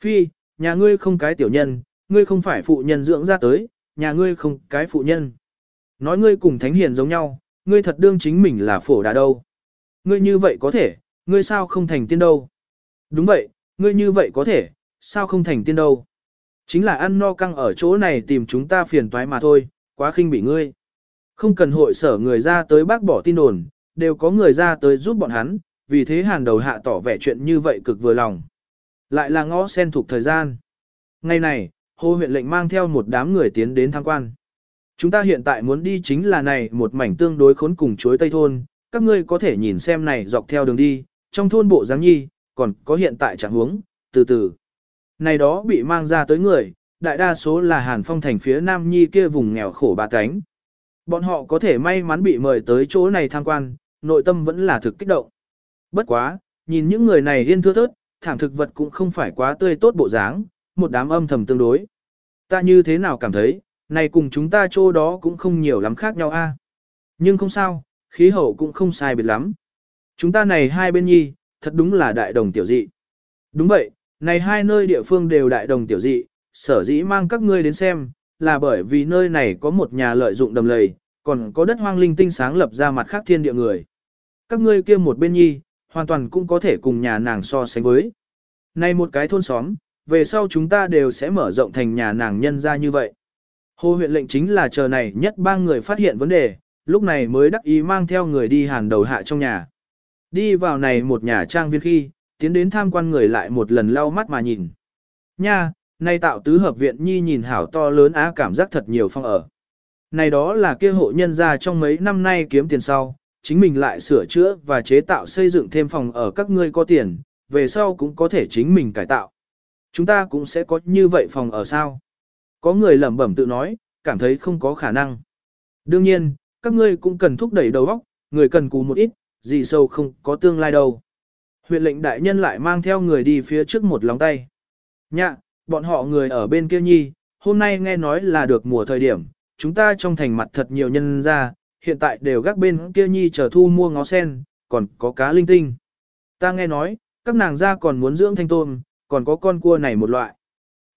Phi, nhà ngươi không cái tiểu nhân, ngươi không phải phụ nhân dưỡng ra tới, nhà ngươi không cái phụ nhân. Nói ngươi cùng thánh hiền giống nhau, ngươi thật đương chính mình là phổ đà đâu. Ngươi như vậy có thể, ngươi sao không thành tiên đâu. Đúng vậy, ngươi như vậy có thể, sao không thành tiên đâu. Chính là ăn no căng ở chỗ này tìm chúng ta phiền toái mà thôi, quá khinh bị ngươi. Không cần hội sở người ra tới bác bỏ tin đồn, đều có người ra tới giúp bọn hắn, vì thế hàn đầu hạ tỏ vẻ chuyện như vậy cực vừa lòng. Lại là ngõ sen thuộc thời gian. Ngày này, Hồ huyện lệnh mang theo một đám người tiến đến tham quan. Chúng ta hiện tại muốn đi chính là này một mảnh tương đối khốn cùng chuối Tây Thôn, các ngươi có thể nhìn xem này dọc theo đường đi, trong thôn bộ giáng nhi, còn có hiện tại trạng huống, từ từ. Này đó bị mang ra tới người, đại đa số là Hàn Phong thành phía Nam Nhi kia vùng nghèo khổ bà cánh. Bọn họ có thể may mắn bị mời tới chỗ này tham quan, nội tâm vẫn là thực kích động. Bất quá, nhìn những người này điên thưa thớt, thảm thực vật cũng không phải quá tươi tốt bộ dáng, một đám âm thầm tương đối. Ta như thế nào cảm thấy, này cùng chúng ta chỗ đó cũng không nhiều lắm khác nhau a. Nhưng không sao, khí hậu cũng không sai biệt lắm. Chúng ta này hai bên nhi, thật đúng là đại đồng tiểu dị. Đúng vậy, này hai nơi địa phương đều đại đồng tiểu dị, sở dĩ mang các ngươi đến xem, là bởi vì nơi này có một nhà lợi dụng đầm lầy, còn có đất hoang linh tinh sáng lập ra mặt khác thiên địa người. Các ngươi kia một bên nhi, hoàn toàn cũng có thể cùng nhà nàng so sánh với. Này một cái thôn xóm, về sau chúng ta đều sẽ mở rộng thành nhà nàng nhân ra như vậy. Hồ huyện lệnh chính là chờ này nhất ba người phát hiện vấn đề, lúc này mới đắc ý mang theo người đi hàn đầu hạ trong nhà. Đi vào này một nhà trang viên khi, tiến đến tham quan người lại một lần lau mắt mà nhìn. Nha, nay tạo tứ hợp viện nhi nhìn hảo to lớn á cảm giác thật nhiều phong ở. Này đó là kia hộ nhân ra trong mấy năm nay kiếm tiền sau, chính mình lại sửa chữa và chế tạo xây dựng thêm phòng ở các ngươi có tiền, về sau cũng có thể chính mình cải tạo. Chúng ta cũng sẽ có như vậy phòng ở sao? Có người lẩm bẩm tự nói, cảm thấy không có khả năng. Đương nhiên, các ngươi cũng cần thúc đẩy đầu óc, người cần cù một ít, gì sâu không có tương lai đâu. Huyện lệnh đại nhân lại mang theo người đi phía trước một lòng tay. Nhạ, bọn họ người ở bên kia nhi, hôm nay nghe nói là được mùa thời điểm, chúng ta trong thành mặt thật nhiều nhân ra, hiện tại đều gác bên kia nhi chờ thu mua ngó sen, còn có cá linh tinh. Ta nghe nói, các nàng ra còn muốn dưỡng thanh tôm, còn có con cua này một loại.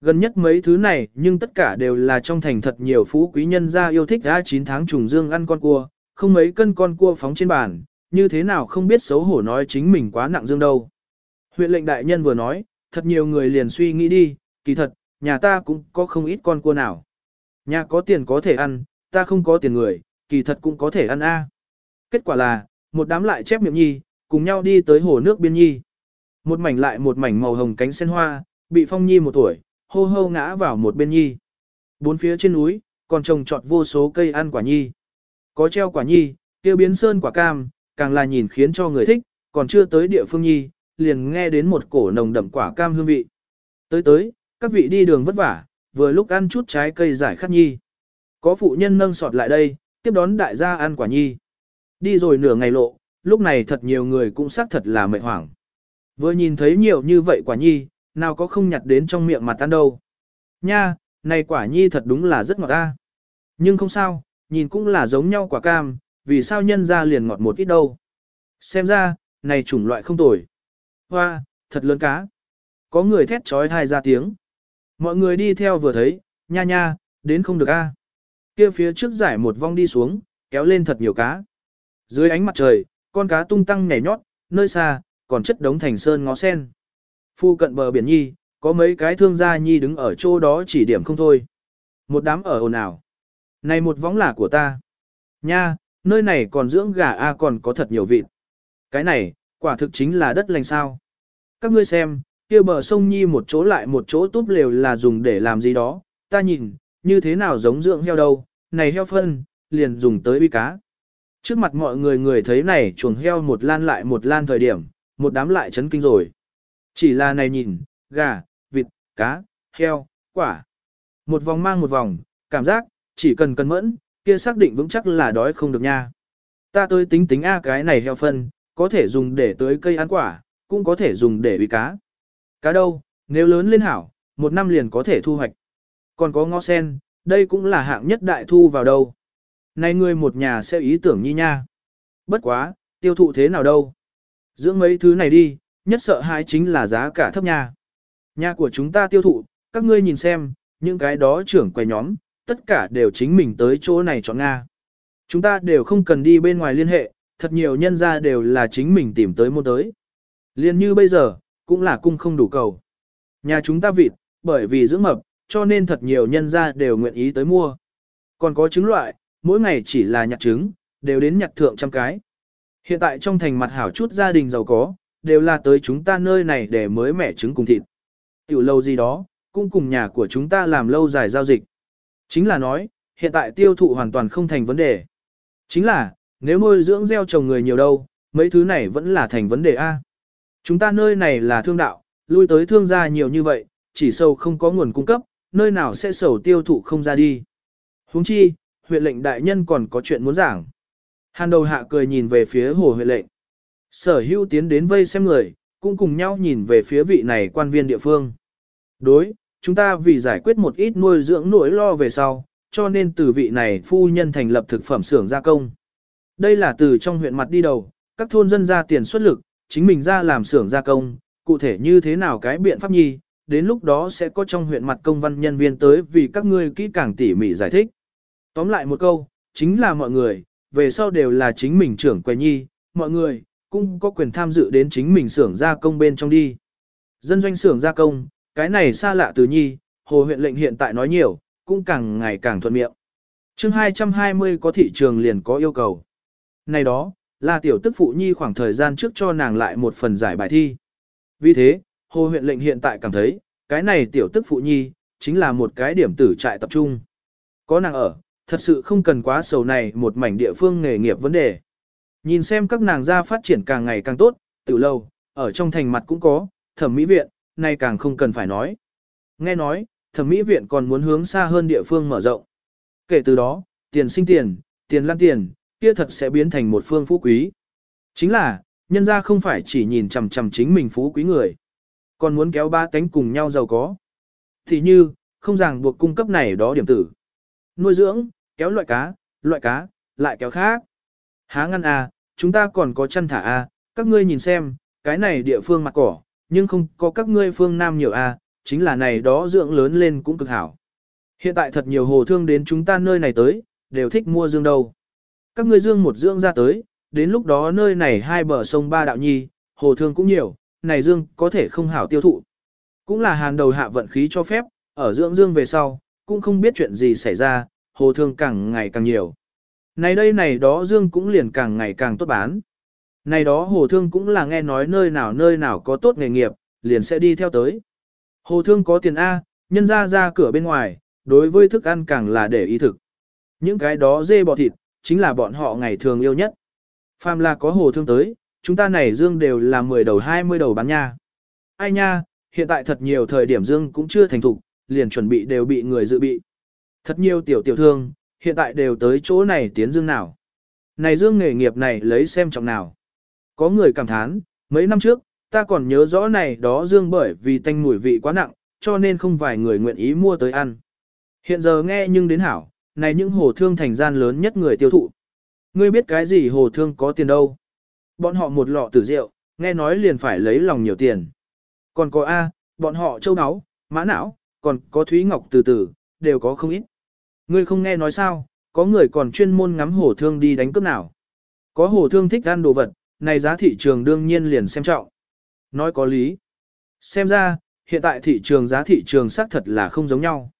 Gần nhất mấy thứ này nhưng tất cả đều là trong thành thật nhiều phú quý nhân gia yêu thích ra 9 tháng trùng dương ăn con cua, không mấy cân con cua phóng trên bàn, như thế nào không biết xấu hổ nói chính mình quá nặng dương đâu. Huyện lệnh đại nhân vừa nói, thật nhiều người liền suy nghĩ đi, kỳ thật, nhà ta cũng có không ít con cua nào. Nhà có tiền có thể ăn, ta không có tiền người, kỳ thật cũng có thể ăn a. Kết quả là, một đám lại chép miệng nhi, cùng nhau đi tới hồ nước biên nhi. Một mảnh lại một mảnh màu hồng cánh sen hoa, bị phong nhi một tuổi, hô hô ngã vào một bên nhi. Bốn phía trên núi, còn trồng trọt vô số cây ăn quả nhi. Có treo quả nhi, kêu biến sơn quả cam, càng là nhìn khiến cho người thích, còn chưa tới địa phương nhi, liền nghe đến một cổ nồng đậm quả cam hương vị. Tới tới, các vị đi đường vất vả, vừa lúc ăn chút trái cây giải khát nhi. Có phụ nhân nâng sọt lại đây, tiếp đón đại gia ăn quả nhi. Đi rồi nửa ngày lộ, lúc này thật nhiều người cũng xác thật là mệt hoảng. Vừa nhìn thấy nhiều như vậy quả nhi, nào có không nhặt đến trong miệng mà tan đâu. Nha, này quả nhi thật đúng là rất ngọt ta. Nhưng không sao, nhìn cũng là giống nhau quả cam, vì sao nhân ra liền ngọt một ít đâu. Xem ra, này chủng loại không tồi. Hoa, thật lớn cá. Có người thét trói thai ra tiếng. Mọi người đi theo vừa thấy, nha nha, đến không được a. Kia phía trước giải một vong đi xuống, kéo lên thật nhiều cá. Dưới ánh mặt trời, con cá tung tăng nhảy nhót, nơi xa, còn chất đống thành sơn ngó sen. Phu cận bờ biển nhi, có mấy cái thương gia nhi đứng ở chỗ đó chỉ điểm không thôi. Một đám ở ồn ào. Này một võng là của ta. Nha, nơi này còn dưỡng gà A còn có thật nhiều vịt. Cái này, quả thực chính là đất lành sao. Các ngươi xem, kia bờ sông nhi một chỗ lại một chỗ túp lều là dùng để làm gì đó, ta nhìn, như thế nào giống dưỡng heo đâu, này heo phân, liền dùng tới uy cá. Trước mặt mọi người người thấy này chuồng heo một lan lại một lan thời điểm, một đám lại chấn kinh rồi. Chỉ là này nhìn, gà, vịt, cá, heo, quả. Một vòng mang một vòng, cảm giác, chỉ cần cân mẫn, kia xác định vững chắc là đói không được nha. Ta tới tính tính A cái này heo phân, có thể dùng để tới cây ăn quả, cũng có thể dùng để uy cá. Cá đâu, nếu lớn lên hảo, một năm liền có thể thu hoạch. Còn có ngó sen, đây cũng là hạng nhất đại thu vào đâu. Này người một nhà sẽ ý tưởng nhi nha. Bất quá, tiêu thụ thế nào đâu. Dưỡng mấy thứ này đi, nhất sợ hãi chính là giá cả thấp nha. Nhà của chúng ta tiêu thụ, các ngươi nhìn xem, những cái đó trưởng quầy nhóm, tất cả đều chính mình tới chỗ này chọn Nga. Chúng ta đều không cần đi bên ngoài liên hệ, thật nhiều nhân ra đều là chính mình tìm tới mua tới. Liên như bây giờ, cũng là cung không đủ cầu. Nhà chúng ta vịt, bởi vì dưỡng mập, cho nên thật nhiều nhân ra đều nguyện ý tới mua. Còn có trứng loại, mỗi ngày chỉ là nhặt trứng, đều đến nhặt thượng trăm cái. Hiện tại trong thành mặt hảo chút gia đình giàu có, đều là tới chúng ta nơi này để mới mẻ trứng cùng thịt. Tiểu lâu gì đó, cũng cùng nhà của chúng ta làm lâu dài giao dịch. Chính là nói, hiện tại tiêu thụ hoàn toàn không thành vấn đề. Chính là, nếu nuôi dưỡng gieo trồng người nhiều đâu, mấy thứ này vẫn là thành vấn đề A. Chúng ta nơi này là thương đạo, lui tới thương gia nhiều như vậy, chỉ sâu không có nguồn cung cấp, nơi nào sẽ sầu tiêu thụ không ra đi. huống chi, huyện lệnh đại nhân còn có chuyện muốn giảng. Hàn đầu hạ cười nhìn về phía hồ huyện lệnh. Sở hữu tiến đến vây xem người, cũng cùng nhau nhìn về phía vị này quan viên địa phương. Đối, chúng ta vì giải quyết một ít nuôi dưỡng nỗi lo về sau, cho nên từ vị này phu nhân thành lập thực phẩm xưởng gia công. Đây là từ trong huyện mặt đi đầu, các thôn dân ra tiền xuất lực, chính mình ra làm xưởng gia công, cụ thể như thế nào cái biện pháp nhi, đến lúc đó sẽ có trong huyện mặt công văn nhân viên tới vì các ngươi kỹ càng tỉ mỉ giải thích. Tóm lại một câu, chính là mọi người, về sau đều là chính mình trưởng quầy nhi, mọi người, cũng có quyền tham dự đến chính mình xưởng gia công bên trong đi. Dân doanh xưởng gia công, cái này xa lạ từ nhi, hồ huyện lệnh hiện tại nói nhiều, cũng càng ngày càng thuận miệng. chương 220 có thị trường liền có yêu cầu. Này đó, là tiểu tức phụ nhi khoảng thời gian trước cho nàng lại một phần giải bài thi. Vì thế, hồ huyện lệnh hiện tại cảm thấy, cái này tiểu tức phụ nhi, chính là một cái điểm tử trại tập trung. Có nàng ở, thật sự không cần quá sầu này một mảnh địa phương nghề nghiệp vấn đề. Nhìn xem các nàng gia phát triển càng ngày càng tốt, từ lâu, ở trong thành mặt cũng có, thẩm mỹ viện, nay càng không cần phải nói. Nghe nói, thẩm mỹ viện còn muốn hướng xa hơn địa phương mở rộng. Kể từ đó, tiền sinh tiền, tiền lan tiền, kia thật sẽ biến thành một phương phú quý. Chính là, nhân gia không phải chỉ nhìn chằm chằm chính mình phú quý người, còn muốn kéo ba tánh cùng nhau giàu có. Thì như, không ràng buộc cung cấp này đó điểm tử. Nuôi dưỡng, kéo loại cá, loại cá, lại kéo khác. Há ngăn à, chúng ta còn có chăn thả à, các ngươi nhìn xem, cái này địa phương mặt cỏ, nhưng không có các ngươi phương Nam nhiều à, chính là này đó dưỡng lớn lên cũng cực hảo. Hiện tại thật nhiều hồ thương đến chúng ta nơi này tới, đều thích mua dương đâu. Các ngươi dương một dương ra tới, đến lúc đó nơi này hai bờ sông ba đạo nhi, hồ thương cũng nhiều, này dương có thể không hảo tiêu thụ. Cũng là hàn đầu hạ vận khí cho phép, ở dưỡng dương về sau, cũng không biết chuyện gì xảy ra, hồ thương càng ngày càng nhiều. Này đây này đó dương cũng liền càng ngày càng tốt bán. Này đó hồ thương cũng là nghe nói nơi nào nơi nào có tốt nghề nghiệp, liền sẽ đi theo tới. Hồ thương có tiền A, nhân ra ra cửa bên ngoài, đối với thức ăn càng là để ý thực. Những cái đó dê bò thịt, chính là bọn họ ngày thường yêu nhất. Phàm là có hồ thương tới, chúng ta này dương đều là 10 đầu 20 đầu bán nha. Ai nha, hiện tại thật nhiều thời điểm dương cũng chưa thành thục, liền chuẩn bị đều bị người dự bị. Thật nhiều tiểu tiểu thương, hiện tại đều tới chỗ này tiến dương nào. Này dương nghề nghiệp này lấy xem trọng nào. Có người cảm thán, mấy năm trước, ta còn nhớ rõ này đó dương bởi vì tanh mùi vị quá nặng, cho nên không vài người nguyện ý mua tới ăn. Hiện giờ nghe nhưng đến hảo, này những hồ thương thành gian lớn nhất người tiêu thụ. Ngươi biết cái gì hồ thương có tiền đâu. Bọn họ một lọ tử rượu, nghe nói liền phải lấy lòng nhiều tiền. Còn có A, bọn họ châu áo, mã não, còn có thúy ngọc từ từ, đều có không ít. Ngươi không nghe nói sao, có người còn chuyên môn ngắm hồ thương đi đánh cướp nào. Có hồ thương thích ăn đồ vật, này giá thị trường đương nhiên liền xem trọng. Nói có lý. Xem ra, hiện tại thị trường giá thị trường xác thật là không giống nhau.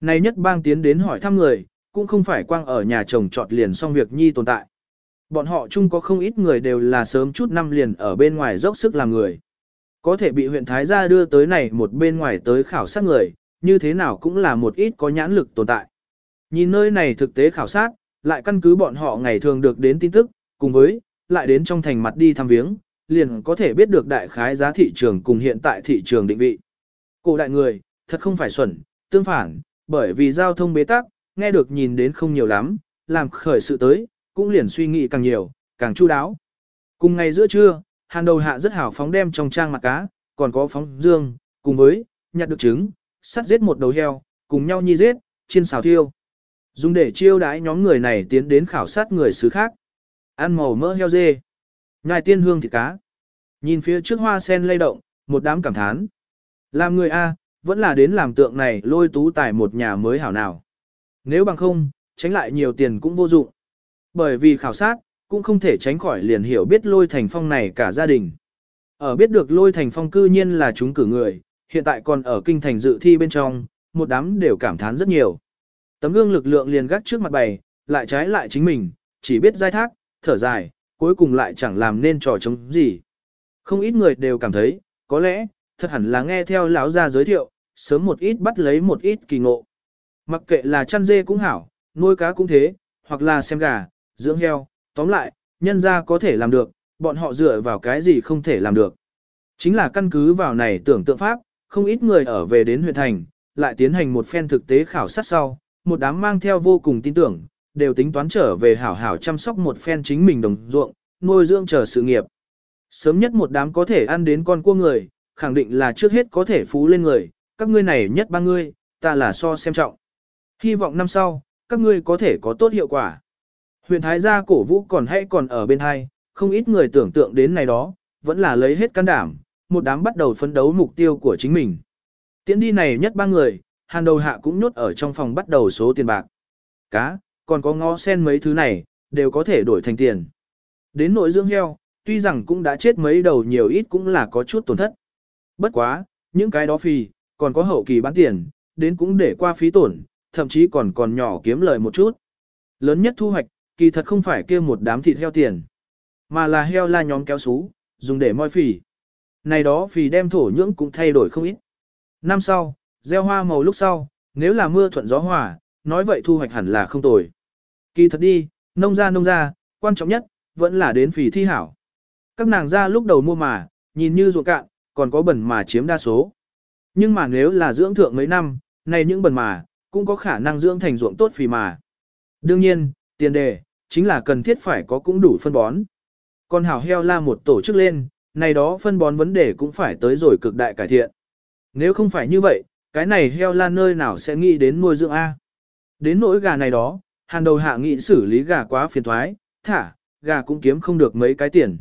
Này nhất bang tiến đến hỏi thăm người, cũng không phải quang ở nhà chồng trọt liền xong việc nhi tồn tại. Bọn họ chung có không ít người đều là sớm chút năm liền ở bên ngoài dốc sức làm người. Có thể bị huyện Thái gia đưa tới này một bên ngoài tới khảo sát người, như thế nào cũng là một ít có nhãn lực tồn tại. Nhìn nơi này thực tế khảo sát, lại căn cứ bọn họ ngày thường được đến tin tức, cùng với, lại đến trong thành mặt đi thăm viếng, liền có thể biết được đại khái giá thị trường cùng hiện tại thị trường định vị. Cổ đại người, thật không phải xuẩn, tương phản, bởi vì giao thông bế tắc, nghe được nhìn đến không nhiều lắm, làm khởi sự tới, cũng liền suy nghĩ càng nhiều, càng chu đáo. Cùng ngày giữa trưa, hàn đầu hạ rất hảo phóng đem trong trang mặt cá, còn có phóng dương, cùng với, nhặt được trứng, sắt giết một đầu heo, cùng nhau nhi giết, chiên xào thiêu. Dùng để chiêu đãi nhóm người này tiến đến khảo sát người xứ khác. Ăn màu mỡ heo dê. Nhai tiên hương thịt cá. Nhìn phía trước hoa sen lay động, một đám cảm thán. Làm người A, vẫn là đến làm tượng này lôi tú tài một nhà mới hảo nào. Nếu bằng không, tránh lại nhiều tiền cũng vô dụng. Bởi vì khảo sát, cũng không thể tránh khỏi liền hiểu biết lôi thành phong này cả gia đình. Ở biết được lôi thành phong cư nhiên là chúng cử người, hiện tại còn ở kinh thành dự thi bên trong, một đám đều cảm thán rất nhiều. Tấm gương lực lượng liền gác trước mặt bày, lại trái lại chính mình, chỉ biết giai thác, thở dài, cuối cùng lại chẳng làm nên trò chống gì. Không ít người đều cảm thấy, có lẽ, thật hẳn là nghe theo lão gia giới thiệu, sớm một ít bắt lấy một ít kỳ ngộ. Mặc kệ là chăn dê cũng hảo, nuôi cá cũng thế, hoặc là xem gà, dưỡng heo, tóm lại, nhân gia có thể làm được, bọn họ dựa vào cái gì không thể làm được. Chính là căn cứ vào này tưởng tượng pháp, không ít người ở về đến huyện thành, lại tiến hành một phen thực tế khảo sát sau, một đám mang theo vô cùng tin tưởng, đều tính toán trở về hảo hảo chăm sóc một phen chính mình đồng ruộng, nuôi dưỡng chờ sự nghiệp. Sớm nhất một đám có thể ăn đến con cua người, khẳng định là trước hết có thể phú lên người, các ngươi này nhất ba ngươi, ta là so xem trọng. Hy vọng năm sau, các ngươi có thể có tốt hiệu quả. Huyện Thái gia cổ vũ còn hay còn ở bên hai, không ít người tưởng tượng đến này đó, vẫn là lấy hết can đảm, một đám bắt đầu phấn đấu mục tiêu của chính mình. Tiến đi này nhất ba người, hàn đầu hạ cũng nhốt ở trong phòng bắt đầu số tiền bạc. Cá, còn có ngó sen mấy thứ này, đều có thể đổi thành tiền. Đến nội dưỡng heo, tuy rằng cũng đã chết mấy đầu nhiều ít cũng là có chút tổn thất. Bất quá, những cái đó phì, còn có hậu kỳ bán tiền, đến cũng để qua phí tổn, thậm chí còn còn nhỏ kiếm lời một chút. Lớn nhất thu hoạch, kỳ thật không phải kia một đám thịt heo tiền, mà là heo la nhóm kéo sú, dùng để moi phì. Này đó phì đem thổ nhưỡng cũng thay đổi không ít. Năm sau, gieo hoa màu lúc sau, nếu là mưa thuận gió hòa, nói vậy thu hoạch hẳn là không tồi. Kỳ thật đi, nông ra nông ra, quan trọng nhất, vẫn là đến phì thi hảo. Các nàng ra lúc đầu mua mà, nhìn như ruộng cạn, còn có bẩn mà chiếm đa số. Nhưng mà nếu là dưỡng thượng mấy năm, này những bẩn mà, cũng có khả năng dưỡng thành ruộng tốt phì mà. Đương nhiên, tiền đề, chính là cần thiết phải có cũng đủ phân bón. Còn hảo heo la một tổ chức lên, này đó phân bón vấn đề cũng phải tới rồi cực đại cải thiện. Nếu không phải như vậy, cái này heo la nơi nào sẽ nghĩ đến nuôi dưỡng A. Đến nỗi gà này đó, hàn đầu hạ nghị xử lý gà quá phiền thoái, thả, gà cũng kiếm không được mấy cái tiền.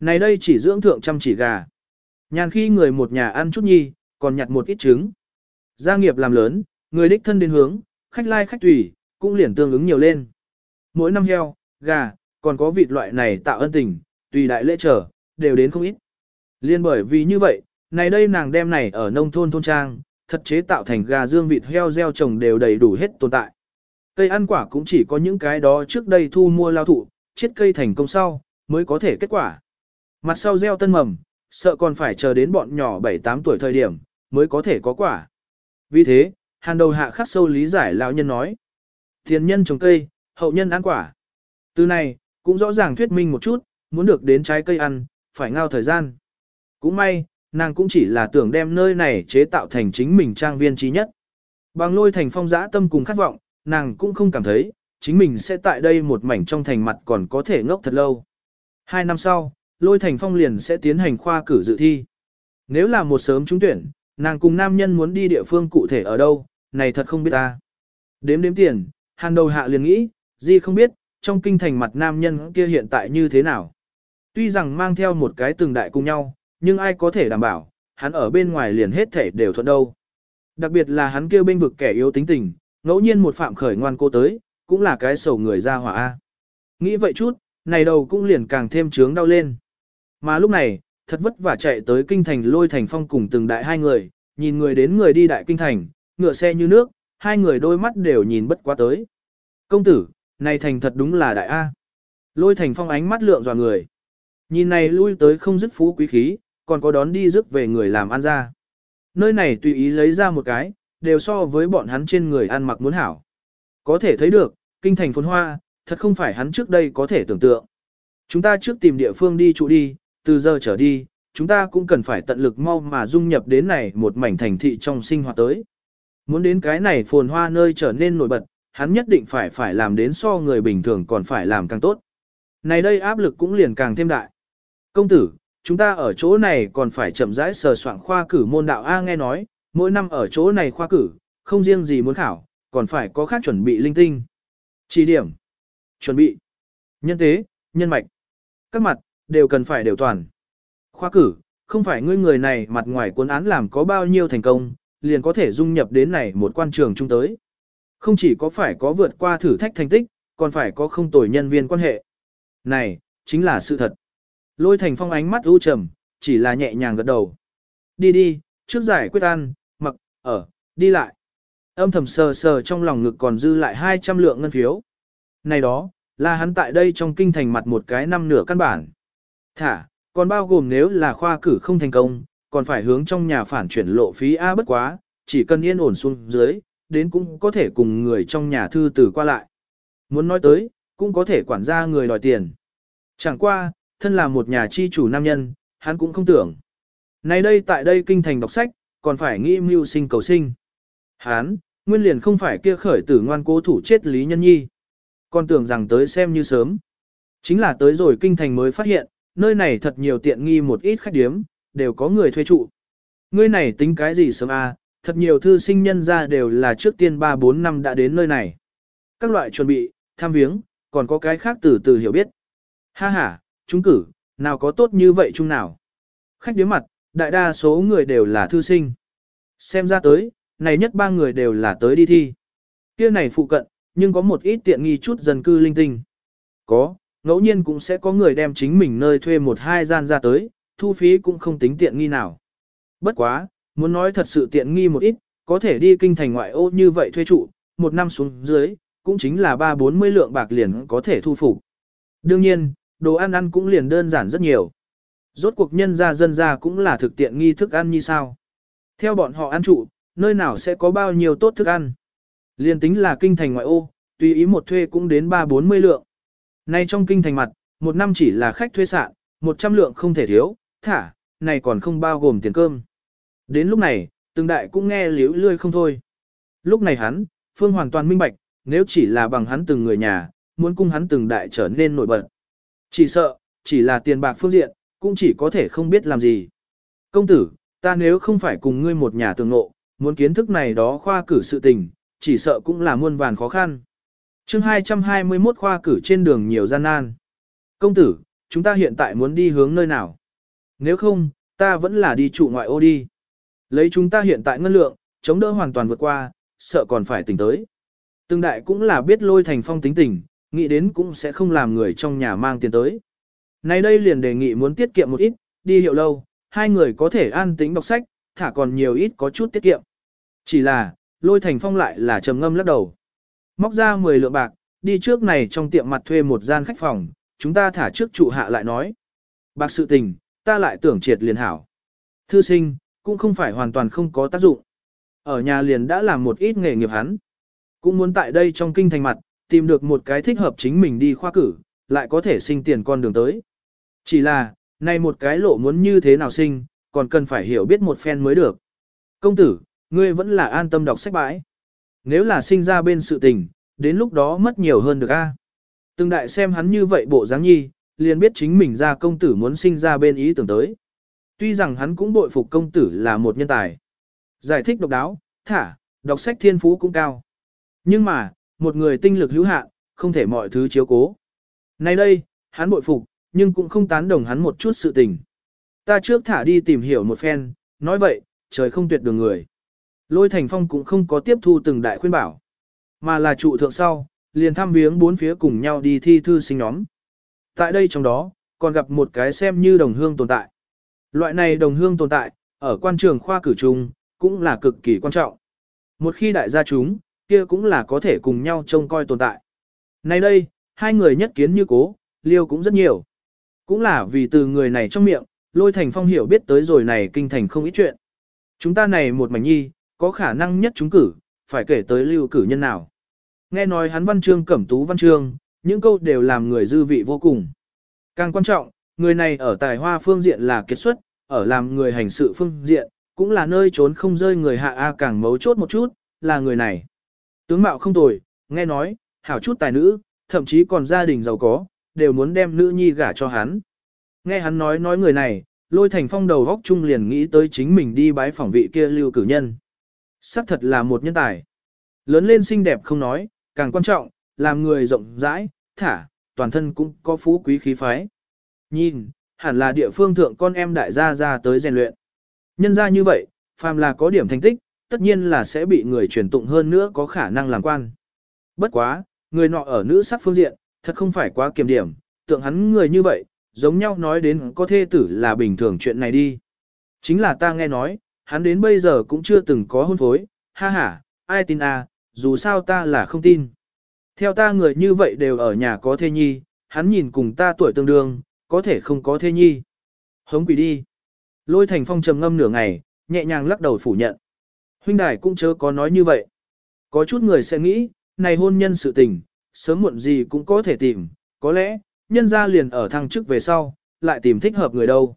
Này đây chỉ dưỡng thượng chăm chỉ gà. Nhàn khi người một nhà ăn chút nhi, còn nhặt một ít trứng. Gia nghiệp làm lớn, người đích thân đến hướng, khách lai khách tùy, cũng liền tương ứng nhiều lên. Mỗi năm heo, gà, còn có vịt loại này tạo ân tình, tùy đại lễ trở, đều đến không ít. Liên bởi vì như vậy, này đây nàng đem này ở nông thôn thôn trang, thật chế tạo thành gà dương vịt heo gieo trồng đều đầy đủ hết tồn tại. Cây ăn quả cũng chỉ có những cái đó trước đây thu mua lao thụ, chết cây thành công sau, mới có thể kết quả. Mặt sau gieo tân mầm, sợ còn phải chờ đến bọn nhỏ 7-8 tuổi thời điểm, mới có thể có quả. Vì thế, hàn đầu hạ khắc sâu lý giải lão nhân nói. Tiền nhân trồng cây, hậu nhân ăn quả. Từ này, cũng rõ ràng thuyết minh một chút, muốn được đến trái cây ăn, phải ngao thời gian. Cũng may, nàng cũng chỉ là tưởng đem nơi này chế tạo thành chính mình trang viên trí nhất. Bằng lôi thành phong giã tâm cùng khát vọng, nàng cũng không cảm thấy, chính mình sẽ tại đây một mảnh trong thành mặt còn có thể ngốc thật lâu. Hai năm sau, lôi thành phong liền sẽ tiến hành khoa cử dự thi. Nếu là một sớm trúng tuyển, nàng cùng nam nhân muốn đi địa phương cụ thể ở đâu, này thật không biết ta. Đếm đếm tiền, hàng đầu hạ liền nghĩ, gì không biết, trong kinh thành mặt nam nhân kia hiện tại như thế nào. Tuy rằng mang theo một cái từng đại cùng nhau, nhưng ai có thể đảm bảo, hắn ở bên ngoài liền hết thể đều thuận đâu. Đặc biệt là hắn kêu bên vực kẻ yếu tính tình, ngẫu nhiên một phạm khởi ngoan cô tới, cũng là cái sầu người ra hỏa A. Nghĩ vậy chút, này đầu cũng liền càng thêm trướng đau lên. Mà lúc này, thật vất vả chạy tới kinh thành lôi thành phong cùng từng đại hai người, nhìn người đến người đi đại kinh thành, ngựa xe như nước, hai người đôi mắt đều nhìn bất quá tới. Công tử, này thành thật đúng là đại A. Lôi thành phong ánh mắt lượng dò người. Nhìn này lui tới không dứt phú quý khí, còn có đón đi rước về người làm ăn ra. Nơi này tùy ý lấy ra một cái, đều so với bọn hắn trên người ăn mặc muốn hảo. Có thể thấy được, kinh thành phồn hoa, thật không phải hắn trước đây có thể tưởng tượng. Chúng ta trước tìm địa phương đi trụ đi, từ giờ trở đi, chúng ta cũng cần phải tận lực mau mà dung nhập đến này một mảnh thành thị trong sinh hoạt tới. Muốn đến cái này phồn hoa nơi trở nên nổi bật, hắn nhất định phải phải làm đến so người bình thường còn phải làm càng tốt. Này đây áp lực cũng liền càng thêm đại. Công tử, chúng ta ở chỗ này còn phải chậm rãi sờ soạn khoa cử môn đạo A nghe nói, mỗi năm ở chỗ này khoa cử, không riêng gì muốn khảo, còn phải có khác chuẩn bị linh tinh. Chỉ điểm, chuẩn bị, nhân tế, nhân mạch, các mặt, đều cần phải đều toàn. Khoa cử, không phải ngươi người này mặt ngoài cuốn án làm có bao nhiêu thành công, liền có thể dung nhập đến này một quan trường trung tới. Không chỉ có phải có vượt qua thử thách thành tích, còn phải có không tồi nhân viên quan hệ. Này, chính là sự thật. Lôi thành phong ánh mắt u trầm, chỉ là nhẹ nhàng gật đầu. Đi đi, trước giải quyết ăn, mặc, ở, đi lại. Âm thầm sờ sờ trong lòng ngực còn dư lại 200 lượng ngân phiếu. Này đó, là hắn tại đây trong kinh thành mặt một cái năm nửa căn bản. Thả, còn bao gồm nếu là khoa cử không thành công, còn phải hướng trong nhà phản chuyển lộ phí A bất quá, chỉ cần yên ổn xuống dưới, đến cũng có thể cùng người trong nhà thư tử qua lại. Muốn nói tới, cũng có thể quản gia người đòi tiền. Chẳng qua, thân là một nhà chi chủ nam nhân, hắn cũng không tưởng. Này đây tại đây kinh thành đọc sách, còn phải nghĩ mưu sinh cầu sinh. Hắn, nguyên liền không phải kia khởi tử ngoan cố thủ chết Lý Nhân Nhi. Còn tưởng rằng tới xem như sớm. Chính là tới rồi kinh thành mới phát hiện, nơi này thật nhiều tiện nghi một ít khách điếm, đều có người thuê trụ. Ngươi này tính cái gì sớm à, thật nhiều thư sinh nhân ra đều là trước tiên 3-4 năm đã đến nơi này. Các loại chuẩn bị, tham viếng, còn có cái khác từ từ hiểu biết. Ha ha, trúng cử, nào có tốt như vậy chung nào. Khách điếm mặt, đại đa số người đều là thư sinh. Xem ra tới, này nhất ba người đều là tới đi thi. Kia này phụ cận, nhưng có một ít tiện nghi chút dân cư linh tinh. Có, ngẫu nhiên cũng sẽ có người đem chính mình nơi thuê một hai gian ra tới, thu phí cũng không tính tiện nghi nào. Bất quá, muốn nói thật sự tiện nghi một ít, có thể đi kinh thành ngoại ô như vậy thuê trụ, một năm xuống dưới, cũng chính là ba bốn mươi lượng bạc liền có thể thu phục. Đương nhiên, đồ ăn ăn cũng liền đơn giản rất nhiều. Rốt cuộc nhân gia dân gia cũng là thực tiện nghi thức ăn như sao. Theo bọn họ ăn trụ, nơi nào sẽ có bao nhiêu tốt thức ăn. Liền tính là kinh thành ngoại ô, tùy ý một thuê cũng đến ba bốn mươi lượng. Nay trong kinh thành mặt, một năm chỉ là khách thuê sạn, một trăm lượng không thể thiếu, thả, này còn không bao gồm tiền cơm. Đến lúc này, từng đại cũng nghe liễu lươi không thôi. Lúc này hắn, Phương hoàn toàn minh bạch, nếu chỉ là bằng hắn từng người nhà, muốn cung hắn từng đại trở nên nổi bật. Chỉ sợ, chỉ là tiền bạc phương diện, cũng chỉ có thể không biết làm gì. Công tử, ta nếu không phải cùng ngươi một nhà tường ngộ, muốn kiến thức này đó khoa cử sự tình, chỉ sợ cũng là muôn vàn khó khăn. chương 221 khoa cử trên đường nhiều gian nan. Công tử, chúng ta hiện tại muốn đi hướng nơi nào? Nếu không, ta vẫn là đi trụ ngoại ô đi. Lấy chúng ta hiện tại ngân lượng, chống đỡ hoàn toàn vượt qua, sợ còn phải tỉnh tới. Từng đại cũng là biết lôi thành phong tính tình, nghĩ đến cũng sẽ không làm người trong nhà mang tiền tới. Nay đây liền đề nghị muốn tiết kiệm một ít, đi hiệu lâu, hai người có thể an tĩnh đọc sách, thả còn nhiều ít có chút tiết kiệm. Chỉ là, lôi thành phong lại là trầm ngâm lắc đầu. Móc ra 10 lượng bạc, đi trước này trong tiệm mặt thuê một gian khách phòng, chúng ta thả trước trụ hạ lại nói. Bạc sự tình, ta lại tưởng triệt liền hảo. Thư sinh, cũng không phải hoàn toàn không có tác dụng. Ở nhà liền đã làm một ít nghề nghiệp hắn. Cũng muốn tại đây trong kinh thành mặt, tìm được một cái thích hợp chính mình đi khoa cử, lại có thể sinh tiền con đường tới. Chỉ là, này một cái lộ muốn như thế nào sinh, còn cần phải hiểu biết một phen mới được. Công tử, ngươi vẫn là an tâm đọc sách bãi. Nếu là sinh ra bên sự tình, đến lúc đó mất nhiều hơn được a. Từng đại xem hắn như vậy bộ dáng nhi, liền biết chính mình ra công tử muốn sinh ra bên ý tưởng tới. Tuy rằng hắn cũng bội phục công tử là một nhân tài. Giải thích độc đáo, thả, đọc sách thiên phú cũng cao. Nhưng mà, một người tinh lực hữu hạn, không thể mọi thứ chiếu cố. Nay đây, hắn bội phục, nhưng cũng không tán đồng hắn một chút sự tình. Ta trước thả đi tìm hiểu một phen, nói vậy, trời không tuyệt đường người. Lôi Thành Phong cũng không có tiếp thu từng đại khuyên bảo, mà là trụ thượng sau, liền thăm viếng bốn phía cùng nhau đi thi thư sinh nhóm. Tại đây trong đó, còn gặp một cái xem như đồng hương tồn tại. Loại này đồng hương tồn tại, ở quan trường khoa cử trung, cũng là cực kỳ quan trọng. Một khi đại gia chúng, kia cũng là có thể cùng nhau trông coi tồn tại. Nay đây, hai người nhất kiến như cố, liêu cũng rất nhiều. Cũng là vì từ người này trong miệng, lôi thành phong hiểu biết tới rồi này kinh thành không ít chuyện. Chúng ta này một mảnh nhi, có khả năng nhất chúng cử, phải kể tới lưu cử nhân nào. Nghe nói hắn văn chương cẩm tú văn chương, những câu đều làm người dư vị vô cùng. Càng quan trọng, người này ở tài hoa phương diện là kết xuất, ở làm người hành sự phương diện, cũng là nơi trốn không rơi người hạ A càng mấu chốt một chút, là người này. Tướng mạo không tồi, nghe nói, hảo chút tài nữ, thậm chí còn gia đình giàu có, đều muốn đem nữ nhi gả cho hắn. Nghe hắn nói nói người này, lôi thành phong đầu góc chung liền nghĩ tới chính mình đi bái phỏng vị kia lưu cử nhân. Sắc thật là một nhân tài. Lớn lên xinh đẹp không nói, càng quan trọng, làm người rộng rãi, thả, toàn thân cũng có phú quý khí phái. Nhìn, hẳn là địa phương thượng con em đại gia ra tới rèn luyện. Nhân ra như vậy, phàm là có điểm thành tích, tất nhiên là sẽ bị người truyền tụng hơn nữa có khả năng làm quan. Bất quá, người nọ ở nữ sắc phương diện, thật không phải quá kiềm điểm, tượng hắn người như vậy, giống nhau nói đến có thê tử là bình thường chuyện này đi. Chính là ta nghe nói, hắn đến bây giờ cũng chưa từng có hôn phối, ha ha, ai tin à, dù sao ta là không tin. Theo ta người như vậy đều ở nhà có thê nhi, hắn nhìn cùng ta tuổi tương đương, có thể không có thê nhi. Hống quỷ đi. Lôi thành phong trầm ngâm nửa ngày, nhẹ nhàng lắc đầu phủ nhận. Huynh đài cũng chớ có nói như vậy. Có chút người sẽ nghĩ, này hôn nhân sự tình, sớm muộn gì cũng có thể tìm, có lẽ, nhân gia liền ở thăng chức về sau, lại tìm thích hợp người đâu.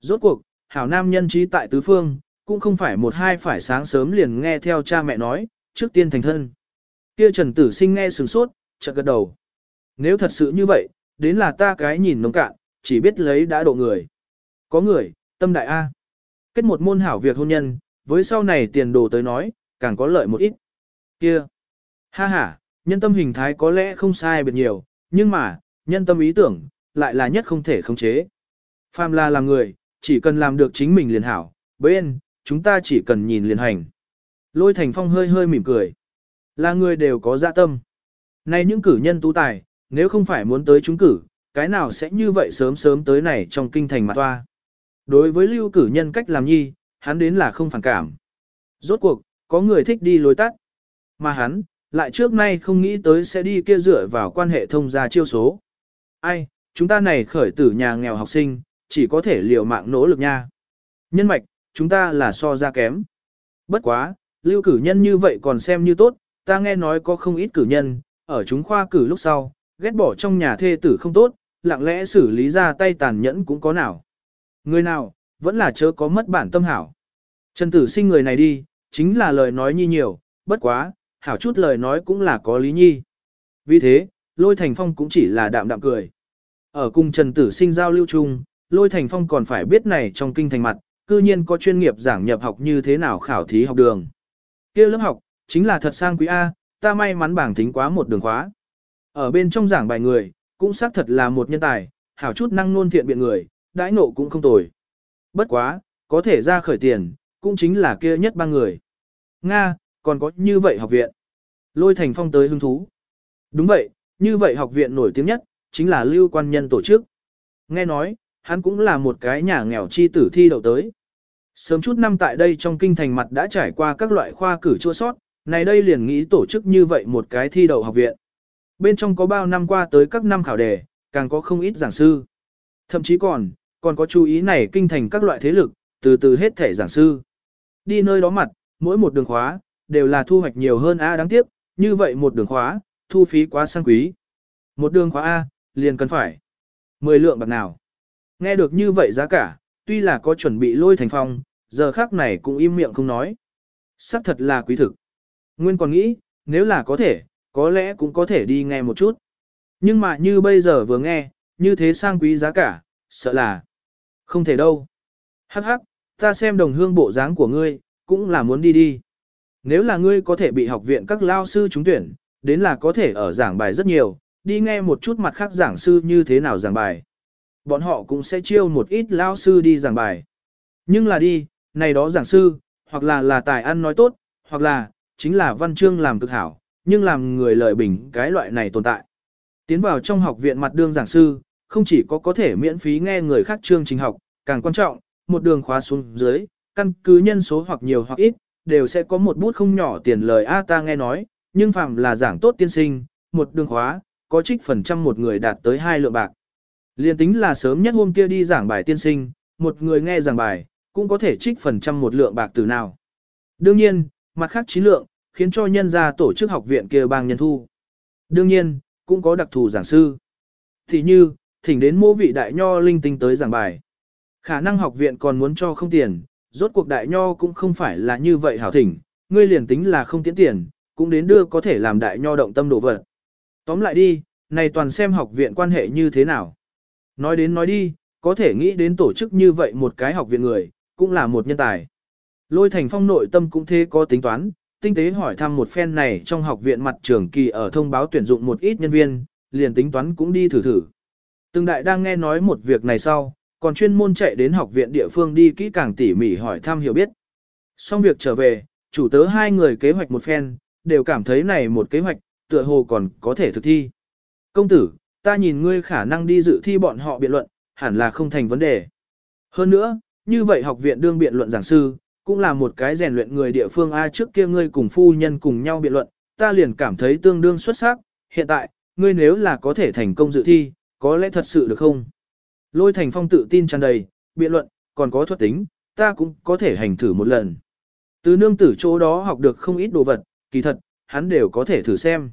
Rốt cuộc, hảo nam nhân trí tại tứ phương, cũng không phải một hai phải sáng sớm liền nghe theo cha mẹ nói, trước tiên thành thân. Kia Trần Tử Sinh nghe sừng sốt, chợt gật đầu. Nếu thật sự như vậy, đến là ta cái nhìn nông cạn, chỉ biết lấy đã độ người. Có người, tâm đại A. Kết một môn hảo việc hôn nhân, với sau này tiền đồ tới nói, càng có lợi một ít. Kia. Ha ha, nhân tâm hình thái có lẽ không sai biệt nhiều, nhưng mà, nhân tâm ý tưởng, lại là nhất không thể khống chế. Phàm là làm người, chỉ cần làm được chính mình liền hảo, bên, chúng ta chỉ cần nhìn liền hành. Lôi thành phong hơi hơi mỉm cười. Là người đều có dạ tâm. nay những cử nhân tú tài, nếu không phải muốn tới chúng cử, cái nào sẽ như vậy sớm sớm tới này trong kinh thành mặt toa. Đối với lưu cử nhân cách làm nhi, hắn đến là không phản cảm. Rốt cuộc, có người thích đi lối tắt. Mà hắn, lại trước nay không nghĩ tới sẽ đi kia dựa vào quan hệ thông gia chiêu số. Ai, chúng ta này khởi tử nhà nghèo học sinh, chỉ có thể liều mạng nỗ lực nha. Nhân mạch, chúng ta là so ra kém. Bất quá, lưu cử nhân như vậy còn xem như tốt, ta nghe nói có không ít cử nhân, ở chúng khoa cử lúc sau, ghét bỏ trong nhà thê tử không tốt, lặng lẽ xử lý ra tay tàn nhẫn cũng có nào. Người nào, vẫn là chớ có mất bản tâm hảo. Trần tử sinh người này đi, chính là lời nói nhi nhiều, bất quá, hảo chút lời nói cũng là có lý nhi. Vì thế, lôi thành phong cũng chỉ là đạm đạm cười. Ở cùng Trần tử sinh giao lưu chung, lôi thành phong còn phải biết này trong kinh thành mặt, cư nhiên có chuyên nghiệp giảng nhập học như thế nào khảo thí học đường. kia lớp học, chính là thật sang quý A, ta may mắn bảng tính quá một đường khóa. Ở bên trong giảng bài người, cũng xác thật là một nhân tài, hảo chút năng nôn thiện biện người, đãi nộ cũng không tồi. Bất quá, có thể ra khởi tiền, cũng chính là kia nhất ba người. Nga, còn có như vậy học viện. Lôi thành phong tới hứng thú. Đúng vậy, như vậy học viện nổi tiếng nhất, chính là lưu quan nhân tổ chức. Nghe nói, hắn cũng là một cái nhà nghèo chi tử thi đậu tới. Sớm chút năm tại đây trong kinh thành mặt đã trải qua các loại khoa cử chua sót, này đây liền nghĩ tổ chức như vậy một cái thi đậu học viện. Bên trong có bao năm qua tới các năm khảo đề, càng có không ít giảng sư. Thậm chí còn, còn có chú ý này kinh thành các loại thế lực, từ từ hết thể giảng sư. Đi nơi đó mặt, mỗi một đường khóa, đều là thu hoạch nhiều hơn A đáng tiếc, như vậy một đường khóa, thu phí quá sang quý. Một đường khóa A, liền cần phải. 10 lượng bạc nào. Nghe được như vậy giá cả, tuy là có chuẩn bị lôi thành phong, giờ khác này cũng im miệng không nói. Sắc thật là quý thực. Nguyên còn nghĩ, nếu là có thể, có lẽ cũng có thể đi nghe một chút. Nhưng mà như bây giờ vừa nghe, như thế sang quý giá cả, sợ là không thể đâu. Hắc hắc, ta xem đồng hương bộ dáng của ngươi, cũng là muốn đi đi. Nếu là ngươi có thể bị học viện các lao sư trúng tuyển, đến là có thể ở giảng bài rất nhiều, đi nghe một chút mặt khác giảng sư như thế nào giảng bài. Bọn họ cũng sẽ chiêu một ít lao sư đi giảng bài. Nhưng là đi, này đó giảng sư, hoặc là là tài ăn nói tốt, hoặc là, chính là văn chương làm cực hảo, nhưng làm người lợi bình cái loại này tồn tại. Tiến vào trong học viện mặt đương giảng sư, không chỉ có có thể miễn phí nghe người khác chương trình học, càng quan trọng, một đường khóa xuống dưới, căn cứ nhân số hoặc nhiều hoặc ít, đều sẽ có một bút không nhỏ tiền lời A ta nghe nói, nhưng phạm là giảng tốt tiên sinh, một đường khóa, có trích phần trăm một người đạt tới hai lượng bạc. Liên tính là sớm nhất hôm kia đi giảng bài tiên sinh, một người nghe giảng bài, cũng có thể trích phần trăm một lượng bạc từ nào. Đương nhiên, mặt khác trí lượng, khiến cho nhân gia tổ chức học viện kia bang nhân thu. Đương nhiên, cũng có đặc thù giảng sư. Thì như, thỉnh đến mô vị đại nho linh tinh tới giảng bài. Khả năng học viện còn muốn cho không tiền, rốt cuộc đại nho cũng không phải là như vậy hảo thỉnh, ngươi liền tính là không tiễn tiền, cũng đến đưa có thể làm đại nho động tâm đổ vật. Tóm lại đi, này toàn xem học viện quan hệ như thế nào. Nói đến nói đi, có thể nghĩ đến tổ chức như vậy một cái học viện người, cũng là một nhân tài. Lôi thành phong nội tâm cũng thế có tính toán, tinh tế hỏi thăm một phen này trong học viện mặt trưởng kỳ ở thông báo tuyển dụng một ít nhân viên, liền tính toán cũng đi thử thử. Từng đại đang nghe nói một việc này sau, còn chuyên môn chạy đến học viện địa phương đi kỹ càng tỉ mỉ hỏi thăm hiểu biết. Xong việc trở về, chủ tớ hai người kế hoạch một phen, đều cảm thấy này một kế hoạch, tựa hồ còn có thể thực thi. Công tử, ta nhìn ngươi khả năng đi dự thi bọn họ biện luận, hẳn là không thành vấn đề. Hơn nữa, như vậy học viện đương biện luận giảng sư, cũng là một cái rèn luyện người địa phương A trước kia ngươi cùng phu nhân cùng nhau biện luận, ta liền cảm thấy tương đương xuất sắc, hiện tại, ngươi nếu là có thể thành công dự thi, có lẽ thật sự được không? Lôi thành phong tự tin tràn đầy, biện luận, còn có thuật tính, ta cũng có thể hành thử một lần. Từ nương tử chỗ đó học được không ít đồ vật, kỳ thật, hắn đều có thể thử xem.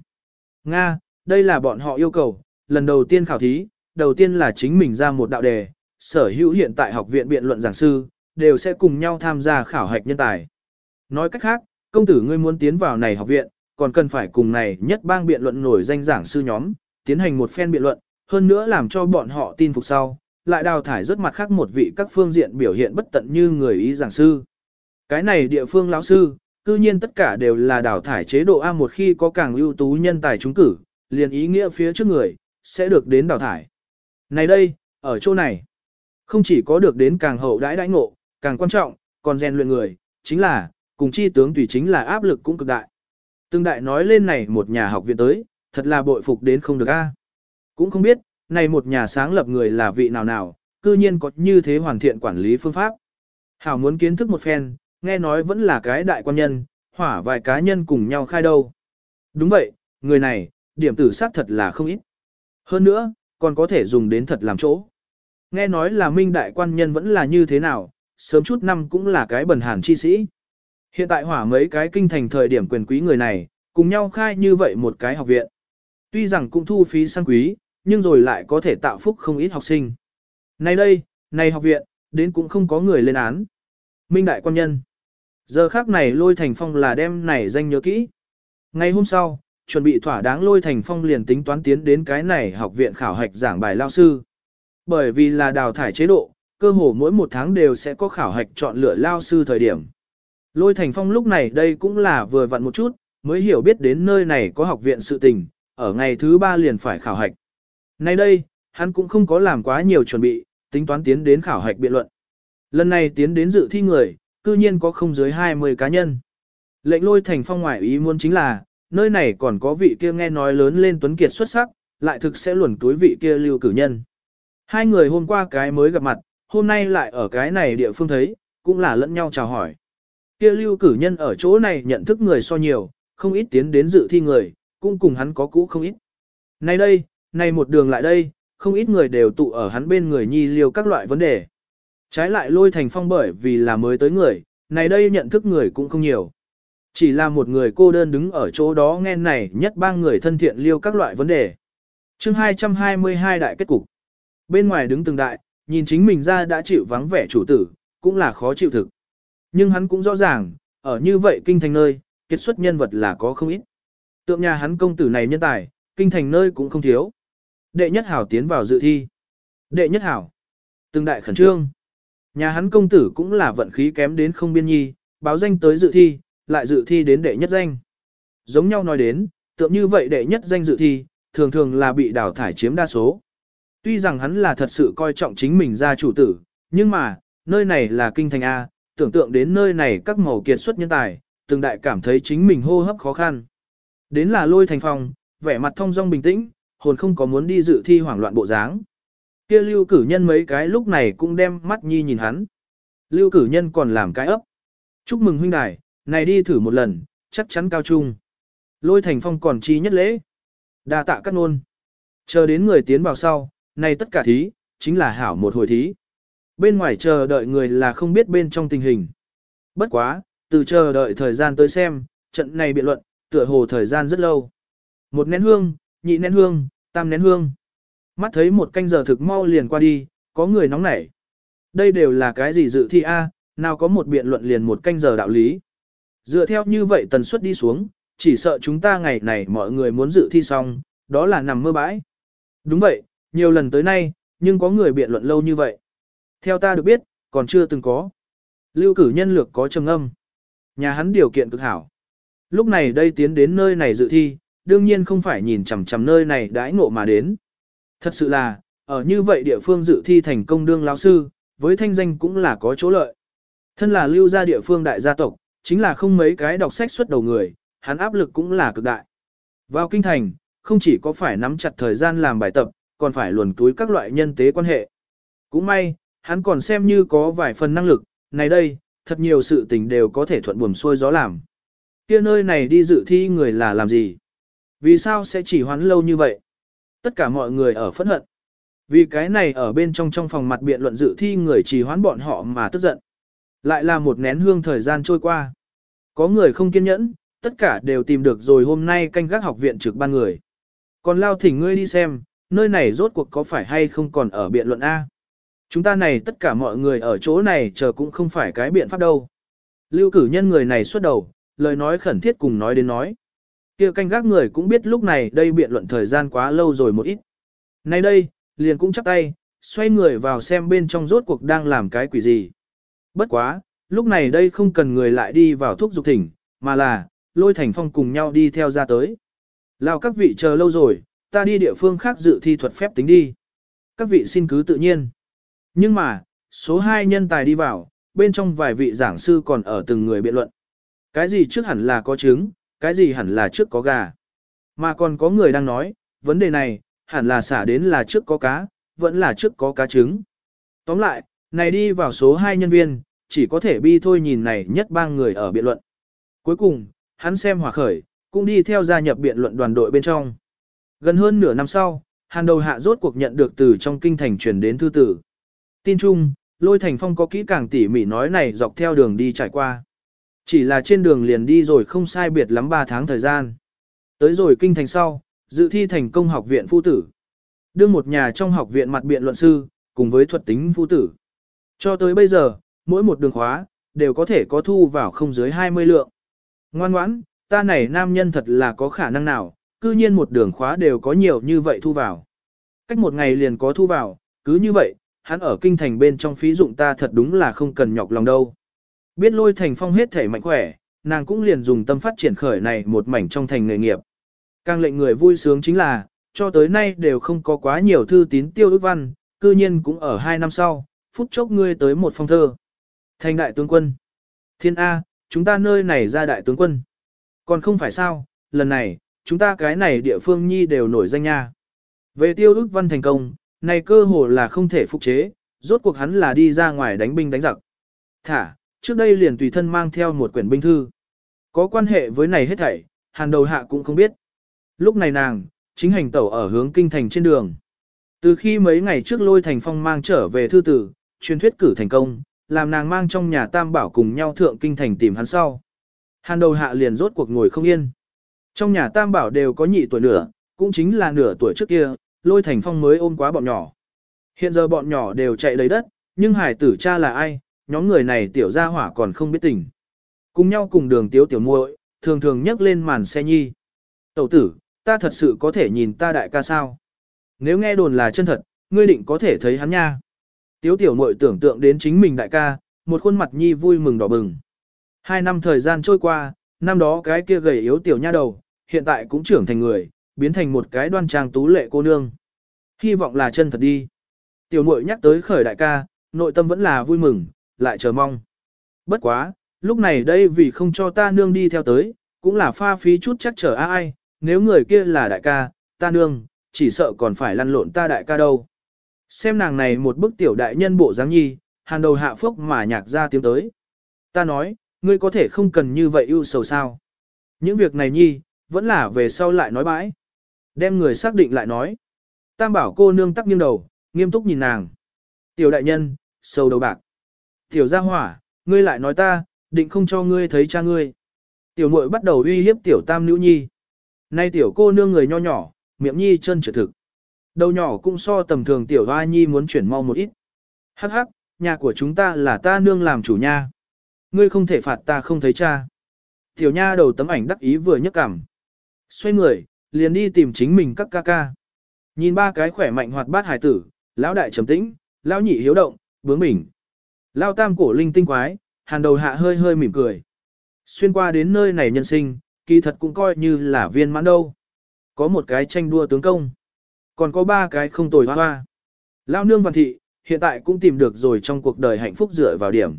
Nga, đây là bọn họ yêu cầu, lần đầu tiên khảo thí, đầu tiên là chính mình ra một đạo đề, sở hữu hiện tại học viện biện luận giảng sư, đều sẽ cùng nhau tham gia khảo hạch nhân tài. Nói cách khác, công tử ngươi muốn tiến vào này học viện, còn cần phải cùng này nhất bang biện luận nổi danh giảng sư nhóm, tiến hành một phen biện luận, hơn nữa làm cho bọn họ tin phục sau, lại đào thải rất mặt khác một vị các phương diện biểu hiện bất tận như người ý giảng sư. Cái này địa phương lão sư, cư nhiên tất cả đều là đào thải chế độ A một khi có càng ưu tú nhân tài trúng cử, liền ý nghĩa phía trước người, sẽ được đến đào thải. Này đây, ở chỗ này, không chỉ có được đến càng hậu đãi đãi ngộ, càng quan trọng, còn rèn luyện người, chính là, cùng chi tướng tùy chính là áp lực cũng cực đại. tương đại nói lên này một nhà học viện tới, thật là bội phục đến không được a. Cũng không biết, này một nhà sáng lập người là vị nào nào, cư nhiên có như thế hoàn thiện quản lý phương pháp. Hảo muốn kiến thức một phen, nghe nói vẫn là cái đại quan nhân, hỏa vài cá nhân cùng nhau khai đâu. Đúng vậy, người này, điểm tử sát thật là không ít. Hơn nữa, còn có thể dùng đến thật làm chỗ. Nghe nói là minh đại quan nhân vẫn là như thế nào, sớm chút năm cũng là cái bần hàn chi sĩ. Hiện tại hỏa mấy cái kinh thành thời điểm quyền quý người này, cùng nhau khai như vậy một cái học viện. Tuy rằng cũng thu phí sang quý, nhưng rồi lại có thể tạo phúc không ít học sinh. Nay đây, này học viện, đến cũng không có người lên án. Minh đại quan nhân. Giờ khác này lôi thành phong là đem này danh nhớ kỹ. Ngày hôm sau, chuẩn bị thỏa đáng lôi thành phong liền tính toán tiến đến cái này học viện khảo hạch giảng bài lao sư. Bởi vì là đào thải chế độ, cơ hồ mỗi một tháng đều sẽ có khảo hạch chọn lựa lao sư thời điểm. Lôi thành phong lúc này đây cũng là vừa vặn một chút, mới hiểu biết đến nơi này có học viện sự tình, ở ngày thứ ba liền phải khảo hạch. Nay đây, hắn cũng không có làm quá nhiều chuẩn bị, tính toán tiến đến khảo hạch biện luận. Lần này tiến đến dự thi người, cư nhiên có không dưới 20 cá nhân. Lệnh lôi thành phong ngoại ý muốn chính là, nơi này còn có vị kia nghe nói lớn lên tuấn kiệt xuất sắc, lại thực sẽ luồn túi vị kia lưu cử nhân. Hai người hôm qua cái mới gặp mặt, hôm nay lại ở cái này địa phương thấy, cũng là lẫn nhau chào hỏi. Kia lưu cử nhân ở chỗ này nhận thức người so nhiều, không ít tiến đến dự thi người, cũng cùng hắn có cũ không ít. Nay đây, nay một đường lại đây, không ít người đều tụ ở hắn bên người nhi liêu các loại vấn đề. Trái lại lôi thành phong bởi vì là mới tới người, này đây nhận thức người cũng không nhiều. Chỉ là một người cô đơn đứng ở chỗ đó nghe này nhất ba người thân thiện liêu các loại vấn đề. chương 222 đại kết cục. Bên ngoài đứng từng đại, nhìn chính mình ra đã chịu vắng vẻ chủ tử, cũng là khó chịu thực. Nhưng hắn cũng rõ ràng, ở như vậy kinh thành nơi, kết xuất nhân vật là có không ít. Tượng nhà hắn công tử này nhân tài, kinh thành nơi cũng không thiếu. Đệ nhất hảo tiến vào dự thi. Đệ nhất hảo. Từng đại khẩn trương. Nhà hắn công tử cũng là vận khí kém đến không biên nhi, báo danh tới dự thi, lại dự thi đến đệ nhất danh. Giống nhau nói đến, tượng như vậy đệ nhất danh dự thi, thường thường là bị đào thải chiếm đa số. Tuy rằng hắn là thật sự coi trọng chính mình ra chủ tử, nhưng mà, nơi này là kinh thành A, tưởng tượng đến nơi này các màu kiệt xuất nhân tài, từng đại cảm thấy chính mình hô hấp khó khăn. Đến là lôi thành phòng, vẻ mặt thông dong bình tĩnh, hồn không có muốn đi dự thi hoảng loạn bộ dáng. Kia lưu cử nhân mấy cái lúc này cũng đem mắt nhi nhìn hắn. Lưu cử nhân còn làm cái ấp. Chúc mừng huynh đài, này đi thử một lần, chắc chắn cao trung. Lôi thành phong còn chi nhất lễ. đa tạ các nôn. Chờ đến người tiến vào sau, này tất cả thí, chính là hảo một hồi thí. Bên ngoài chờ đợi người là không biết bên trong tình hình. Bất quá, từ chờ đợi thời gian tới xem, trận này biện luận, tựa hồ thời gian rất lâu. Một nén hương, nhị nén hương, tam nén hương. Mắt thấy một canh giờ thực mau liền qua đi, có người nóng nảy. Đây đều là cái gì dự thi A, nào có một biện luận liền một canh giờ đạo lý. Dựa theo như vậy tần suất đi xuống, chỉ sợ chúng ta ngày này mọi người muốn dự thi xong, đó là nằm mơ bãi. Đúng vậy, nhiều lần tới nay, nhưng có người biện luận lâu như vậy. Theo ta được biết, còn chưa từng có. Lưu cử nhân lược có trầm âm. Nhà hắn điều kiện cực hảo. Lúc này đây tiến đến nơi này dự thi, đương nhiên không phải nhìn chằm chằm nơi này đãi ngộ mà đến. Thật sự là, ở như vậy địa phương dự thi thành công đương lão sư, với thanh danh cũng là có chỗ lợi. Thân là lưu gia địa phương đại gia tộc, chính là không mấy cái đọc sách xuất đầu người, hắn áp lực cũng là cực đại. Vào kinh thành, không chỉ có phải nắm chặt thời gian làm bài tập, còn phải luồn túi các loại nhân tế quan hệ. Cũng may, hắn còn xem như có vài phần năng lực, này đây, thật nhiều sự tình đều có thể thuận buồm xuôi gió làm. Kia nơi này đi dự thi người là làm gì? Vì sao sẽ chỉ hoán lâu như vậy? Tất cả mọi người ở phẫn hận. Vì cái này ở bên trong trong phòng mặt biện luận dự thi người chỉ hoán bọn họ mà tức giận. Lại là một nén hương thời gian trôi qua. Có người không kiên nhẫn, tất cả đều tìm được rồi hôm nay canh gác học viện trực ban người. Còn lao thỉnh ngươi đi xem, nơi này rốt cuộc có phải hay không còn ở biện luận A. Chúng ta này tất cả mọi người ở chỗ này chờ cũng không phải cái biện pháp đâu. Lưu cử nhân người này xuất đầu, lời nói khẩn thiết cùng nói đến nói kia canh gác người cũng biết lúc này đây biện luận thời gian quá lâu rồi một ít. Nay đây, liền cũng chắp tay, xoay người vào xem bên trong rốt cuộc đang làm cái quỷ gì. Bất quá, lúc này đây không cần người lại đi vào thuốc dục thỉnh, mà là, lôi thành phong cùng nhau đi theo ra tới. Lao các vị chờ lâu rồi, ta đi địa phương khác dự thi thuật phép tính đi. Các vị xin cứ tự nhiên. Nhưng mà, số 2 nhân tài đi vào, bên trong vài vị giảng sư còn ở từng người biện luận. Cái gì trước hẳn là có chứng cái gì hẳn là trước có gà. Mà còn có người đang nói, vấn đề này, hẳn là xả đến là trước có cá, vẫn là trước có cá trứng. Tóm lại, này đi vào số 2 nhân viên, chỉ có thể bi thôi nhìn này nhất ba người ở biện luận. Cuối cùng, hắn xem hòa khởi, cũng đi theo gia nhập biện luận đoàn đội bên trong. Gần hơn nửa năm sau, hàn đầu hạ rốt cuộc nhận được từ trong kinh thành truyền đến thư tử. Tin chung, lôi thành phong có kỹ càng tỉ mỉ nói này dọc theo đường đi trải qua. Chỉ là trên đường liền đi rồi không sai biệt lắm 3 tháng thời gian. Tới rồi kinh thành sau, dự thi thành công học viện phu tử. Đưa một nhà trong học viện mặt biện luận sư, cùng với thuật tính phu tử. Cho tới bây giờ, mỗi một đường khóa, đều có thể có thu vào không dưới 20 lượng. Ngoan ngoãn, ta này nam nhân thật là có khả năng nào, cư nhiên một đường khóa đều có nhiều như vậy thu vào. Cách một ngày liền có thu vào, cứ như vậy, hắn ở kinh thành bên trong phí dụng ta thật đúng là không cần nhọc lòng đâu. Biết lôi thành phong hết thể mạnh khỏe, nàng cũng liền dùng tâm phát triển khởi này một mảnh trong thành nghề nghiệp. Càng lệnh người vui sướng chính là, cho tới nay đều không có quá nhiều thư tín tiêu ước văn, cư nhiên cũng ở hai năm sau, phút chốc ngươi tới một phong thơ. Thành đại tướng quân. Thiên A, chúng ta nơi này ra đại tướng quân. Còn không phải sao, lần này, chúng ta cái này địa phương nhi đều nổi danh nha. Về tiêu ước văn thành công, này cơ hồ là không thể phục chế, rốt cuộc hắn là đi ra ngoài đánh binh đánh giặc. Thả, trước đây liền tùy thân mang theo một quyển binh thư. Có quan hệ với này hết thảy, hàn đầu hạ cũng không biết. Lúc này nàng, chính hành tẩu ở hướng kinh thành trên đường. Từ khi mấy ngày trước lôi thành phong mang trở về thư tử, truyền thuyết cử thành công, làm nàng mang trong nhà tam bảo cùng nhau thượng kinh thành tìm hắn sau. Hàn đầu hạ liền rốt cuộc ngồi không yên. Trong nhà tam bảo đều có nhị tuổi nửa, cũng chính là nửa tuổi trước kia, lôi thành phong mới ôm quá bọn nhỏ. Hiện giờ bọn nhỏ đều chạy lấy đất, nhưng hải tử cha là ai, nhóm người này tiểu gia hỏa còn không biết tình. Cùng nhau cùng đường tiếu tiểu muội, thường thường nhấc lên màn xe nhi. Tẩu tử, ta thật sự có thể nhìn ta đại ca sao? Nếu nghe đồn là chân thật, ngươi định có thể thấy hắn nha. Tiếu tiểu muội tưởng tượng đến chính mình đại ca, một khuôn mặt nhi vui mừng đỏ bừng. Hai năm thời gian trôi qua, năm đó cái kia gầy yếu tiểu nha đầu, hiện tại cũng trưởng thành người, biến thành một cái đoan trang tú lệ cô nương. Hy vọng là chân thật đi. Tiểu muội nhắc tới khởi đại ca, nội tâm vẫn là vui mừng, lại chờ mong. Bất quá, lúc này đây vì không cho ta nương đi theo tới, cũng là pha phí chút chắc chờ ai, nếu người kia là đại ca, ta nương, chỉ sợ còn phải lăn lộn ta đại ca đâu. Xem nàng này một bức tiểu đại nhân bộ dáng nhi, hàn đầu hạ phúc mà nhạc ra tiếng tới. Ta nói, ngươi có thể không cần như vậy ưu sầu sao. Những việc này nhi, vẫn là về sau lại nói bãi. Đem người xác định lại nói. Tam bảo cô nương tắc nghiêng đầu, nghiêm túc nhìn nàng. Tiểu đại nhân, sầu đầu bạc. Tiểu gia hỏa, ngươi lại nói ta, định không cho ngươi thấy cha ngươi. Tiểu muội bắt đầu uy hiếp tiểu tam nữ nhi. Nay tiểu cô nương người nho nhỏ, miệng nhi chân trở thực. Đầu nhỏ cũng so tầm thường tiểu hoa nhi muốn chuyển mau một ít. Hắc hắc, nhà của chúng ta là ta nương làm chủ nha. Ngươi không thể phạt ta không thấy cha. Tiểu nha đầu tấm ảnh đắc ý vừa nhấc cảm. Xoay người, liền đi tìm chính mình các ca ca. Nhìn ba cái khỏe mạnh hoạt bát hải tử, lão đại trầm tĩnh, lão nhị hiếu động, bướng bỉnh. Lão tam cổ linh tinh quái, hàn đầu hạ hơi hơi mỉm cười. Xuyên qua đến nơi này nhân sinh, kỳ thật cũng coi như là viên mãn đâu. Có một cái tranh đua tướng công, còn có ba cái không tồi hoa hoa. Lao nương văn thị, hiện tại cũng tìm được rồi trong cuộc đời hạnh phúc dựa vào điểm.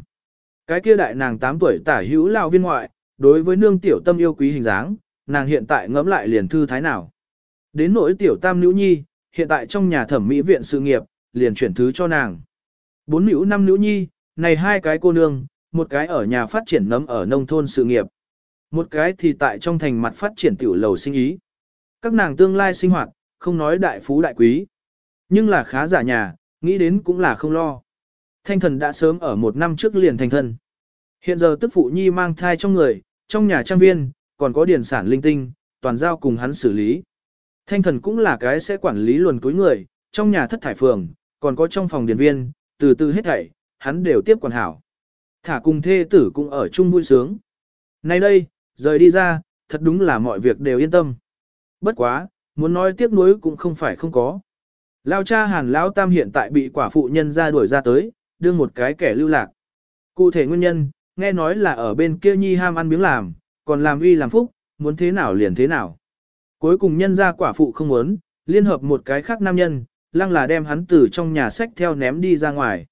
Cái kia đại nàng 8 tuổi tả hữu lao viên ngoại, đối với nương tiểu tâm yêu quý hình dáng, nàng hiện tại ngẫm lại liền thư thái nào. Đến nỗi tiểu tam nữ nhi, hiện tại trong nhà thẩm mỹ viện sự nghiệp, liền chuyển thứ cho nàng. Bốn nữ năm nữ nhi, này hai cái cô nương, một cái ở nhà phát triển nấm ở nông thôn sự nghiệp. Một cái thì tại trong thành mặt phát triển tiểu lầu sinh ý. Các nàng tương lai sinh hoạt, không nói đại phú đại quý. Nhưng là khá giả nhà, nghĩ đến cũng là không lo. Thanh thần đã sớm ở một năm trước liền thành thần. Hiện giờ tức phụ nhi mang thai trong người, trong nhà trang viên, còn có điển sản linh tinh, toàn giao cùng hắn xử lý. Thanh thần cũng là cái sẽ quản lý luồn cuối người, trong nhà thất thải phường, còn có trong phòng điển viên, từ từ hết thảy, hắn đều tiếp quản hảo. Thả cùng thê tử cũng ở chung vui sướng. Nay đây, rời đi ra, thật đúng là mọi việc đều yên tâm. Bất quá, muốn nói tiếc nuối cũng không phải không có. Lao cha hàn lão tam hiện tại bị quả phụ nhân ra đuổi ra tới, đưa một cái kẻ lưu lạc. Cụ thể nguyên nhân, nghe nói là ở bên kia nhi ham ăn miếng làm, còn làm uy làm phúc, muốn thế nào liền thế nào. Cuối cùng nhân ra quả phụ không muốn, liên hợp một cái khác nam nhân, lăng là đem hắn từ trong nhà sách theo ném đi ra ngoài.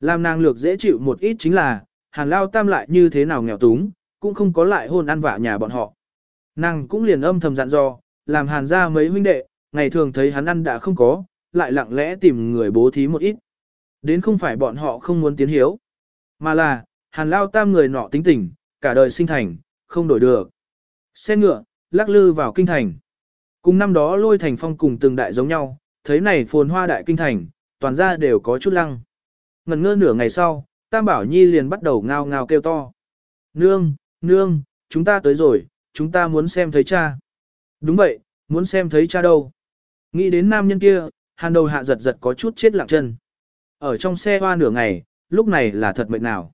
Làm nàng lược dễ chịu một ít chính là, hàn lao tam lại như thế nào nghèo túng, cũng không có lại hôn ăn vạ nhà bọn họ. Nàng cũng liền âm thầm dặn dò, làm hàn ra mấy huynh đệ, ngày thường thấy hắn ăn đã không có, lại lặng lẽ tìm người bố thí một ít. Đến không phải bọn họ không muốn tiến hiếu, mà là, hàn lao tam người nọ tính tình, cả đời sinh thành, không đổi được. Xe ngựa, lắc lư vào kinh thành. Cùng năm đó lôi thành phong cùng từng đại giống nhau, thấy này phồn hoa đại kinh thành, toàn ra đều có chút lăng. Ngần ngơ nửa ngày sau, Tam Bảo Nhi liền bắt đầu ngao ngao kêu to. Nương, nương, chúng ta tới rồi, chúng ta muốn xem thấy cha. Đúng vậy, muốn xem thấy cha đâu. Nghĩ đến nam nhân kia, hàn đầu hạ giật giật có chút chết lặng chân. Ở trong xe hoa nửa ngày, lúc này là thật mệt nào.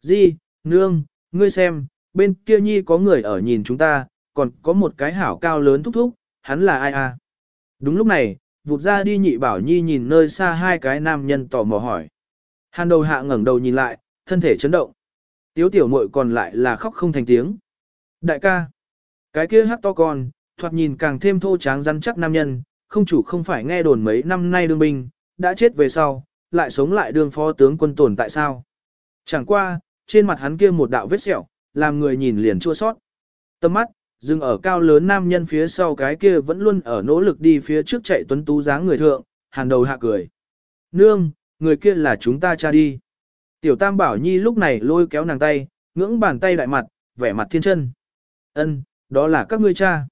Di, nương, ngươi xem, bên kia nhi có người ở nhìn chúng ta, còn có một cái hảo cao lớn thúc thúc, hắn là ai à? Đúng lúc này, vụt ra đi nhị bảo nhi nhìn nơi xa hai cái nam nhân tò mò hỏi. Hàn đầu hạ ngẩng đầu nhìn lại, thân thể chấn động. Tiếu tiểu muội còn lại là khóc không thành tiếng. Đại ca, cái kia hắc to con, thoạt nhìn càng thêm thô tráng rắn chắc nam nhân, không chủ không phải nghe đồn mấy năm nay đương binh, đã chết về sau, lại sống lại đương phó tướng quân tồn tại sao. Chẳng qua, trên mặt hắn kia một đạo vết sẹo, làm người nhìn liền chua sót. Tâm mắt, dừng ở cao lớn nam nhân phía sau cái kia vẫn luôn ở nỗ lực đi phía trước chạy tuấn tú dáng người thượng, hàn đầu hạ cười. Nương, người kia là chúng ta cha đi. Tiểu Tam Bảo Nhi lúc này lôi kéo nàng tay, ngưỡng bàn tay đại mặt, vẻ mặt thiên chân. Ân, đó là các ngươi cha.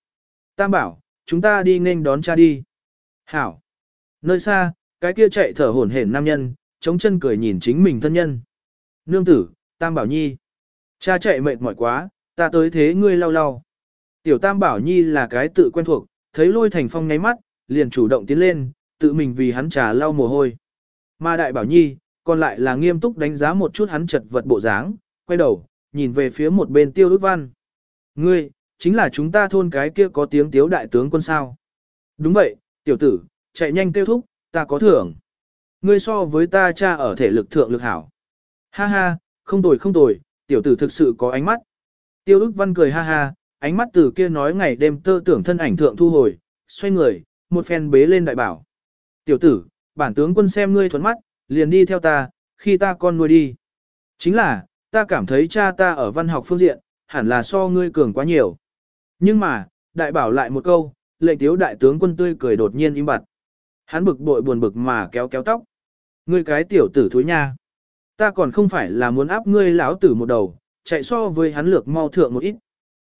Tam Bảo, chúng ta đi nên đón cha đi. Hảo. Nơi xa, cái kia chạy thở hổn hển nam nhân, chống chân cười nhìn chính mình thân nhân. Nương tử, Tam Bảo Nhi. Cha chạy mệt mỏi quá, ta tới thế ngươi lau lau. Tiểu Tam Bảo Nhi là cái tự quen thuộc, thấy lôi thành phong nháy mắt, liền chủ động tiến lên, tự mình vì hắn trà lau mồ hôi. Mà Đại Bảo Nhi, còn lại là nghiêm túc đánh giá một chút hắn chật vật bộ dáng, quay đầu, nhìn về phía một bên tiêu ước văn. Ngươi, chính là chúng ta thôn cái kia có tiếng tiếu đại tướng quân sao. Đúng vậy, tiểu tử, chạy nhanh tiêu thúc, ta có thưởng. Ngươi so với ta cha ở thể lực thượng lực hảo. Ha ha, không tồi không tồi, tiểu tử thực sự có ánh mắt. Tiêu ức văn cười ha ha, ánh mắt từ kia nói ngày đêm tơ tưởng thân ảnh thượng thu hồi, xoay người, một phen bế lên đại bảo. Tiểu tử, bản tướng quân xem ngươi thuận mắt, liền đi theo ta, khi ta con nuôi đi. Chính là, ta cảm thấy cha ta ở văn học phương diện, hẳn là so ngươi cường quá nhiều. Nhưng mà, đại bảo lại một câu, lệnh tiếu đại tướng quân tươi cười đột nhiên im bặt. Hắn bực bội buồn bực mà kéo kéo tóc. Ngươi cái tiểu tử thối nha. Ta còn không phải là muốn áp ngươi lão tử một đầu, chạy so với hắn lược mau thượng một ít.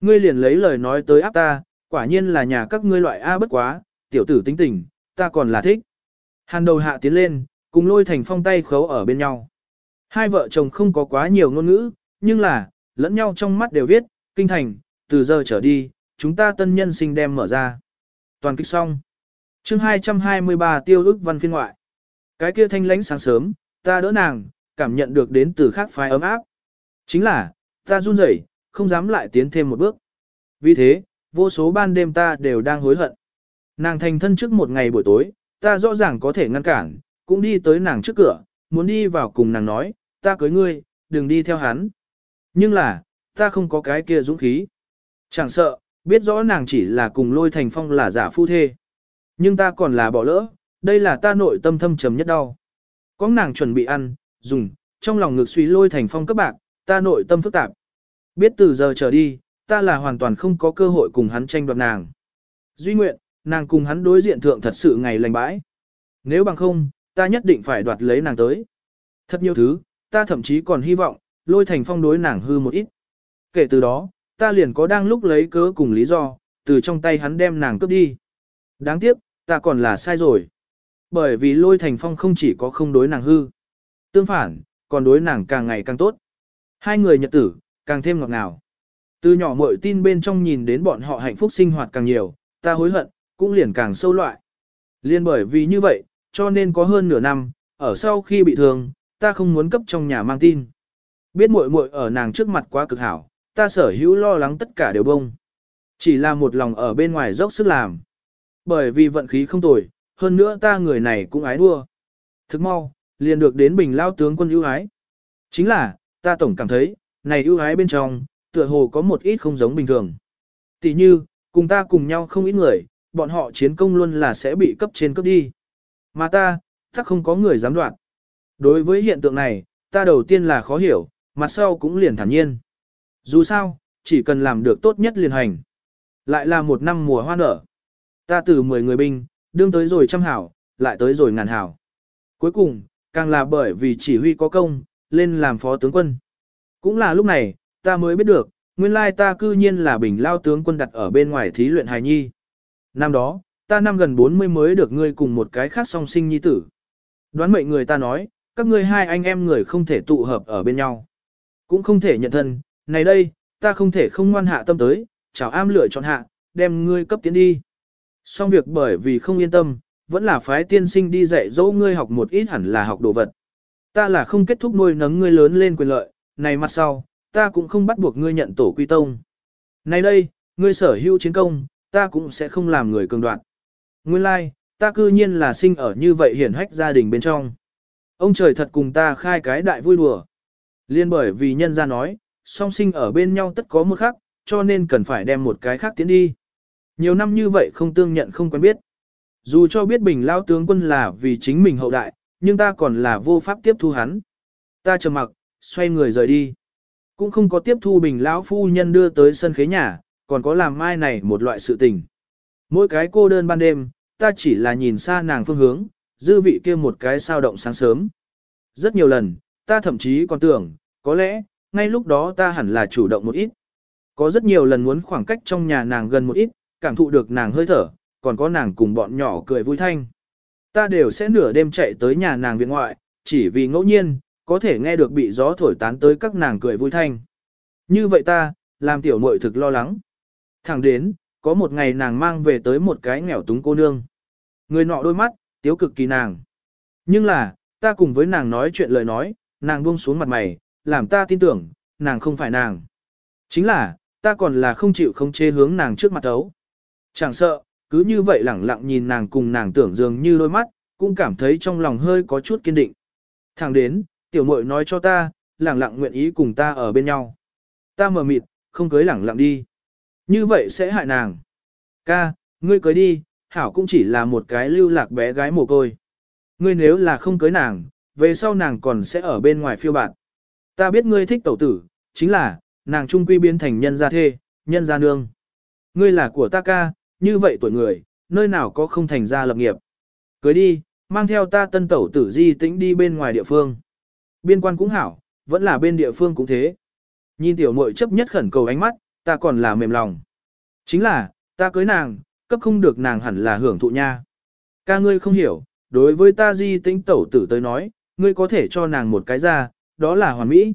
Ngươi liền lấy lời nói tới áp ta, quả nhiên là nhà các ngươi loại A bất quá, tiểu tử tính tình, ta còn là thích. Hàn đầu hạ tiến lên, cùng lôi thành phong tay khấu ở bên nhau. Hai vợ chồng không có quá nhiều ngôn ngữ, nhưng là, lẫn nhau trong mắt đều viết, kinh thành, từ giờ trở đi, chúng ta tân nhân sinh đem mở ra. Toàn kịch xong. chương 223 tiêu ức văn phiên ngoại. Cái kia thanh lãnh sáng sớm, ta đỡ nàng, cảm nhận được đến từ khác phái ấm áp. Chính là, ta run rẩy, không dám lại tiến thêm một bước. Vì thế, vô số ban đêm ta đều đang hối hận. Nàng thành thân trước một ngày buổi tối, ta rõ ràng có thể ngăn cản, cũng đi tới nàng trước cửa, muốn đi vào cùng nàng nói, ta cưới ngươi, đừng đi theo hắn. Nhưng là, ta không có cái kia dũng khí. Chẳng sợ, biết rõ nàng chỉ là cùng lôi thành phong là giả phu thê. Nhưng ta còn là bỏ lỡ, đây là ta nội tâm thâm trầm nhất đau. Có nàng chuẩn bị ăn, dùng, trong lòng ngực suy lôi thành phong cấp bạc, ta nội tâm phức tạp. Biết từ giờ trở đi, ta là hoàn toàn không có cơ hội cùng hắn tranh đoạt nàng. Duy nguyện, nàng cùng hắn đối diện thượng thật sự ngày lành bãi. Nếu bằng không, ta nhất định phải đoạt lấy nàng tới. Thật nhiều thứ, ta thậm chí còn hy vọng, lôi thành phong đối nàng hư một ít. Kể từ đó, ta liền có đang lúc lấy cớ cùng lý do, từ trong tay hắn đem nàng cướp đi. Đáng tiếc, ta còn là sai rồi. Bởi vì lôi thành phong không chỉ có không đối nàng hư. Tương phản, còn đối nàng càng ngày càng tốt. Hai người nhật tử, càng thêm ngọt ngào. Từ nhỏ muội tin bên trong nhìn đến bọn họ hạnh phúc sinh hoạt càng nhiều, ta hối hận, cũng liền càng sâu loại. Liên bởi vì như vậy, cho nên có hơn nửa năm, ở sau khi bị thương, ta không muốn cấp trong nhà mang tin. Biết muội muội ở nàng trước mặt quá cực hảo, ta sở hữu lo lắng tất cả đều bông. Chỉ là một lòng ở bên ngoài dốc sức làm. Bởi vì vận khí không tồi, hơn nữa ta người này cũng ái đua. Thức mau, liền được đến bình lao tướng quân ưu ái. Chính là, ta tổng cảm thấy, này ưu ái bên trong, tựa hồ có một ít không giống bình thường. Tỷ như, cùng ta cùng nhau không ít người, bọn họ chiến công luôn là sẽ bị cấp trên cấp đi. Mà ta, chắc không có người dám đoạt. Đối với hiện tượng này, ta đầu tiên là khó hiểu, mặt sau cũng liền thản nhiên. Dù sao, chỉ cần làm được tốt nhất liền hành. Lại là một năm mùa hoa nở. Ta từ 10 người binh, đương tới rồi trăm hảo, lại tới rồi ngàn hảo. Cuối cùng, càng là bởi vì chỉ huy có công, lên làm phó tướng quân. Cũng là lúc này, ta mới biết được, nguyên lai ta cư nhiên là bình lao tướng quân đặt ở bên ngoài thí luyện hài nhi. Năm đó, ta năm gần 40 mới được ngươi cùng một cái khác song sinh nhi tử. Đoán mệnh người ta nói, các ngươi hai anh em người không thể tụ hợp ở bên nhau. Cũng không thể nhận thân, này đây, ta không thể không ngoan hạ tâm tới, chào am lựa chọn hạ, đem ngươi cấp tiến đi. Xong việc bởi vì không yên tâm, vẫn là phái tiên sinh đi dạy dỗ ngươi học một ít hẳn là học đồ vật. Ta là không kết thúc nuôi nấng ngươi lớn lên quyền lợi, này mặt sau, ta cũng không bắt buộc ngươi nhận tổ quy tông. Này đây, ngươi sở hữu chiến công, ta cũng sẽ không làm người cường đoạn. Nguyên lai, like, ta cư nhiên là sinh ở như vậy hiển hách gia đình bên trong. Ông trời thật cùng ta khai cái đại vui đùa. Liên bởi vì nhân gia nói, song sinh ở bên nhau tất có một khác, cho nên cần phải đem một cái khác tiến đi. Nhiều năm như vậy không tương nhận không quen biết. Dù cho biết bình lao tướng quân là vì chính mình hậu đại, nhưng ta còn là vô pháp tiếp thu hắn. Ta trầm mặc, xoay người rời đi. Cũng không có tiếp thu bình lão phu nhân đưa tới sân khế nhà, còn có làm mai này một loại sự tình. Mỗi cái cô đơn ban đêm, ta chỉ là nhìn xa nàng phương hướng, dư vị kia một cái sao động sáng sớm. Rất nhiều lần, ta thậm chí còn tưởng, có lẽ, ngay lúc đó ta hẳn là chủ động một ít. Có rất nhiều lần muốn khoảng cách trong nhà nàng gần một ít, cảm thụ được nàng hơi thở, còn có nàng cùng bọn nhỏ cười vui thanh. Ta đều sẽ nửa đêm chạy tới nhà nàng viện ngoại, chỉ vì ngẫu nhiên, có thể nghe được bị gió thổi tán tới các nàng cười vui thanh. Như vậy ta, làm tiểu muội thực lo lắng. Thẳng đến, có một ngày nàng mang về tới một cái nghèo túng cô nương. Người nọ đôi mắt, tiếu cực kỳ nàng. Nhưng là, ta cùng với nàng nói chuyện lời nói, nàng buông xuống mặt mày, làm ta tin tưởng, nàng không phải nàng. Chính là, ta còn là không chịu không chê hướng nàng trước mặt ấu. Chẳng sợ, cứ như vậy lẳng lặng nhìn nàng cùng nàng tưởng dường như đôi mắt, cũng cảm thấy trong lòng hơi có chút kiên định. Thẳng đến, tiểu muội nói cho ta, lẳng lặng nguyện ý cùng ta ở bên nhau. Ta mờ mịt, không cưới lẳng lặng đi. Như vậy sẽ hại nàng. Ca, ngươi cưới đi, hảo cũng chỉ là một cái lưu lạc bé gái mồ côi. Ngươi nếu là không cưới nàng, về sau nàng còn sẽ ở bên ngoài phiêu bạt. Ta biết ngươi thích tẩu tử, chính là, nàng trung quy biến thành nhân gia thê, nhân gia nương. Ngươi là của ta ca, như vậy tuổi người, nơi nào có không thành gia lập nghiệp. Cưới đi, mang theo ta tân tẩu tử di tĩnh đi bên ngoài địa phương. Biên quan cũng hảo, vẫn là bên địa phương cũng thế. Nhìn tiểu muội chấp nhất khẩn cầu ánh mắt, ta còn là mềm lòng. Chính là, ta cưới nàng, cấp không được nàng hẳn là hưởng thụ nha. Ca ngươi không hiểu, đối với ta di tĩnh tẩu tử tới nói, ngươi có thể cho nàng một cái ra, đó là hoàn mỹ.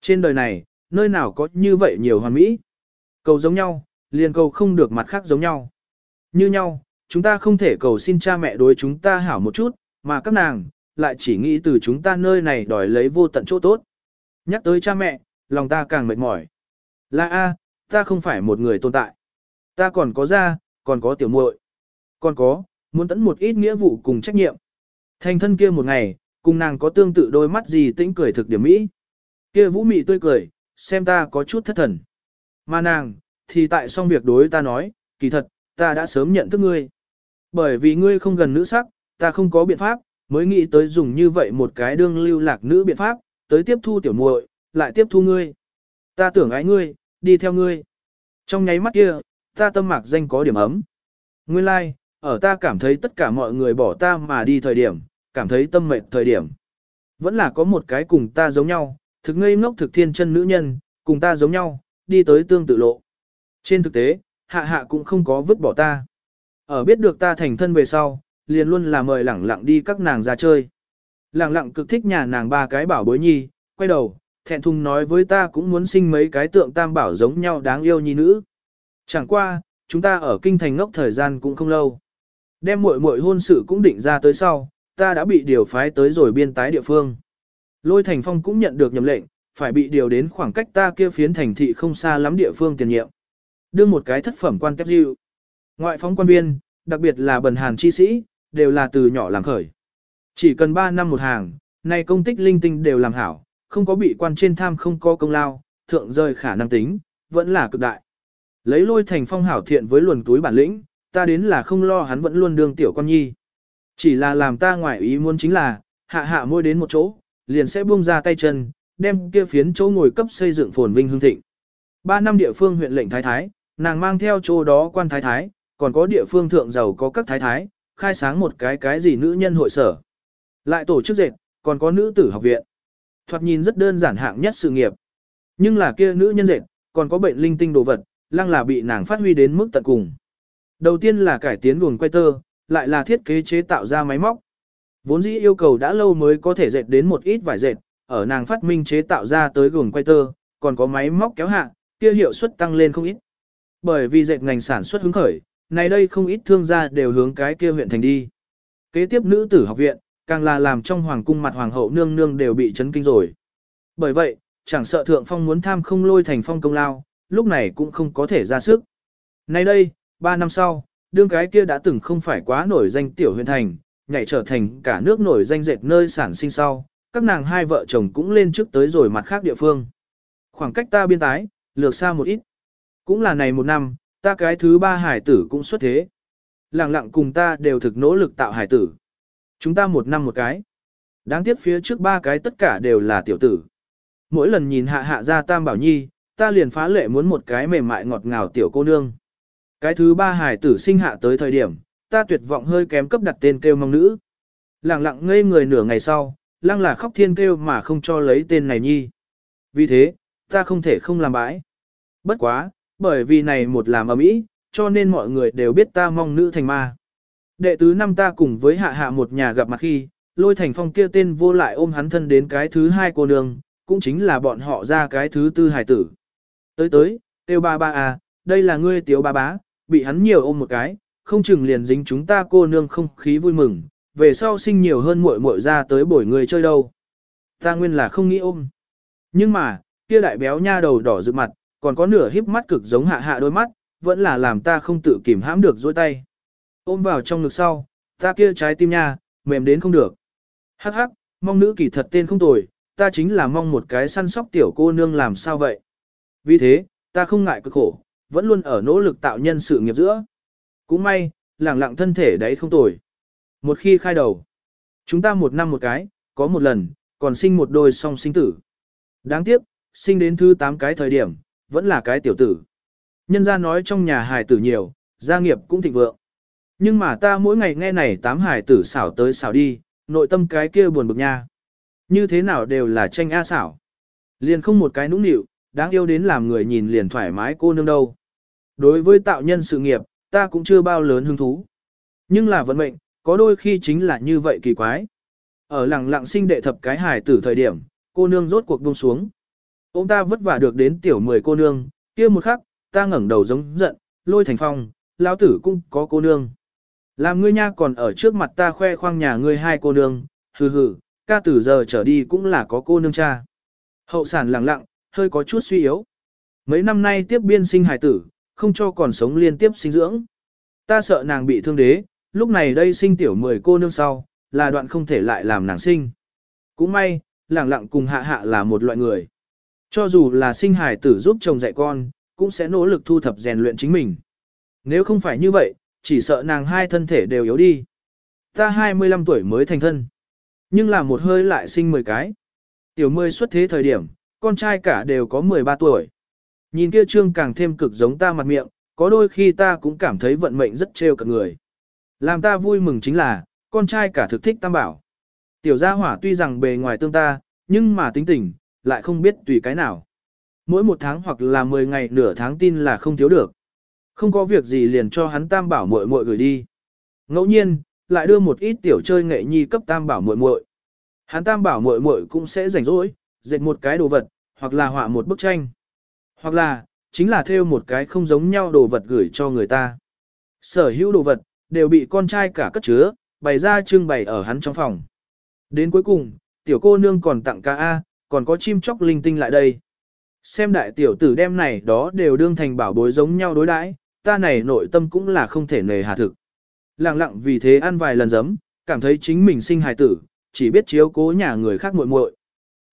Trên đời này, nơi nào có như vậy nhiều hoàn mỹ. Cầu giống nhau, liền cầu không được mặt khác giống nhau. Như nhau, chúng ta không thể cầu xin cha mẹ đối chúng ta hảo một chút, mà các nàng, lại chỉ nghĩ từ chúng ta nơi này đòi lấy vô tận chỗ tốt. Nhắc tới cha mẹ, lòng ta càng mệt mỏi. Là A, ta không phải một người tồn tại. Ta còn có gia, còn có tiểu muội, còn có, muốn tẫn một ít nghĩa vụ cùng trách nhiệm. Thành thân kia một ngày, cùng nàng có tương tự đôi mắt gì tĩnh cười thực điểm mỹ. Kia vũ mị tươi cười, xem ta có chút thất thần. Mà nàng, thì tại xong việc đối ta nói, kỳ thật, ta đã sớm nhận thức ngươi. Bởi vì ngươi không gần nữ sắc, ta không có biện pháp, mới nghĩ tới dùng như vậy một cái đương lưu lạc nữ biện pháp, tới tiếp thu tiểu muội, lại tiếp thu ngươi. Ta tưởng ái ngươi, đi theo ngươi. Trong nháy mắt kia, ta tâm mạc danh có điểm ấm. Nguyên lai, like, ở ta cảm thấy tất cả mọi người bỏ ta mà đi thời điểm, cảm thấy tâm mệt thời điểm. Vẫn là có một cái cùng ta giống nhau, thực ngây ngốc thực thiên chân nữ nhân, cùng ta giống nhau, đi tới tương tự lộ. Trên thực tế, hạ hạ cũng không có vứt bỏ ta. Ở biết được ta thành thân về sau, liền luôn là mời lẳng lặng đi các nàng ra chơi. Lẳng lặng cực thích nhà nàng ba cái bảo bối nhi, quay đầu, thẹn thùng nói với ta cũng muốn sinh mấy cái tượng tam bảo giống nhau đáng yêu nhi nữ. Chẳng qua, chúng ta ở kinh thành ngốc thời gian cũng không lâu. Đem muội muội hôn sự cũng định ra tới sau, ta đã bị điều phái tới rồi biên tái địa phương. Lôi Thành Phong cũng nhận được nhầm lệnh, phải bị điều đến khoảng cách ta kia phiến thành thị không xa lắm địa phương tiền nhiệm. Đưa một cái thất phẩm quan tép dịu. Ngoại phóng quan viên, đặc biệt là bần hàn chi sĩ, đều là từ nhỏ làm khởi. Chỉ cần 3 năm một hàng, nay công tích linh tinh đều làm hảo, không có bị quan trên tham không có công lao, thượng rơi khả năng tính, vẫn là cực đại. Lấy lôi thành phong hảo thiện với luồn túi bản lĩnh, ta đến là không lo hắn vẫn luôn đương tiểu con nhi. Chỉ là làm ta ngoại ý muốn chính là, hạ hạ môi đến một chỗ, liền sẽ buông ra tay chân, đem kia phiến chỗ ngồi cấp xây dựng phồn vinh hương thịnh. Ba năm địa phương huyện lệnh thái thái, nàng mang theo chỗ đó quan thái thái, còn có địa phương thượng giàu có các thái thái, khai sáng một cái cái gì nữ nhân hội sở. Lại tổ chức dệt, còn có nữ tử học viện. Thoạt nhìn rất đơn giản hạng nhất sự nghiệp. Nhưng là kia nữ nhân dệt, còn có bệnh linh tinh đồ vật, lăng là bị nàng phát huy đến mức tận cùng. Đầu tiên là cải tiến luồng quay tơ, lại là thiết kế chế tạo ra máy móc. Vốn dĩ yêu cầu đã lâu mới có thể dệt đến một ít vải dệt, ở nàng phát minh chế tạo ra tới gồm quay tơ, còn có máy móc kéo hạ, kia hiệu suất tăng lên không ít. Bởi vì dệt ngành sản xuất hứng khởi, này đây không ít thương gia đều hướng cái kia huyện thành đi. Kế tiếp nữ tử học viện, càng là làm trong hoàng cung mặt hoàng hậu nương nương đều bị chấn kinh rồi. Bởi vậy, chẳng sợ thượng phong muốn tham không lôi thành phong công lao, lúc này cũng không có thể ra sức. Nay đây, ba năm sau, đương cái kia đã từng không phải quá nổi danh tiểu huyện thành, nhảy trở thành cả nước nổi danh dệt nơi sản sinh sau, các nàng hai vợ chồng cũng lên trước tới rồi mặt khác địa phương. Khoảng cách ta biên tái, lược xa một ít. Cũng là này một năm, ta cái thứ ba hải tử cũng xuất thế. Lặng lặng cùng ta đều thực nỗ lực tạo hải tử. Chúng ta một năm một cái. Đáng tiếc phía trước ba cái tất cả đều là tiểu tử. Mỗi lần nhìn hạ hạ ra tam bảo nhi, ta liền phá lệ muốn một cái mềm mại ngọt ngào tiểu cô nương. Cái thứ ba hải tử sinh hạ tới thời điểm, ta tuyệt vọng hơi kém cấp đặt tên kêu mong nữ. Lặng lặng ngây người nửa ngày sau, lăng là khóc thiên kêu mà không cho lấy tên này nhi. Vì thế, ta không thể không làm bãi. Bất quá, bởi vì này một làm ở mỹ, cho nên mọi người đều biết ta mong nữ thành ma. Đệ tứ năm ta cùng với hạ hạ một nhà gặp mặt khi, lôi thành phong kia tên vô lại ôm hắn thân đến cái thứ hai cô nương, cũng chính là bọn họ ra cái thứ tư hài tử. Tới tới, tiêu ba ba à, đây là ngươi tiểu ba bá, bị hắn nhiều ôm một cái, không chừng liền dính chúng ta cô nương không khí vui mừng, về sau sinh nhiều hơn muội muội ra tới bổi người chơi đâu. Ta nguyên là không nghĩ ôm. Nhưng mà, kia đại béo nha đầu đỏ rực mặt, còn có nửa híp mắt cực giống hạ hạ đôi mắt, vẫn là làm ta không tự kìm hãm được dôi tay. Ôm vào trong ngực sau, ta kia trái tim nha, mềm đến không được. Hắc hắc, mong nữ kỳ thật tên không tồi, ta chính là mong một cái săn sóc tiểu cô nương làm sao vậy. Vì thế, ta không ngại cực khổ, vẫn luôn ở nỗ lực tạo nhân sự nghiệp giữa. Cũng may, lẳng lặng thân thể đấy không tồi. Một khi khai đầu, chúng ta một năm một cái, có một lần, còn sinh một đôi song sinh tử. Đáng tiếc, sinh đến thứ 8 cái thời điểm, vẫn là cái tiểu tử. Nhân ra nói trong nhà hài tử nhiều, gia nghiệp cũng thịnh vượng. Nhưng mà ta mỗi ngày nghe này tám hải tử xảo tới xảo đi, nội tâm cái kia buồn bực nha. Như thế nào đều là tranh A xảo. Liền không một cái nũng nịu, đáng yêu đến làm người nhìn liền thoải mái cô nương đâu. Đối với tạo nhân sự nghiệp, ta cũng chưa bao lớn hứng thú. Nhưng là vận mệnh, có đôi khi chính là như vậy kỳ quái. Ở lặng lặng sinh đệ thập cái hải tử thời điểm, cô nương rốt cuộc buông xuống. Ông ta vất vả được đến tiểu mười cô nương, kia một khắc, ta ngẩng đầu giống giận, lôi thành phong, lão tử cũng có cô nương. Làm ngươi nha còn ở trước mặt ta khoe khoang nhà ngươi hai cô nương, hừ hừ, ca tử giờ trở đi cũng là có cô nương cha. Hậu sản lặng lặng, hơi có chút suy yếu. Mấy năm nay tiếp biên sinh hải tử, không cho còn sống liên tiếp sinh dưỡng. Ta sợ nàng bị thương đế, lúc này đây sinh tiểu mười cô nương sau, là đoạn không thể lại làm nàng sinh. Cũng may, lặng lặng cùng hạ hạ là một loại người. Cho dù là sinh hải tử giúp chồng dạy con, cũng sẽ nỗ lực thu thập rèn luyện chính mình. Nếu không phải như vậy, chỉ sợ nàng hai thân thể đều yếu đi. Ta 25 tuổi mới thành thân, nhưng là một hơi lại sinh 10 cái. Tiểu mươi xuất thế thời điểm, con trai cả đều có 13 tuổi. Nhìn kia trương càng thêm cực giống ta mặt miệng, có đôi khi ta cũng cảm thấy vận mệnh rất trêu cả người. Làm ta vui mừng chính là, con trai cả thực thích tam bảo. Tiểu gia hỏa tuy rằng bề ngoài tương ta, nhưng mà tính tình, lại không biết tùy cái nào. Mỗi một tháng hoặc là 10 ngày nửa tháng tin là không thiếu được. Không có việc gì liền cho hắn tam bảo muội muội gửi đi. Ngẫu nhiên, lại đưa một ít tiểu chơi nghệ nhi cấp tam bảo muội muội. Hắn tam bảo muội muội cũng sẽ rảnh rỗi, dệt một cái đồ vật, hoặc là họa một bức tranh. Hoặc là, chính là thêu một cái không giống nhau đồ vật gửi cho người ta. Sở hữu đồ vật, đều bị con trai cả cất chứa, bày ra trưng bày ở hắn trong phòng. Đến cuối cùng, tiểu cô nương còn tặng ca A, còn có chim chóc linh tinh lại đây. Xem đại tiểu tử đem này đó đều đương thành bảo bối giống nhau đối đãi, ta này nội tâm cũng là không thể nề hà thực. Lặng lặng vì thế ăn vài lần giấm, cảm thấy chính mình sinh hài tử, chỉ biết chiếu cố nhà người khác muội muội.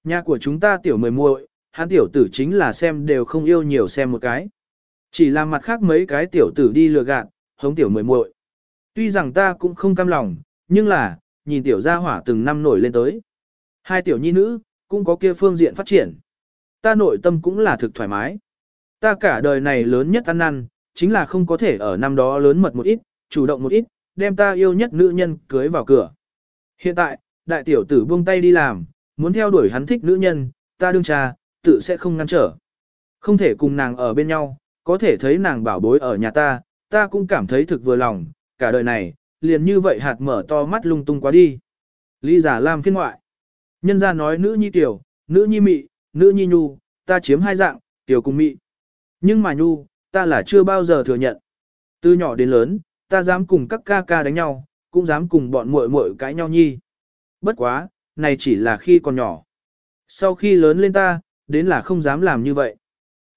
Nhà của chúng ta tiểu mười muội, hắn tiểu tử chính là xem đều không yêu nhiều xem một cái. Chỉ làm mặt khác mấy cái tiểu tử đi lừa gạt, hống tiểu mười muội. Tuy rằng ta cũng không cam lòng, nhưng là, nhìn tiểu gia hỏa từng năm nổi lên tới. Hai tiểu nhi nữ, cũng có kia phương diện phát triển. Ta nội tâm cũng là thực thoải mái. Ta cả đời này lớn nhất ăn năn, chính là không có thể ở năm đó lớn mật một ít, chủ động một ít, đem ta yêu nhất nữ nhân cưới vào cửa. Hiện tại, đại tiểu tử buông tay đi làm, muốn theo đuổi hắn thích nữ nhân, ta đương cha, tự sẽ không ngăn trở. Không thể cùng nàng ở bên nhau, có thể thấy nàng bảo bối ở nhà ta, ta cũng cảm thấy thực vừa lòng, cả đời này, liền như vậy hạt mở to mắt lung tung quá đi. Lý giả làm phiên ngoại. Nhân ra nói nữ nhi tiểu, nữ nhi mị, nữ nhi nhu, ta chiếm hai dạng, tiểu cùng mị. Nhưng mà nhu, ta là chưa bao giờ thừa nhận. Từ nhỏ đến lớn, ta dám cùng các ca ca đánh nhau, cũng dám cùng bọn muội muội cãi nhau nhi. Bất quá, này chỉ là khi còn nhỏ. Sau khi lớn lên ta, đến là không dám làm như vậy.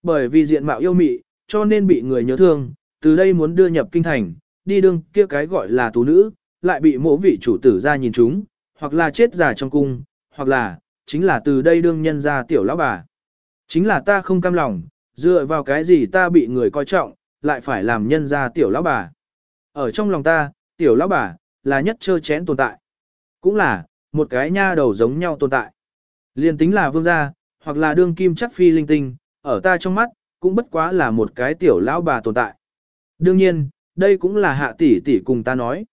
Bởi vì diện mạo yêu mị, cho nên bị người nhớ thương, từ đây muốn đưa nhập kinh thành, đi đương kia cái gọi là tú nữ, lại bị mỗ vị chủ tử ra nhìn chúng, hoặc là chết già trong cung, hoặc là, chính là từ đây đương nhân ra tiểu lão bà. Chính là ta không cam lòng, dựa vào cái gì ta bị người coi trọng, lại phải làm nhân ra tiểu lão bà. Ở trong lòng ta, tiểu lão bà, là nhất chơ chén tồn tại. Cũng là, một cái nha đầu giống nhau tồn tại. Liên tính là vương gia, hoặc là đương kim chắc phi linh tinh, ở ta trong mắt, cũng bất quá là một cái tiểu lão bà tồn tại. Đương nhiên, đây cũng là hạ tỷ tỷ cùng ta nói.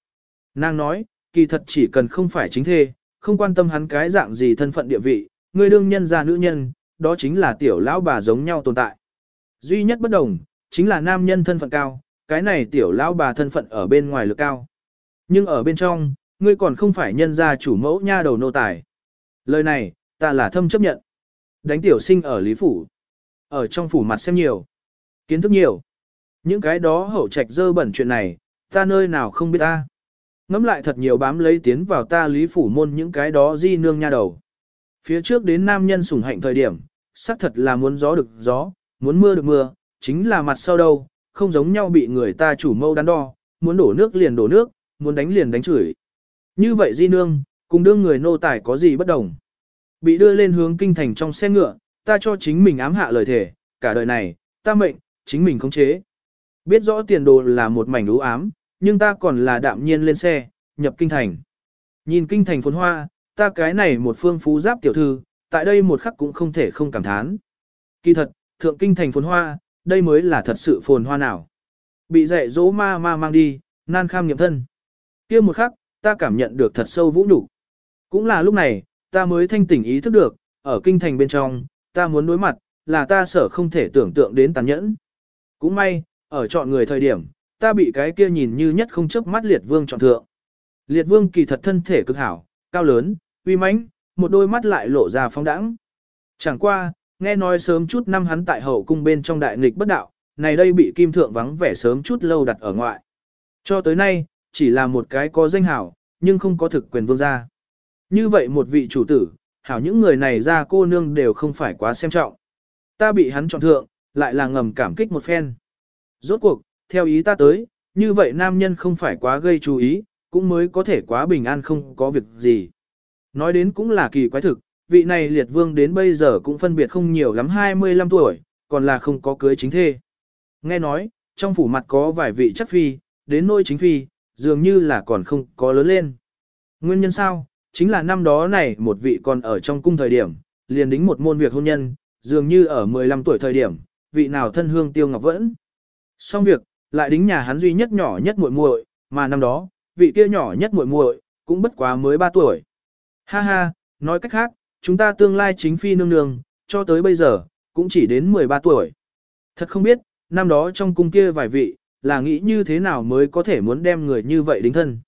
Nàng nói, kỳ thật chỉ cần không phải chính thê, không quan tâm hắn cái dạng gì thân phận địa vị, người đương nhân gia nữ nhân, đó chính là tiểu lão bà giống nhau tồn tại. Duy nhất bất đồng, chính là nam nhân thân phận cao, cái này tiểu lão bà thân phận ở bên ngoài lực cao. Nhưng ở bên trong, ngươi còn không phải nhân gia chủ mẫu nha đầu nô tài. Lời này, ta là thâm chấp nhận. Đánh tiểu sinh ở Lý Phủ. Ở trong phủ mặt xem nhiều. Kiến thức nhiều. Những cái đó hậu trạch dơ bẩn chuyện này, ta nơi nào không biết ta. Ngắm lại thật nhiều bám lấy tiến vào ta Lý Phủ môn những cái đó di nương nha đầu. Phía trước đến nam nhân sủng hạnh thời điểm, xác thật là muốn gió được gió, muốn mưa được mưa, chính là mặt sau đâu, không giống nhau bị người ta chủ mâu đắn đo, muốn đổ nước liền đổ nước, muốn đánh liền đánh chửi. Như vậy di nương, cùng đương người nô tài có gì bất đồng. Bị đưa lên hướng kinh thành trong xe ngựa, ta cho chính mình ám hạ lời thể, cả đời này, ta mệnh, chính mình khống chế. Biết rõ tiền đồ là một mảnh ưu ám, nhưng ta còn là đạm nhiên lên xe, nhập kinh thành. Nhìn kinh thành phồn hoa, ta cái này một phương phú giáp tiểu thư, tại đây một khắc cũng không thể không cảm thán. Kỳ thật, thượng kinh thành phồn hoa, đây mới là thật sự phồn hoa nào. Bị dạy dỗ ma ma mang đi, nan kham nghiệm thân. kia một khắc, ta cảm nhận được thật sâu vũ nhục Cũng là lúc này, ta mới thanh tỉnh ý thức được, ở kinh thành bên trong, ta muốn đối mặt, là ta sợ không thể tưởng tượng đến tàn nhẫn. Cũng may, ở chọn người thời điểm, ta bị cái kia nhìn như nhất không chớp mắt liệt vương chọn thượng. Liệt vương kỳ thật thân thể cực hảo, cao lớn, uy mãnh, một đôi mắt lại lộ ra phong đãng. Chẳng qua, nghe nói sớm chút năm hắn tại hậu cung bên trong đại nghịch bất đạo, này đây bị kim thượng vắng vẻ sớm chút lâu đặt ở ngoại. Cho tới nay, chỉ là một cái có danh hảo, nhưng không có thực quyền vương gia. Như vậy một vị chủ tử, hảo những người này ra cô nương đều không phải quá xem trọng. Ta bị hắn chọn thượng, lại là ngầm cảm kích một phen. Rốt cuộc, theo ý ta tới, như vậy nam nhân không phải quá gây chú ý, cũng mới có thể quá bình an không có việc gì. Nói đến cũng là kỳ quái thực, vị này liệt vương đến bây giờ cũng phân biệt không nhiều lắm 25 tuổi, còn là không có cưới chính thê. Nghe nói, trong phủ mặt có vài vị chất phi, đến nôi chính phi, dường như là còn không có lớn lên. Nguyên nhân sao? Chính là năm đó này một vị còn ở trong cung thời điểm, liền đính một môn việc hôn nhân, dường như ở 15 tuổi thời điểm, vị nào thân hương tiêu ngọc vẫn. Xong việc, lại đính nhà hắn duy nhất nhỏ nhất muội muội, mà năm đó, vị kia nhỏ nhất muội muội cũng bất quá mới 3 tuổi. Ha ha, nói cách khác, chúng ta tương lai chính phi nương nương, cho tới bây giờ, cũng chỉ đến 13 tuổi. Thật không biết, năm đó trong cung kia vài vị, là nghĩ như thế nào mới có thể muốn đem người như vậy đính thân.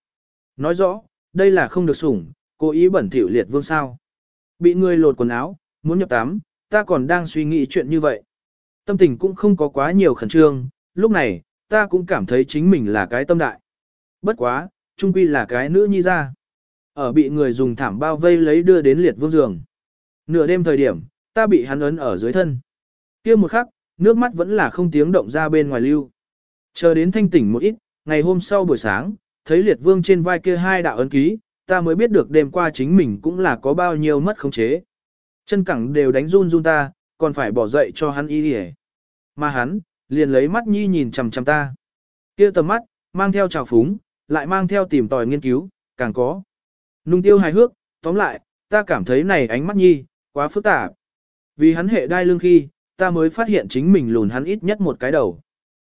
Nói rõ, đây là không được sủng, cố ý bẩn thỉu liệt vương sao. Bị người lột quần áo, muốn nhập tắm, ta còn đang suy nghĩ chuyện như vậy. Tâm tình cũng không có quá nhiều khẩn trương, lúc này, ta cũng cảm thấy chính mình là cái tâm đại. Bất quá, trung quy là cái nữ nhi ra. Ở bị người dùng thảm bao vây lấy đưa đến liệt vương giường. Nửa đêm thời điểm, ta bị hắn ấn ở dưới thân. kia một khắc, nước mắt vẫn là không tiếng động ra bên ngoài lưu. Chờ đến thanh tỉnh một ít, ngày hôm sau buổi sáng, thấy liệt vương trên vai kia hai đạo ấn ký, ta mới biết được đêm qua chính mình cũng là có bao nhiêu mất khống chế. Chân cẳng đều đánh run run ta, còn phải bỏ dậy cho hắn y hề. Mà hắn, liền lấy mắt nhi nhìn chằm chằm ta. kia tầm mắt, mang theo trào phúng, lại mang theo tìm tòi nghiên cứu, càng có. Nung tiêu hài hước, tóm lại, ta cảm thấy này ánh mắt nhi, quá phức tạp. Vì hắn hệ đai lưng khi, ta mới phát hiện chính mình lùn hắn ít nhất một cái đầu.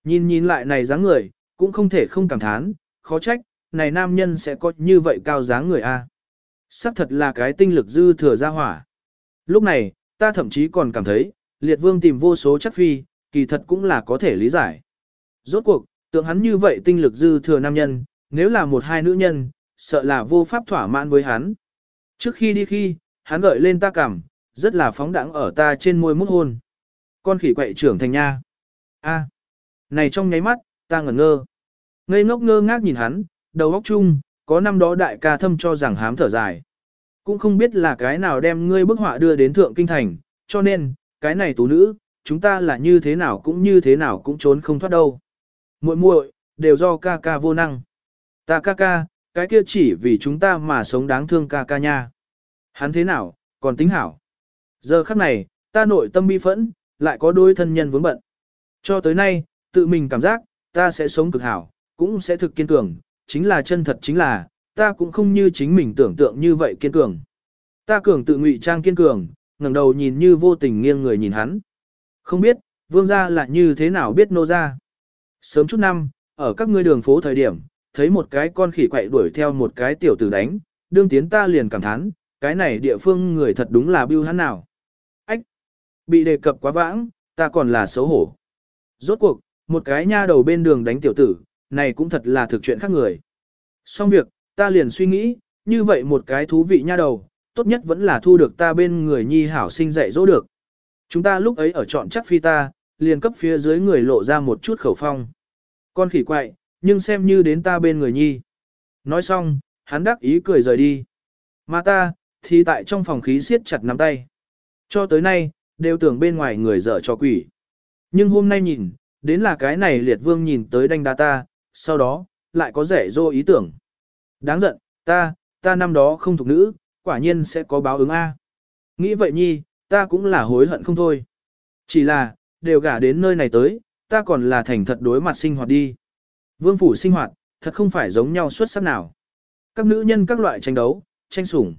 Nhìn nhìn lại này dáng người, cũng không thể không cảm thán, khó trách, này nam nhân sẽ có như vậy cao dáng người a. Sắc thật là cái tinh lực dư thừa ra hỏa. Lúc này, ta thậm chí còn cảm thấy, liệt vương tìm vô số chắc phi, kỳ thật cũng là có thể lý giải. Rốt cuộc, tượng hắn như vậy tinh lực dư thừa nam nhân, nếu là một hai nữ nhân, sợ là vô pháp thỏa mãn với hắn. Trước khi đi khi, hắn gợi lên ta cảm, rất là phóng đẳng ở ta trên môi mút hôn. Con khỉ quậy trưởng thành nha. a này trong nháy mắt, ta ngẩn ngơ. Ngây ngốc ngơ ngác nhìn hắn, đầu óc chung, có năm đó đại ca thâm cho rằng hám thở dài. Cũng không biết là cái nào đem ngươi bức họa đưa đến thượng kinh thành, cho nên, cái này tú nữ, chúng ta là như thế nào cũng như thế nào cũng trốn không thoát đâu. muội muội đều do ca ca vô năng. Ta ca ca, cái kia chỉ vì chúng ta mà sống đáng thương ca ca nha. Hắn thế nào, còn tính hảo. Giờ khắc này, ta nội tâm bi phẫn, lại có đôi thân nhân vướng bận. Cho tới nay, tự mình cảm giác, ta sẽ sống cực hảo, cũng sẽ thực kiên cường, chính là chân thật chính là, ta cũng không như chính mình tưởng tượng như vậy kiên cường. Ta cường tự ngụy trang kiên cường, ngẩng đầu nhìn như vô tình nghiêng người nhìn hắn. Không biết, vương gia là như thế nào biết nô gia. Sớm chút năm, ở các ngươi đường phố thời điểm, thấy một cái con khỉ quậy đuổi theo một cái tiểu tử đánh, đương tiến ta liền cảm thán, cái này địa phương người thật đúng là bưu hắn nào. Ách! Bị đề cập quá vãng, ta còn là xấu hổ. Rốt cuộc, một cái nha đầu bên đường đánh tiểu tử, này cũng thật là thực chuyện khác người. Xong việc, ta liền suy nghĩ, như vậy một cái thú vị nha đầu, tốt nhất vẫn là thu được ta bên người nhi hảo sinh dạy dỗ được. Chúng ta lúc ấy ở chọn chắc phi ta, liền cấp phía dưới người lộ ra một chút khẩu phong. Con khỉ quậy, nhưng xem như đến ta bên người nhi. Nói xong, hắn đắc ý cười rời đi. Mà ta, thì tại trong phòng khí siết chặt nắm tay. Cho tới nay, đều tưởng bên ngoài người dở cho quỷ. Nhưng hôm nay nhìn, đến là cái này liệt vương nhìn tới đánh đá ta, sau đó, lại có rẻ rô ý tưởng. Đáng giận, ta, ta năm đó không thuộc nữ, quả nhiên sẽ có báo ứng A. Nghĩ vậy nhi, ta cũng là hối hận không thôi. Chỉ là, đều gả đến nơi này tới, ta còn là thành thật đối mặt sinh hoạt đi. Vương phủ sinh hoạt, thật không phải giống nhau xuất sắc nào. Các nữ nhân các loại tranh đấu, tranh sủng.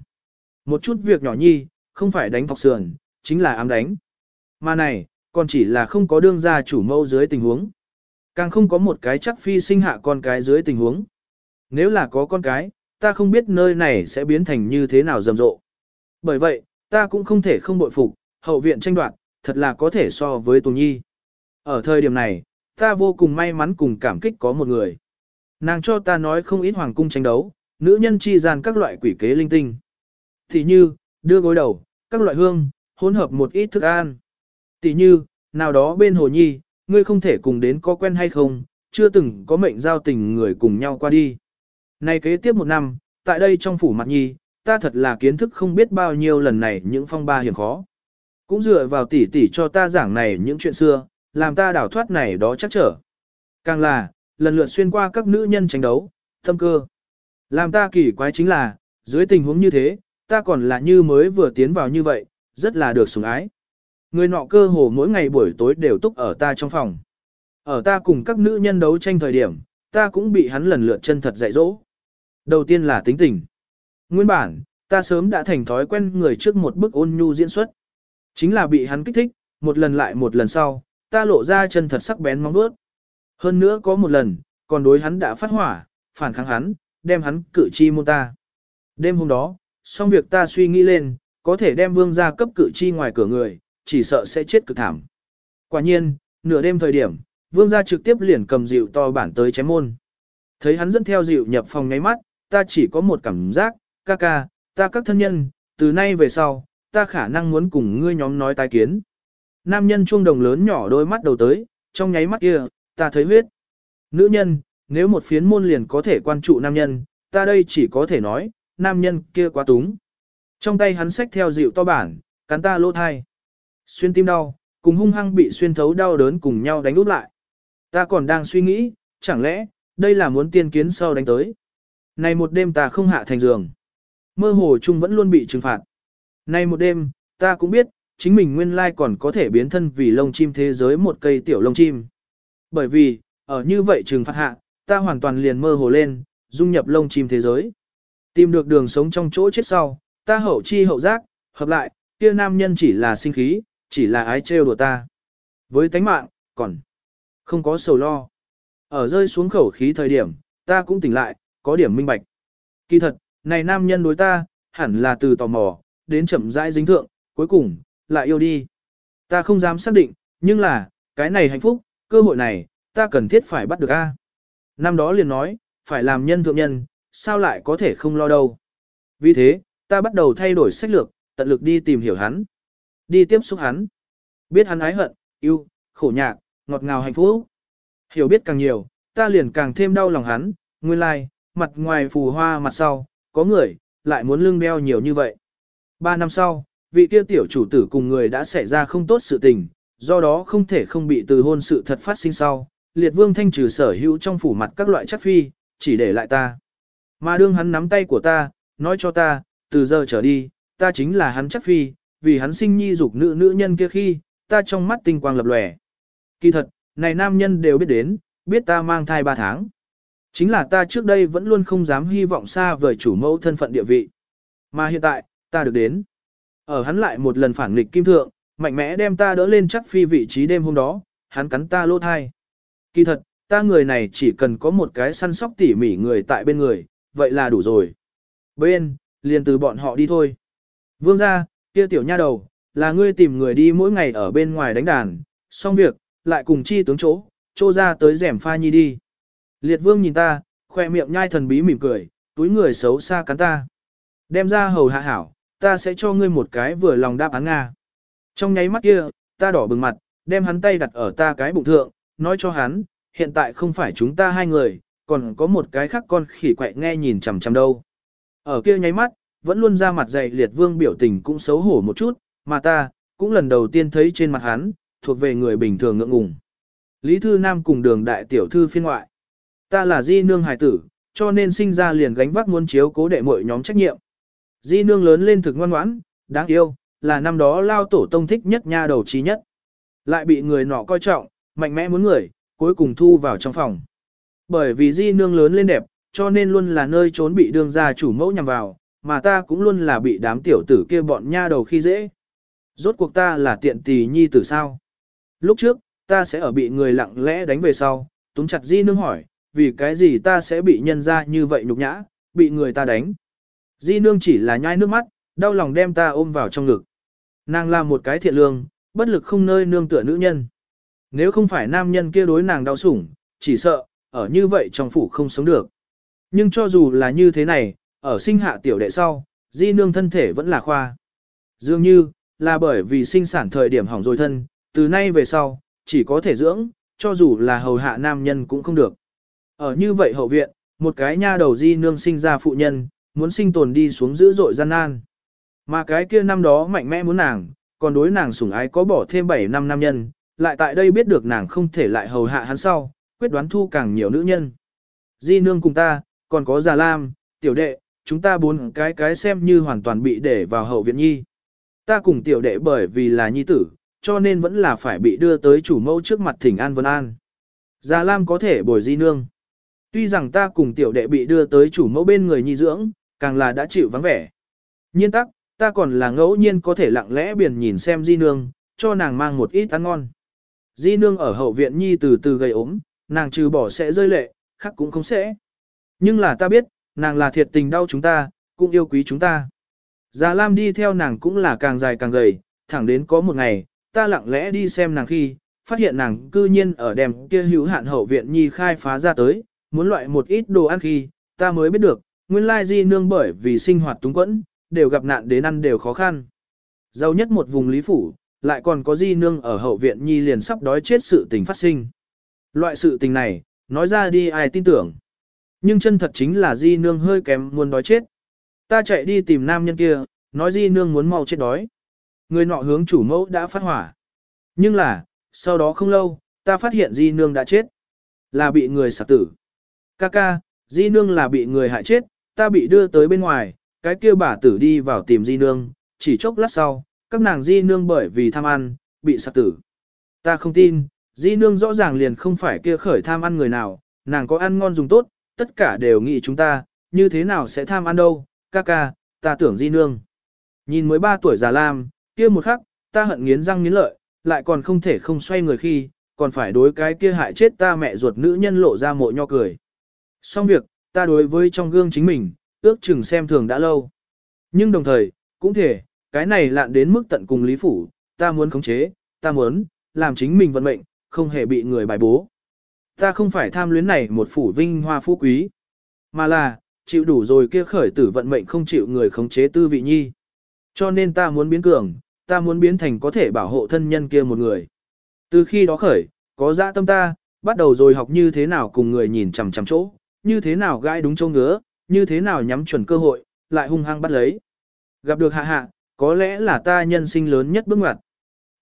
Một chút việc nhỏ nhi, không phải đánh thọc sườn, chính là ám đánh. Mà này, còn chỉ là không có đương gia chủ mâu dưới tình huống. Càng không có một cái chắc phi sinh hạ con cái dưới tình huống. Nếu là có con cái, ta không biết nơi này sẽ biến thành như thế nào rầm rộ. Bởi vậy, ta cũng không thể không bội phục, hậu viện tranh đoạt, thật là có thể so với Tùng Nhi. Ở thời điểm này, ta vô cùng may mắn cùng cảm kích có một người. Nàng cho ta nói không ít hoàng cung tranh đấu, nữ nhân chi gian các loại quỷ kế linh tinh. Thì như, đưa gối đầu, các loại hương, hỗn hợp một ít thức ăn. Tỷ như, nào đó bên hồ nhi, ngươi không thể cùng đến có quen hay không, chưa từng có mệnh giao tình người cùng nhau qua đi. nay kế tiếp một năm, tại đây trong phủ mặt nhi, ta thật là kiến thức không biết bao nhiêu lần này những phong ba hiểm khó. Cũng dựa vào tỷ tỷ cho ta giảng này những chuyện xưa, làm ta đảo thoát này đó chắc trở. Càng là, lần lượt xuyên qua các nữ nhân tranh đấu, tâm cơ. Làm ta kỳ quái chính là, dưới tình huống như thế, ta còn là như mới vừa tiến vào như vậy, rất là được sủng ái. Người nọ cơ hồ mỗi ngày buổi tối đều túc ở ta trong phòng. Ở ta cùng các nữ nhân đấu tranh thời điểm, ta cũng bị hắn lần lượt chân thật dạy dỗ. Đầu tiên là tính tình. Nguyên bản, ta sớm đã thành thói quen người trước một bức ôn nhu diễn xuất. Chính là bị hắn kích thích, một lần lại một lần sau, ta lộ ra chân thật sắc bén móng vuốt. Hơn nữa có một lần, còn đối hắn đã phát hỏa, phản kháng hắn, đem hắn cử chi môn ta. Đêm hôm đó, xong việc ta suy nghĩ lên, có thể đem vương ra cấp cử chi ngoài cửa người, chỉ sợ sẽ chết cực thảm. Quả nhiên, nửa đêm thời điểm, vương gia trực tiếp liền cầm dịu to bản tới chém môn. Thấy hắn dẫn theo dịu nhập phòng ngáy mắt, ta chỉ có một cảm giác, ca ca, ta các thân nhân, từ nay về sau, ta khả năng muốn cùng ngươi nhóm nói tái kiến. Nam nhân chuông đồng lớn nhỏ đôi mắt đầu tới, trong nháy mắt kia, ta thấy huyết. Nữ nhân, nếu một phiến môn liền có thể quan trụ nam nhân, ta đây chỉ có thể nói, nam nhân kia quá túng. Trong tay hắn xách theo dịu to bản, cắn ta lỗ thai. Xuyên tim đau, cùng hung hăng bị xuyên thấu đau đớn cùng nhau đánh úp lại. Ta còn đang suy nghĩ, chẳng lẽ, đây là muốn tiên kiến sau đánh tới. Này một đêm ta không hạ thành giường. Mơ hồ chung vẫn luôn bị trừng phạt. Này một đêm, ta cũng biết, chính mình nguyên lai còn có thể biến thân vì lông chim thế giới một cây tiểu lông chim. Bởi vì, ở như vậy trừng phạt hạ, ta hoàn toàn liền mơ hồ lên, dung nhập lông chim thế giới. Tìm được đường sống trong chỗ chết sau, ta hậu chi hậu giác, hợp lại, kia nam nhân chỉ là sinh khí, chỉ là ái trêu đùa ta. Với tánh mạng, còn không có sầu lo. Ở rơi xuống khẩu khí thời điểm, ta cũng tỉnh lại, có điểm minh bạch. Kỳ thật, này nam nhân đối ta, hẳn là từ tò mò, đến chậm rãi dính thượng, cuối cùng, lại yêu đi. Ta không dám xác định, nhưng là, cái này hạnh phúc, cơ hội này, ta cần thiết phải bắt được a. Năm đó liền nói, phải làm nhân thượng nhân, sao lại có thể không lo đâu. Vì thế, ta bắt đầu thay đổi sách lược, tận lực đi tìm hiểu hắn. Đi tiếp xúc hắn. Biết hắn ái hận, yêu, khổ nhạc, ngọt ngào hạnh phúc. Hiểu biết càng nhiều, ta liền càng thêm đau lòng hắn, nguyên lai, like, mặt ngoài phù hoa mặt sau, có người, lại muốn lưng đeo nhiều như vậy. Ba năm sau, vị kia tiểu chủ tử cùng người đã xảy ra không tốt sự tình, do đó không thể không bị từ hôn sự thật phát sinh sau. Liệt vương thanh trừ sở hữu trong phủ mặt các loại chất phi, chỉ để lại ta. Mà đương hắn nắm tay của ta, nói cho ta, từ giờ trở đi, ta chính là hắn chất phi, vì hắn sinh nhi dục nữ nữ nhân kia khi, ta trong mắt tinh quang lập lòe. Kỳ thật, này nam nhân đều biết đến, biết ta mang thai 3 tháng. Chính là ta trước đây vẫn luôn không dám hy vọng xa vời chủ mẫu thân phận địa vị. Mà hiện tại, ta được đến. Ở hắn lại một lần phản nghịch kim thượng, mạnh mẽ đem ta đỡ lên chắc phi vị trí đêm hôm đó, hắn cắn ta lỗ thai. Kỳ thật, ta người này chỉ cần có một cái săn sóc tỉ mỉ người tại bên người, vậy là đủ rồi. Bên, liền từ bọn họ đi thôi. Vương ra, kia tiểu nha đầu, là ngươi tìm người đi mỗi ngày ở bên ngoài đánh đàn, xong việc, lại cùng chi tướng chỗ, chỗ ra tới rẻm pha nhi đi. Liệt vương nhìn ta, khoe miệng nhai thần bí mỉm cười, túi người xấu xa cắn ta. Đem ra hầu hạ hảo, ta sẽ cho ngươi một cái vừa lòng đáp án Nga. Trong nháy mắt kia, ta đỏ bừng mặt, đem hắn tay đặt ở ta cái bụng thượng, nói cho hắn, hiện tại không phải chúng ta hai người, còn có một cái khác con khỉ quậy nghe nhìn chằm chằm đâu. Ở kia nháy mắt, vẫn luôn ra mặt dày liệt vương biểu tình cũng xấu hổ một chút, mà ta, cũng lần đầu tiên thấy trên mặt hắn, thuộc về người bình thường ngượng ngùng. Lý Thư Nam cùng đường đại tiểu thư phiên ngoại. Ta là di nương hài tử, cho nên sinh ra liền gánh vác muốn chiếu cố đệ mọi nhóm trách nhiệm. Di nương lớn lên thực ngoan ngoãn, đáng yêu, là năm đó lao tổ tông thích nhất nha đầu trí nhất. Lại bị người nọ coi trọng, mạnh mẽ muốn người, cuối cùng thu vào trong phòng. Bởi vì di nương lớn lên đẹp, cho nên luôn là nơi trốn bị đương gia chủ mẫu nhằm vào, mà ta cũng luôn là bị đám tiểu tử kia bọn nha đầu khi dễ. Rốt cuộc ta là tiện tỳ nhi tử sao? Lúc trước, ta sẽ ở bị người lặng lẽ đánh về sau, túng chặt di nương hỏi, vì cái gì ta sẽ bị nhân ra như vậy nhục nhã, bị người ta đánh. Di nương chỉ là nhai nước mắt, đau lòng đem ta ôm vào trong ngực. Nàng là một cái thiện lương, bất lực không nơi nương tựa nữ nhân. Nếu không phải nam nhân kia đối nàng đau sủng, chỉ sợ, ở như vậy trong phủ không sống được. Nhưng cho dù là như thế này, ở sinh hạ tiểu đệ sau, di nương thân thể vẫn là khoa. Dường như, là bởi vì sinh sản thời điểm hỏng rồi thân, từ nay về sau, chỉ có thể dưỡng, cho dù là hầu hạ nam nhân cũng không được. Ở như vậy hậu viện, một cái nha đầu di nương sinh ra phụ nhân, muốn sinh tồn đi xuống dữ dội gian nan. Mà cái kia năm đó mạnh mẽ muốn nàng, còn đối nàng sủng ái có bỏ thêm 7 năm nam nhân, lại tại đây biết được nàng không thể lại hầu hạ hắn sau, quyết đoán thu càng nhiều nữ nhân. Di nương cùng ta, còn có già lam, tiểu đệ, chúng ta bốn cái cái xem như hoàn toàn bị để vào hậu viện nhi. Ta cùng tiểu đệ bởi vì là nhi tử, cho nên vẫn là phải bị đưa tới chủ mẫu trước mặt thỉnh an vân an. Già Lam có thể bồi di nương. Tuy rằng ta cùng tiểu đệ bị đưa tới chủ mẫu bên người nhi dưỡng, càng là đã chịu vắng vẻ. Nhiên tắc, ta còn là ngẫu nhiên có thể lặng lẽ biển nhìn xem di nương, cho nàng mang một ít ăn ngon. Di nương ở hậu viện nhi từ từ gầy ốm, nàng trừ bỏ sẽ rơi lệ, khác cũng không sẽ. Nhưng là ta biết, nàng là thiệt tình đau chúng ta, cũng yêu quý chúng ta. Già Lam đi theo nàng cũng là càng dài càng gầy, thẳng đến có một ngày, ta lặng lẽ đi xem nàng khi, phát hiện nàng cư nhiên ở đèm kia hữu hạn hậu viện nhi khai phá ra tới, muốn loại một ít đồ ăn khi, ta mới biết được, nguyên lai di nương bởi vì sinh hoạt túng quẫn, đều gặp nạn đến ăn đều khó khăn. Giàu nhất một vùng lý phủ, lại còn có di nương ở hậu viện nhi liền sắp đói chết sự tình phát sinh. Loại sự tình này, nói ra đi ai tin tưởng. Nhưng chân thật chính là di nương hơi kém muốn đói chết. Ta chạy đi tìm nam nhân kia, nói di nương muốn mau chết đói. Người nọ hướng chủ mẫu đã phát hỏa. Nhưng là, sau đó không lâu, ta phát hiện di nương đã chết. Là bị người sạc tử. Kaka, di nương là bị người hại chết, ta bị đưa tới bên ngoài, cái kia bà tử đi vào tìm di nương, chỉ chốc lát sau, các nàng di nương bởi vì tham ăn, bị sạc tử. Ta không tin, di nương rõ ràng liền không phải kia khởi tham ăn người nào, nàng có ăn ngon dùng tốt, tất cả đều nghĩ chúng ta, như thế nào sẽ tham ăn đâu, Kaka, ta tưởng di nương. Nhìn mới 3 tuổi già lam, kia một khắc, ta hận nghiến răng nghiến lợi, lại còn không thể không xoay người khi, còn phải đối cái kia hại chết ta mẹ ruột nữ nhân lộ ra mộ nho cười. Xong việc, ta đối với trong gương chính mình, ước chừng xem thường đã lâu. Nhưng đồng thời, cũng thể, cái này lạn đến mức tận cùng lý phủ, ta muốn khống chế, ta muốn, làm chính mình vận mệnh, không hề bị người bài bố. Ta không phải tham luyến này một phủ vinh hoa phú quý, mà là, chịu đủ rồi kia khởi tử vận mệnh không chịu người khống chế tư vị nhi. Cho nên ta muốn biến cường, ta muốn biến thành có thể bảo hộ thân nhân kia một người. Từ khi đó khởi, có dạ tâm ta, bắt đầu rồi học như thế nào cùng người nhìn chằm chằm chỗ, như thế nào gãi đúng châu ngứa, như thế nào nhắm chuẩn cơ hội, lại hung hăng bắt lấy. Gặp được hạ hạ, có lẽ là ta nhân sinh lớn nhất bước ngoặt.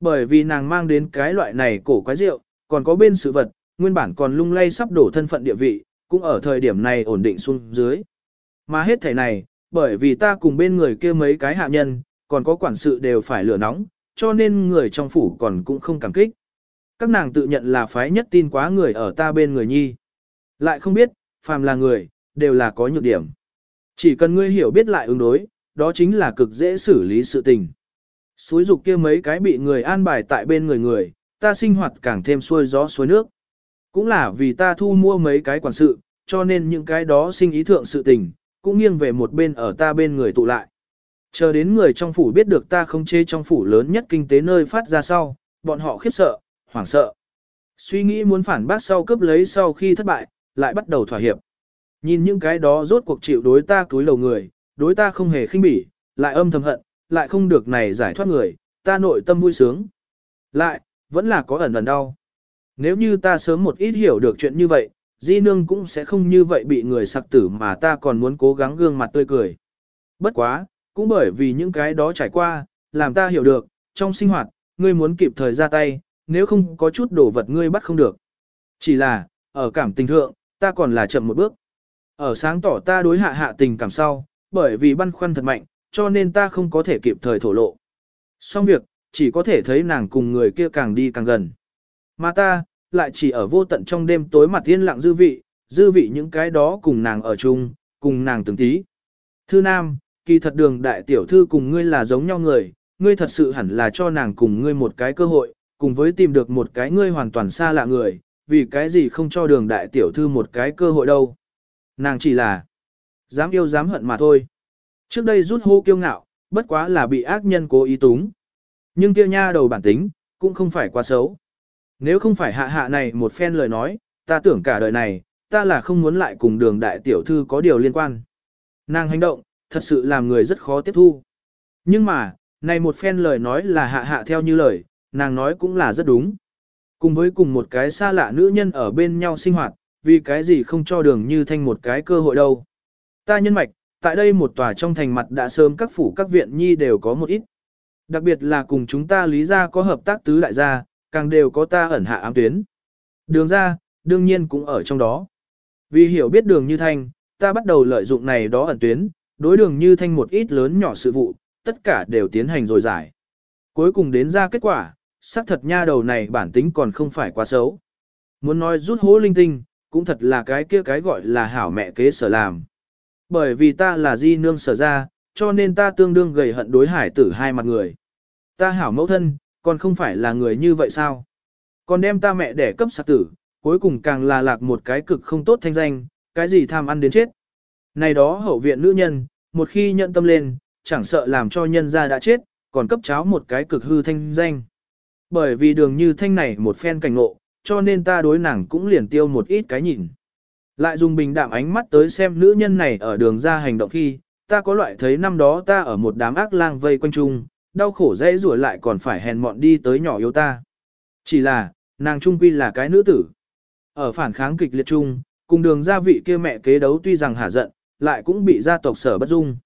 Bởi vì nàng mang đến cái loại này cổ quái rượu, còn có bên sự vật, nguyên bản còn lung lay sắp đổ thân phận địa vị, cũng ở thời điểm này ổn định xuống dưới. Mà hết thể này, bởi vì ta cùng bên người kia mấy cái hạ nhân, còn có quản sự đều phải lửa nóng, cho nên người trong phủ còn cũng không cảm kích. Các nàng tự nhận là phái nhất tin quá người ở ta bên người nhi. Lại không biết, phàm là người, đều là có nhược điểm. Chỉ cần ngươi hiểu biết lại ứng đối, đó chính là cực dễ xử lý sự tình. Suối dục kia mấy cái bị người an bài tại bên người người, ta sinh hoạt càng thêm xuôi gió xuôi nước. Cũng là vì ta thu mua mấy cái quản sự, cho nên những cái đó sinh ý thượng sự tình, cũng nghiêng về một bên ở ta bên người tụ lại. Chờ đến người trong phủ biết được ta không chê trong phủ lớn nhất kinh tế nơi phát ra sau, bọn họ khiếp sợ, hoảng sợ. Suy nghĩ muốn phản bác sau cướp lấy sau khi thất bại, lại bắt đầu thỏa hiệp. Nhìn những cái đó rốt cuộc chịu đối ta túi lầu người, đối ta không hề khinh bỉ, lại âm thầm hận, lại không được này giải thoát người, ta nội tâm vui sướng. Lại, vẫn là có ẩn ẩn đau. Nếu như ta sớm một ít hiểu được chuyện như vậy, di nương cũng sẽ không như vậy bị người sặc tử mà ta còn muốn cố gắng gương mặt tươi cười. Bất quá, cũng bởi vì những cái đó trải qua, làm ta hiểu được, trong sinh hoạt, ngươi muốn kịp thời ra tay, nếu không có chút đồ vật ngươi bắt không được. Chỉ là, ở cảm tình thượng, ta còn là chậm một bước. Ở sáng tỏ ta đối hạ hạ tình cảm sau, bởi vì băn khoăn thật mạnh, cho nên ta không có thể kịp thời thổ lộ. Xong việc, chỉ có thể thấy nàng cùng người kia càng đi càng gần. Mà ta, lại chỉ ở vô tận trong đêm tối mặt yên lặng dư vị, dư vị những cái đó cùng nàng ở chung, cùng nàng từng tí. Thư Nam, kỳ thật đường đại tiểu thư cùng ngươi là giống nhau người, ngươi thật sự hẳn là cho nàng cùng ngươi một cái cơ hội, cùng với tìm được một cái ngươi hoàn toàn xa lạ người, vì cái gì không cho đường đại tiểu thư một cái cơ hội đâu. Nàng chỉ là dám yêu dám hận mà thôi. Trước đây rút hô kiêu ngạo, bất quá là bị ác nhân cố ý túng. Nhưng kia nha đầu bản tính, cũng không phải quá xấu. Nếu không phải hạ hạ này một phen lời nói, ta tưởng cả đời này, ta là không muốn lại cùng đường đại tiểu thư có điều liên quan. Nàng hành động, thật sự làm người rất khó tiếp thu. Nhưng mà, này một phen lời nói là hạ hạ theo như lời, nàng nói cũng là rất đúng. Cùng với cùng một cái xa lạ nữ nhân ở bên nhau sinh hoạt, vì cái gì không cho đường như thanh một cái cơ hội đâu. Ta nhân mạch, tại đây một tòa trong thành mặt đã sớm các phủ các viện nhi đều có một ít. Đặc biệt là cùng chúng ta lý ra có hợp tác tứ đại gia, càng đều có ta ẩn hạ ám tuyến. Đường ra, đương nhiên cũng ở trong đó. Vì hiểu biết đường như thanh, ta bắt đầu lợi dụng này đó ẩn tuyến, đối đường như thanh một ít lớn nhỏ sự vụ, tất cả đều tiến hành rồi giải. Cuối cùng đến ra kết quả, xác thật nha đầu này bản tính còn không phải quá xấu. Muốn nói rút hố linh tinh, cũng thật là cái kia cái gọi là hảo mẹ kế sở làm. Bởi vì ta là di nương sở ra, cho nên ta tương đương gầy hận đối hải tử hai mặt người. Ta hảo mẫu thân, còn không phải là người như vậy sao? Còn đem ta mẹ để cấp sạc tử, cuối cùng càng là lạc một cái cực không tốt thanh danh, cái gì tham ăn đến chết. Này đó hậu viện nữ nhân, một khi nhận tâm lên, chẳng sợ làm cho nhân gia đã chết, còn cấp cháo một cái cực hư thanh danh. Bởi vì đường như thanh này một phen cảnh ngộ, cho nên ta đối nàng cũng liền tiêu một ít cái nhìn. Lại dùng bình đạm ánh mắt tới xem nữ nhân này ở đường ra hành động khi, ta có loại thấy năm đó ta ở một đám ác lang vây quanh chung, đau khổ dễ rủa lại còn phải hèn mọn đi tới nhỏ yếu ta. Chỉ là, nàng trung quy là cái nữ tử. Ở phản kháng kịch liệt chung, cùng đường gia vị kia mẹ kế đấu tuy rằng hả giận, lại cũng bị gia tộc sở bất dung.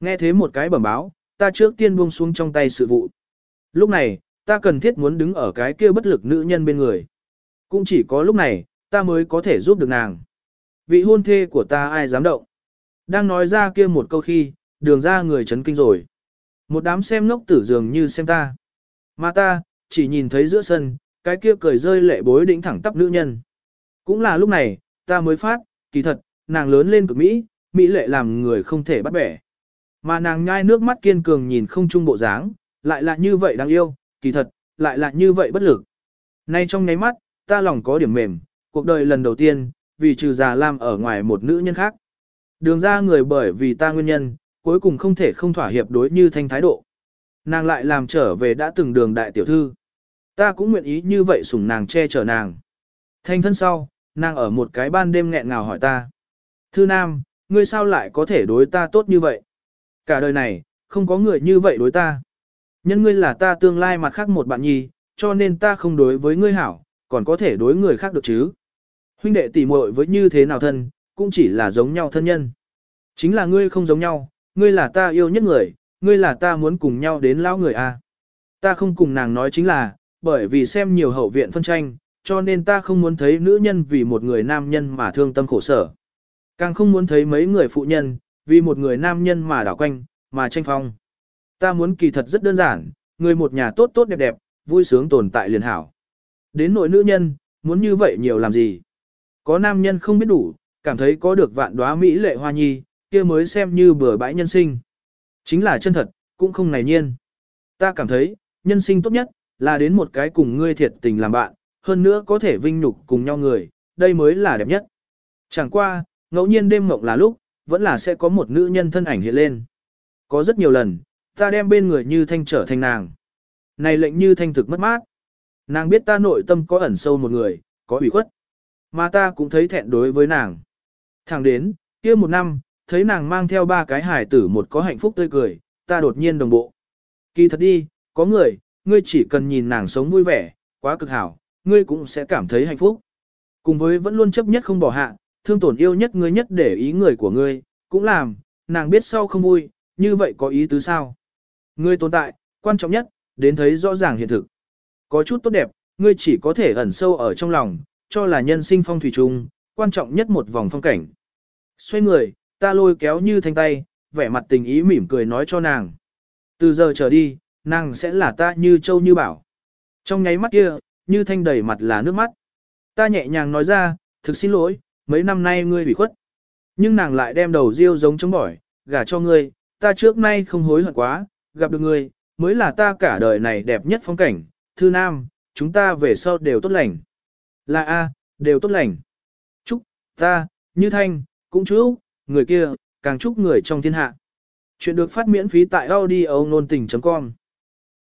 Nghe thế một cái bẩm báo, ta trước tiên buông xuống trong tay sự vụ. Lúc này, ta cần thiết muốn đứng ở cái kia bất lực nữ nhân bên người. Cũng chỉ có lúc này, ta mới có thể giúp được nàng. Vị hôn thê của ta ai dám động. Đang nói ra kia một câu khi, đường ra người chấn kinh rồi. Một đám xem ngốc tử dường như xem ta. Mà ta, chỉ nhìn thấy giữa sân, cái kia cười rơi lệ bối đỉnh thẳng tắp nữ nhân. Cũng là lúc này, ta mới phát, kỳ thật, nàng lớn lên cực Mỹ, Mỹ lệ làm người không thể bắt bẻ. Mà nàng nhai nước mắt kiên cường nhìn không chung bộ dáng, lại là như vậy đáng yêu, kỳ thật, lại là như vậy bất lực. Nay trong nháy mắt, ta lòng có điểm mềm, cuộc đời lần đầu tiên, vì trừ già lam ở ngoài một nữ nhân khác. Đường ra người bởi vì ta nguyên nhân, cuối cùng không thể không thỏa hiệp đối như thanh thái độ. Nàng lại làm trở về đã từng đường đại tiểu thư. Ta cũng nguyện ý như vậy sủng nàng che chở nàng. Thanh thân sau, nàng ở một cái ban đêm nghẹn ngào hỏi ta. Thư Nam, ngươi sao lại có thể đối ta tốt như vậy? Cả đời này, không có người như vậy đối ta. Nhân ngươi là ta tương lai mặt khác một bạn nhi, cho nên ta không đối với ngươi hảo, còn có thể đối người khác được chứ. Huynh đệ tỉ muội với như thế nào thân, cũng chỉ là giống nhau thân nhân. Chính là ngươi không giống nhau, ngươi là ta yêu nhất người, ngươi là ta muốn cùng nhau đến lão người a. À. Ta không cùng nàng nói chính là, bởi vì xem nhiều hậu viện phân tranh, cho nên ta không muốn thấy nữ nhân vì một người nam nhân mà thương tâm khổ sở. Càng không muốn thấy mấy người phụ nhân, vì một người nam nhân mà đảo quanh, mà tranh phong. Ta muốn kỳ thật rất đơn giản, người một nhà tốt tốt đẹp đẹp, vui sướng tồn tại liền hảo. Đến nội nữ nhân, muốn như vậy nhiều làm gì? Có nam nhân không biết đủ, cảm thấy có được vạn đóa mỹ lệ hoa nhi, kia mới xem như bừa bãi nhân sinh. Chính là chân thật, cũng không này nhiên. Ta cảm thấy, nhân sinh tốt nhất, là đến một cái cùng ngươi thiệt tình làm bạn, hơn nữa có thể vinh nhục cùng nhau người, đây mới là đẹp nhất. Chẳng qua, ngẫu nhiên đêm mộng là lúc, vẫn là sẽ có một nữ nhân thân ảnh hiện lên. Có rất nhiều lần, ta đem bên người như thanh trở thành nàng. Này lệnh như thanh thực mất mát. Nàng biết ta nội tâm có ẩn sâu một người, có ủy khuất. Mà ta cũng thấy thẹn đối với nàng. Thẳng đến, kia một năm, thấy nàng mang theo ba cái hải tử một có hạnh phúc tươi cười, ta đột nhiên đồng bộ. Kỳ thật đi, có người, ngươi chỉ cần nhìn nàng sống vui vẻ, quá cực hảo, ngươi cũng sẽ cảm thấy hạnh phúc. Cùng với vẫn luôn chấp nhất không bỏ hạ, thương tổn yêu nhất ngươi nhất để ý người của ngươi, cũng làm, nàng biết sau không vui, như vậy có ý tứ sao? Ngươi tồn tại, quan trọng nhất, đến thấy rõ ràng hiện thực. Có chút tốt đẹp, ngươi chỉ có thể ẩn sâu ở trong lòng, cho là nhân sinh phong thủy trùng, quan trọng nhất một vòng phong cảnh. Xoay người, ta lôi kéo như thanh tay, vẻ mặt tình ý mỉm cười nói cho nàng. Từ giờ trở đi, nàng sẽ là ta như châu như bảo. Trong nháy mắt kia, như thanh đầy mặt là nước mắt. Ta nhẹ nhàng nói ra, thực xin lỗi, mấy năm nay ngươi bị khuất. Nhưng nàng lại đem đầu riêu giống chống bỏi, gả cho ngươi, ta trước nay không hối hận quá, gặp được ngươi, mới là ta cả đời này đẹp nhất phong cảnh, thư nam, chúng ta về sau đều tốt lành. Là A, đều tốt lành. Chúc, ta, như thanh, cũng chú, người kia, càng chúc người trong thiên hạ. Chuyện được phát miễn phí tại audio nôn tình.com